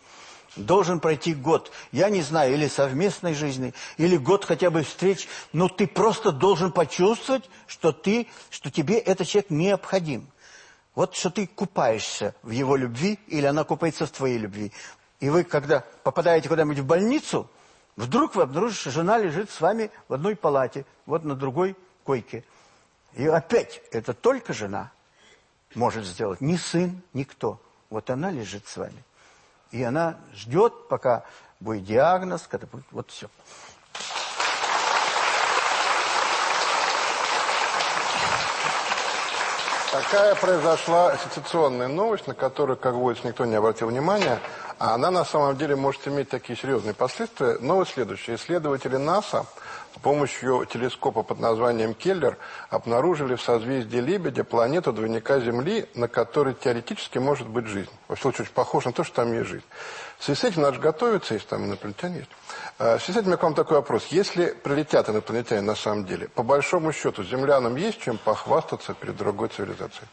Должен пройти год. Я не знаю, или совместной жизни, или год хотя бы встреч. Но ты просто должен почувствовать, что ты, что тебе этот человек необходим. Вот что ты купаешься в его любви, или она купается в твоей любви. И вы, когда попадаете куда-нибудь в больницу, вдруг вы обнаружите, что жена лежит с вами в одной палате, вот на другой койке. И опять, это только жена может сделать, ни сын, никто. Вот она лежит с вами. И она ждет, пока будет диагноз, когда будет, вот все. Такая произошла сенсационная новость, на которую, как водится, никто не обратил внимания, а она на самом деле может иметь такие серьезные последствия. Новость следующая. Исследователи НАСА с помощью телескопа под названием Келлер обнаружили в созвездии Лебедя планету двойника Земли, на которой теоретически может быть жизнь. Во всяком случае, очень похоже на то, что там есть жизнь. В связи с этим надо же готовиться, если там инопланетяне есть. Э, В связи с этим я к вам такой вопрос. Если прилетят инопланетяне на самом деле, по большому счету, землянам есть чем похвастаться перед другой цивилизацией?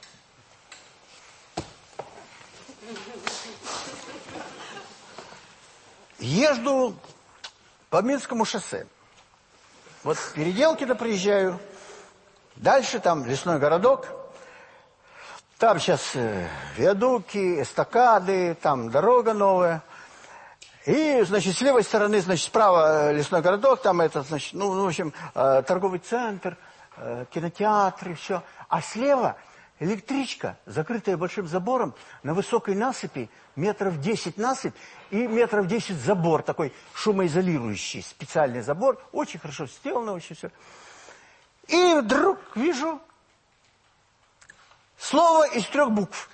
Езжу по Минскому шоссе. Вот в Переделкино приезжаю. Дальше там лесной городок. Там сейчас э, виадуки, эстакады, там дорога новая. И, значит, с левой стороны, значит, справа э, лесной городок, там этот, значит, ну, в общем, э, торговый центр, кинотеатры, все. А слева электричка, закрытая большим забором, на высокой насыпи, метров 10 насыпь и метров 10 забор, такой шумоизолирующий, специальный забор. Очень хорошо сделано, очень все. И вдруг вижу слово из трех букв.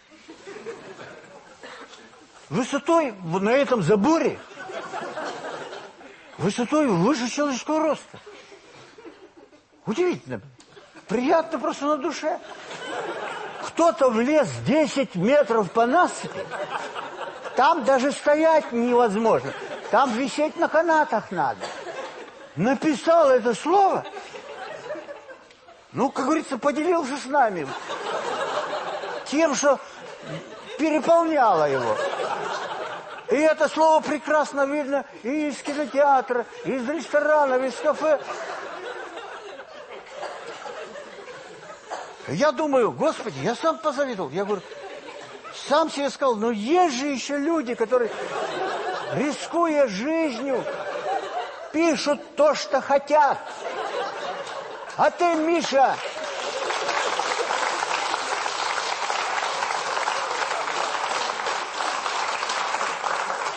Высотой на этом заборе, высотой выше человеческого роста. Удивительно. Приятно просто на душе. Кто-то влез 10 метров по насыпи. Там даже стоять невозможно. Там висеть на канатах надо. Написал это слово. Ну, как говорится, поделился с нами. Тем, что переполняло его. И это слово прекрасно видно и из кинотеатра, и из ресторанов, и из кафе. Я думаю, Господи, я сам позавидовал. Я говорю, сам себе сказал, но есть же еще люди, которые, рискуя жизнью, пишут то, что хотят. А ты, Миша,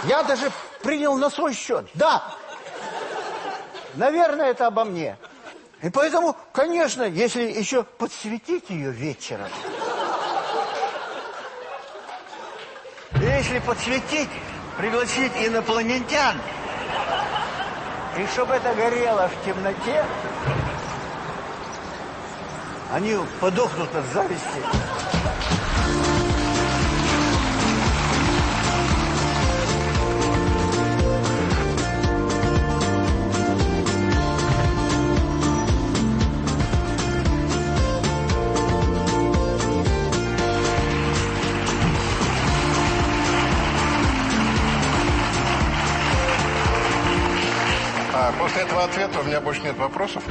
я даже принял на свой счет. Да, наверное, это обо мне. И поэтому, конечно, если еще подсветить ее вечером, если подсветить, пригласить инопланетян, и чтобы это горело в темноте, они подохнут от зависти. Этого ответа у меня больше нет вопросов.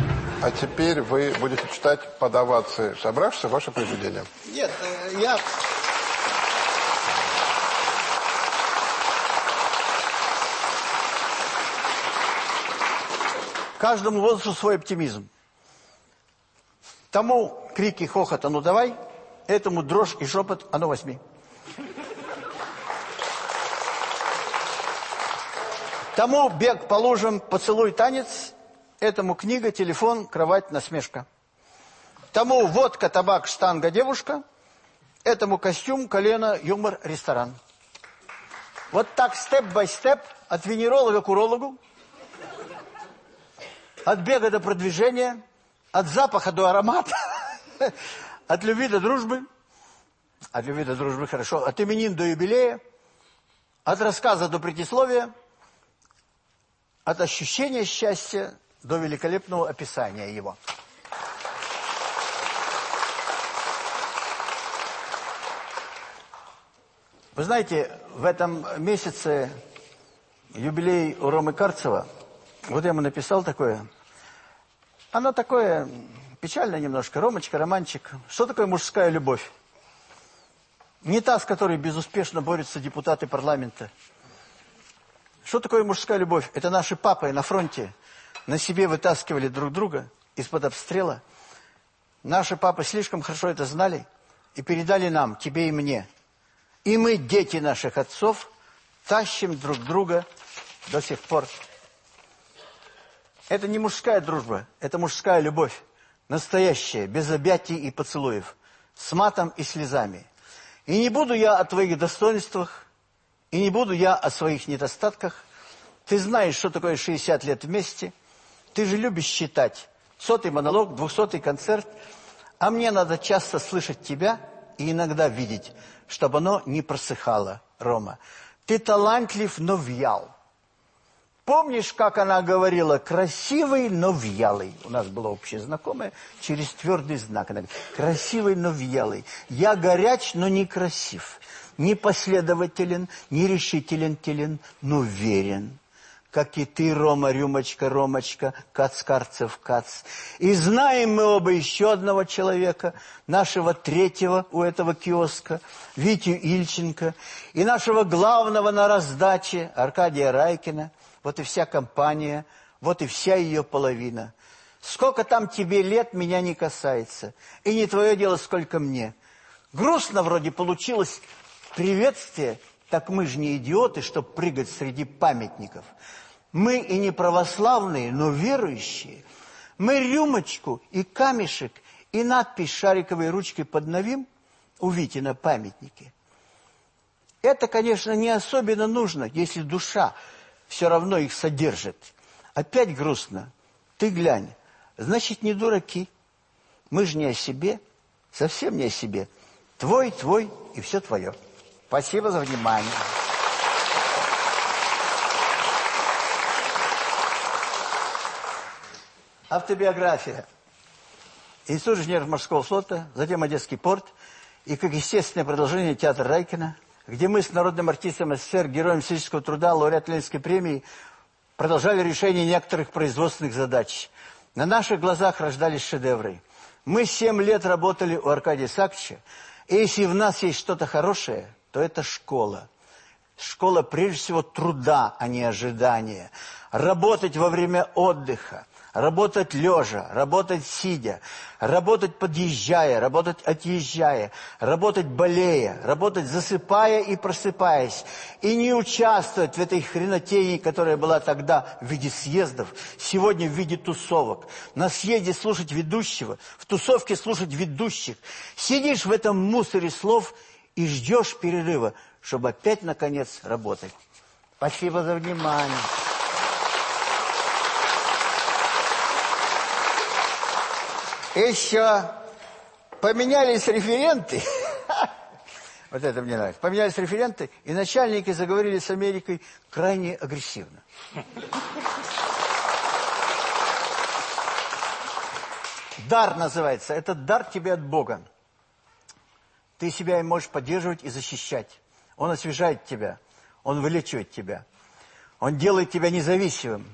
А теперь вы будете читать под овации собравшихся ваше произведение. Нет, э, я... Каждому возрасту свой оптимизм. Тому крики, хохот, а ну давай. Этому дрожь и шепот, а ну возьми. Тому бег по лужам, поцелуй, танец. Этому книга, телефон, кровать, насмешка. Тому водка, табак, штанга, девушка. Этому костюм, колено, юмор, ресторан. Вот так степ-бай-степ, от венеролога к урологу, от бега до продвижения, от запаха до аромата, от любви до дружбы, от любви до дружбы хорошо, от именин до юбилея, от рассказа до предисловия, от ощущения счастья до великолепного описания его. Вы знаете, в этом месяце юбилей у Ромы Карцева, вот я ему написал такое, оно такое печальное немножко, Ромочка, романчик. Что такое мужская любовь? Не та, с которой безуспешно борются депутаты парламента. Что такое мужская любовь? Это наши папы на фронте на себе вытаскивали друг друга из-под обстрела. Наши папы слишком хорошо это знали и передали нам, тебе и мне. И мы, дети наших отцов, тащим друг друга до сих пор. Это не мужская дружба, это мужская любовь. Настоящая, без объятий и поцелуев. С матом и слезами. И не буду я о твоих достоинствах, и не буду я о своих недостатках. Ты знаешь, что такое 60 лет вместе. Ты же любишь читать. Сотый монолог, двухсотый концерт. А мне надо часто слышать тебя и иногда видеть, чтобы оно не просыхало, Рома. Ты талантлив, но вял. Помнишь, как она говорила, красивый, но вялый? У нас было общее знакомое, через твердый знак. Красивый, но вялый. Я горяч, но не красив. Не последователен, не телен, но верен как и ты, Рома, Рюмочка, Ромочка, Кац, Карцев, Кац. И знаем мы оба еще одного человека, нашего третьего у этого киоска, Витю Ильченко, и нашего главного на раздаче, Аркадия Райкина. Вот и вся компания, вот и вся ее половина. Сколько там тебе лет, меня не касается. И не твое дело, сколько мне. Грустно вроде получилось приветствие, так мы же не идиоты, чтобы прыгать среди памятников. Мы и не православные, но верующие. Мы рюмочку и камешек, и надпись шариковой ручкой подновим у Вити на памятнике. Это, конечно, не особенно нужно, если душа все равно их содержит. Опять грустно. Ты глянь, значит, не дураки. Мы же не о себе, совсем не о себе. Твой, твой и все твое. Спасибо за внимание. Автобиография. Институт инженеров морского флота, затем Одесский порт и, как естественное продолжение, театр Райкина, где мы с народным артистом СССР, героем физического труда, лауреат Ленинской премии, продолжали решение некоторых производственных задач. На наших глазах рождались шедевры. Мы семь лет работали у Аркадия Сакча, и если в нас есть что-то хорошее, то это школа. Школа, прежде всего, труда, а не ожидания. Работать во время отдыха, работать лежа, работать сидя, работать подъезжая, работать отъезжая, работать болея, работать засыпая и просыпаясь. И не участвовать в этой хренотении, которая была тогда в виде съездов, сегодня в виде тусовок. На съезде слушать ведущего, в тусовке слушать ведущих. Сидишь в этом мусоре слов и ждешь перерыва, чтобы опять, наконец, работать. Спасибо за внимание. Еще поменялись референты. Вот это мне нравится. Поменялись референты, и начальники заговорили с Америкой крайне агрессивно. Дар называется. Это дар тебе от Бога. Ты себя им можешь поддерживать и защищать. Он освежает тебя. Он вылечивает тебя. Он делает тебя независимым.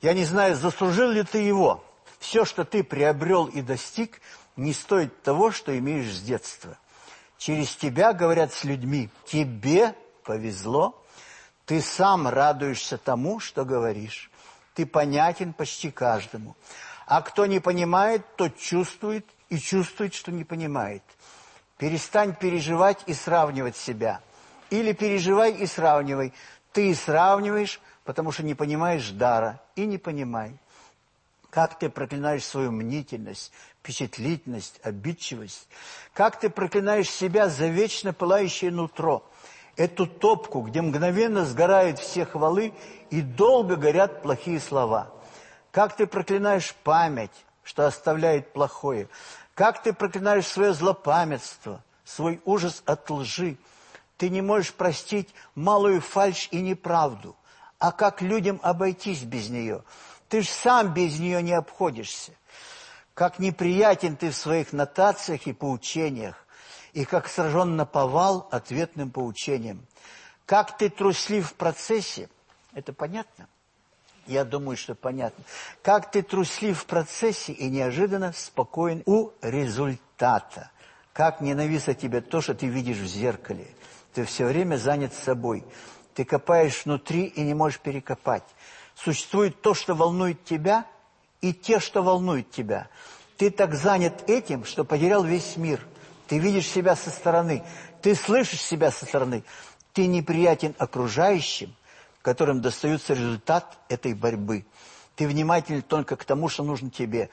Я не знаю, заслужил ли ты его. Все, что ты приобрел и достиг, не стоит того, что имеешь с детства. Через тебя говорят с людьми, тебе повезло, ты сам радуешься тому, что говоришь. Ты понятен почти каждому. А кто не понимает, тот чувствует и чувствует, что не понимает. Перестань переживать и сравнивать себя. Или переживай и сравнивай. Ты сравниваешь, потому что не понимаешь дара. И не понимай. Как ты проклинаешь свою мнительность, впечатлительность, обидчивость. Как ты проклинаешь себя за вечно пылающее нутро. Эту топку, где мгновенно сгорают все хвалы и долго горят плохие слова. Как ты проклинаешь память, что оставляет плохое. Как ты проклинаешь свое злопамятство, свой ужас от лжи. Ты не можешь простить малую фальшь и неправду. А как людям обойтись без нее – ты ж сам без нее не обходишься. Как неприятен ты в своих нотациях и поучениях, и как сражен на повал ответным поучением. Как ты труслив в процессе, это понятно? Я думаю, что понятно. Как ты труслив в процессе и неожиданно спокоен у результата. Как ненавистно тебе то, что ты видишь в зеркале. Ты все время занят собой. Ты копаешь внутри и не можешь перекопать. Существует то, что волнует тебя, и те, что волнуют тебя. Ты так занят этим, что потерял весь мир. Ты видишь себя со стороны, ты слышишь себя со стороны. Ты неприятен окружающим, которым достается результат этой борьбы. Ты внимателен только к тому, что нужно тебе.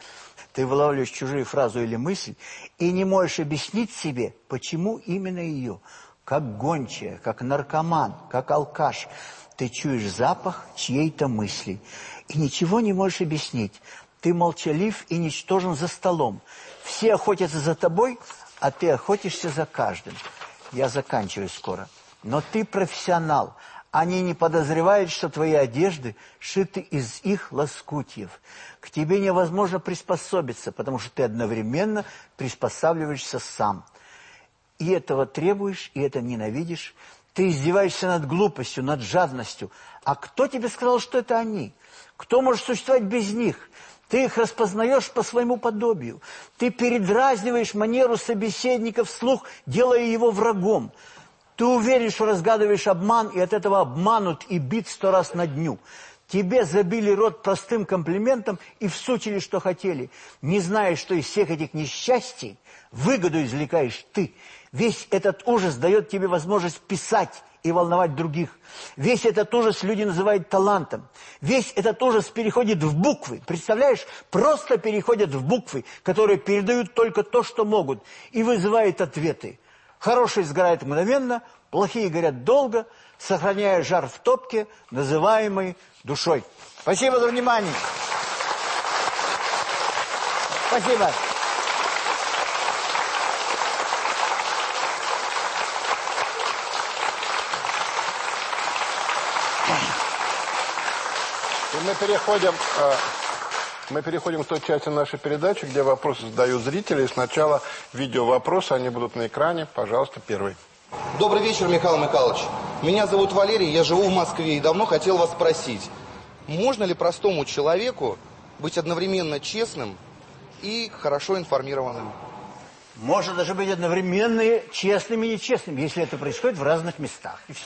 Ты вылавливаешь чужую фразу или мысль и не можешь объяснить себе, почему именно ее. Как гончая, как наркоман, как алкаш – ты чуешь запах чьей-то мысли и ничего не можешь объяснить. Ты молчалив и ничтожен за столом. Все охотятся за тобой, а ты охотишься за каждым. Я заканчиваю скоро. Но ты профессионал. Они не подозревают, что твои одежды шиты из их лоскутьев. К тебе невозможно приспособиться, потому что ты одновременно приспосабливаешься сам. И этого требуешь, и это ненавидишь. Ты издеваешься над глупостью, над жадностью. А кто тебе сказал, что это они? Кто может существовать без них? Ты их распознаешь по своему подобию. Ты передразниваешь манеру собеседника вслух, делая его врагом. Ты уверен, что разгадываешь обман, и от этого обманут и бит сто раз на дню. Тебе забили рот простым комплиментом и всучили, что хотели. Не зная, что из всех этих несчастий выгоду извлекаешь ты. Весь этот ужас дает тебе возможность писать и волновать других. Весь этот ужас люди называют талантом. Весь этот ужас переходит в буквы. Представляешь? Просто переходят в буквы, которые передают только то, что могут, и вызывают ответы. Хорошие сгорают мгновенно, плохие горят долго, сохраняя жар в топке, называемой душой. Спасибо за внимание. Спасибо. И мы переходим, э, мы переходим к той части нашей передачи, где вопросы задают зрители. И сначала видео вопросы, они будут на экране. Пожалуйста, первый. Добрый вечер, Михаил Михайлович. Меня зовут Валерий, я живу в Москве и давно хотел вас спросить, можно ли простому человеку быть одновременно честным и хорошо информированным? Можно даже быть одновременно честным и нечестным, если это происходит в разных местах. И все.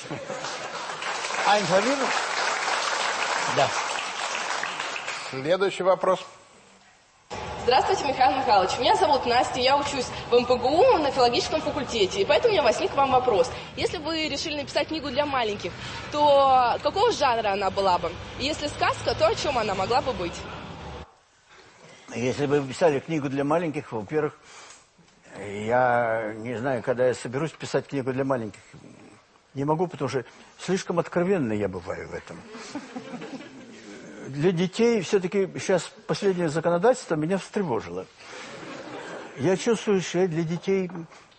А информирован? Да. Следующий вопрос. Здравствуйте, Михаил Михайлович. Меня зовут Настя, я учусь в МПГУ на филологическом факультете. И поэтому у меня возник к вам вопрос. Если бы вы решили написать книгу для маленьких, то какого жанра она была бы? И если сказка, то о чем она могла бы быть? Если бы вы писали книгу для маленьких, во-первых, я не знаю, когда я соберусь писать книгу для маленьких. Не могу, потому что слишком откровенно я бываю в этом. Для детей все-таки сейчас последнее законодательство меня встревожило. Я чувствую, что я для детей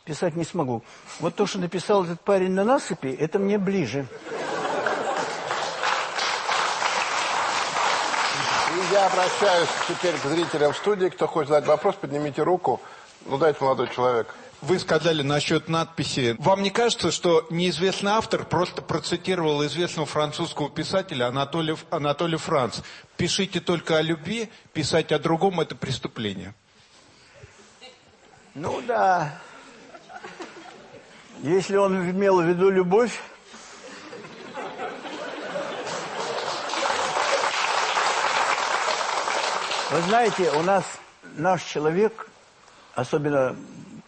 писать не смогу. Вот то, что написал этот парень на насыпи, это мне ближе. И я обращаюсь теперь к зрителям в студии. Кто хочет задать вопрос, поднимите руку. Ну, дайте, молодой человек. Вы сказали насчет надписи. Вам не кажется, что неизвестный автор просто процитировал известного французского писателя Анатолия, Анатолия Франц? «Пишите только о любви, писать о другом – это преступление». Ну да. Если он имел в виду любовь, Вы знаете, у нас наш человек, особенно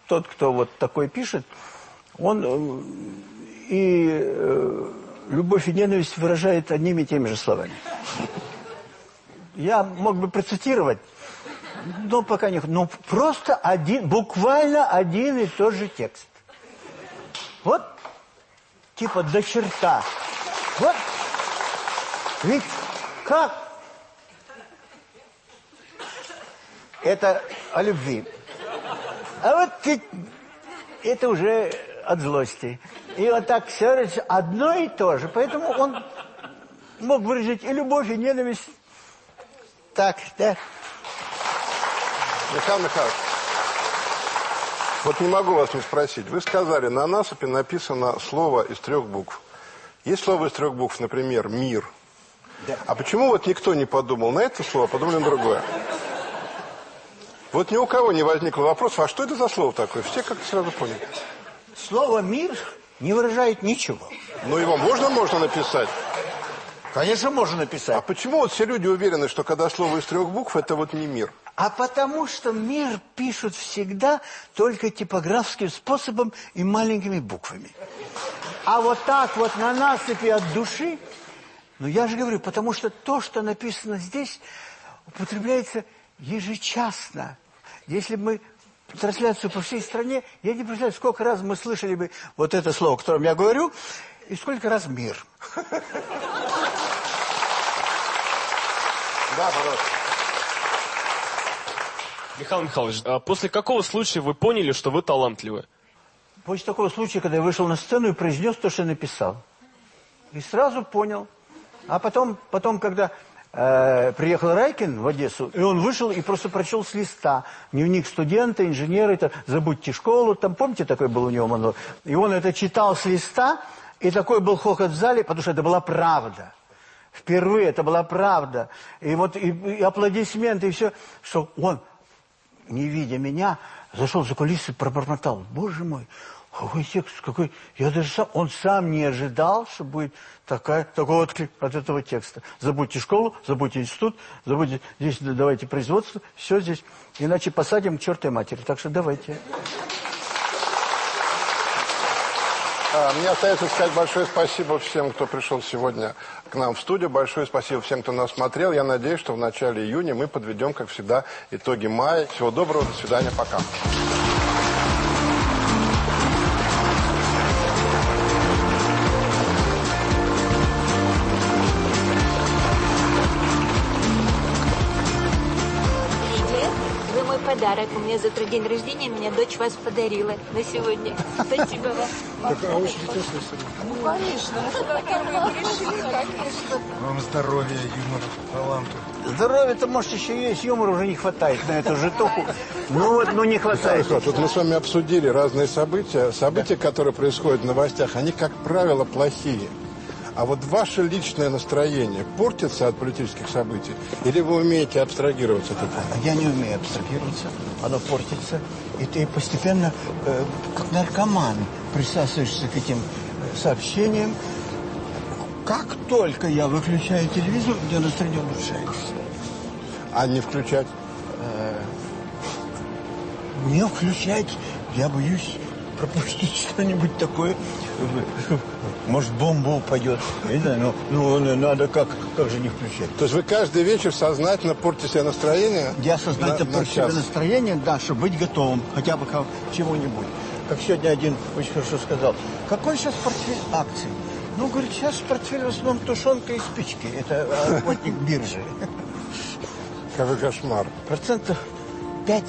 тот, кто вот такой пишет, он э, и э, любовь и ненависть выражает одними и теми же словами. Я мог бы процитировать, но пока не... Ну, просто один, буквально один и тот же текст. Вот, типа до черта. Вот, ведь как это о любви. А вот ведь это уже от злости. И вот так все одно и то же. Поэтому он мог выразить и любовь, и ненависть. Так, да. Михаил Михайлович, вот не могу вас не спросить. Вы сказали, на насыпи написано слово из трех букв. Есть слово из трех букв, например, «мир». Да. А почему вот никто не подумал на это слово, а подумали на другое? Вот ни у кого не возникло вопроса, а что это за слово такое? Все как-то сразу поняли. Слово «мир» не выражает ничего. Но его можно, можно написать. Конечно, можно написать. А почему вот все люди уверены, что когда слово из трех букв, это вот не мир? А потому что мир пишут всегда только типографским способом и маленькими буквами. А вот так вот на насыпи от души, ну я же говорю, потому что то, что написано здесь, употребляется ежечасно. Если бы мы трансляцию по всей стране, я не представляю, сколько раз мы слышали бы вот это слово, о котором я говорю, и сколько раз мир. Да, пожалуйста. Михаил Михайлович, а после какого случая вы поняли, что вы талантливы? После такого случая, когда я вышел на сцену и произнес то, что написал. И сразу понял. А потом, потом когда э, приехал Райкин в Одессу, и он вышел и просто прочел с листа. Дневник студента, инженера, это «Забудьте школу», там, помните, такой был у него монолог? И он это читал с листа, и такой был хохот в зале, потому что это была правда. Впервые это была правда. И вот и, и аплодисменты, и все, что он, не видя меня, зашел за кулисы пробормотал. Боже мой, Какой текст, какой... Я даже сам... Он сам не ожидал, что будет такая, такой отклик от этого текста. Забудьте школу, забудьте институт, забудьте... Здесь давайте производство, все здесь. Иначе посадим к чертой матери. Так что давайте. А, Мне остается сказать большое спасибо всем, кто пришел сегодня к нам в студию. Большое спасибо всем, кто нас смотрел. Я надеюсь, что в начале июня мы подведем, как всегда, итоги мая. Всего доброго, до свидания, пока. У меня завтра день рождения, меня дочь вас подарила на сегодня. Спасибо вам. Такая очень интересная история. Ну, конечно. Мы. Вам здоровья, юмора, таланта. Здоровья-то, может, еще есть, юмора уже не хватает на эту житуху. Ну вот, ну не хватает. Хорошо, тут мы с вами обсудили разные события. События, которые происходят в новостях, они, как правило, плохие. А вот ваше личное настроение портится от политических событий? Или вы умеете абстрагироваться от этого? Я не умею абстрагироваться, оно портится. И ты постепенно, э, как наркоман, присасываешься к этим э, сообщениям. Как только я выключаю телевизор, у меня настроение улучшается. А не включать? Э, не включать, я боюсь пропустить что-нибудь такое. Может, бомба упадет. Не знаю, ну, ну, надо как, как же не включать. То есть вы каждый вечер сознательно портите себе настроение? Я сознательно на- на порчу себе час? настроение, да, чтобы быть готовым хотя бы к чему-нибудь. Как сегодня один очень хорошо сказал, какой сейчас портфель акций? Ну, говорит, сейчас портфель в основном тушенка и спички. Это а, работник биржи. Какой кошмар. Процентов 5-10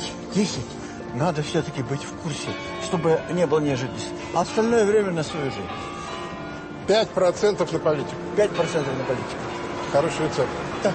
надо все-таки быть в курсе, чтобы не было неожиданностей. А остальное время на свою жизнь. 5% на политику. 5% на политику. Хороший рецепт. Да.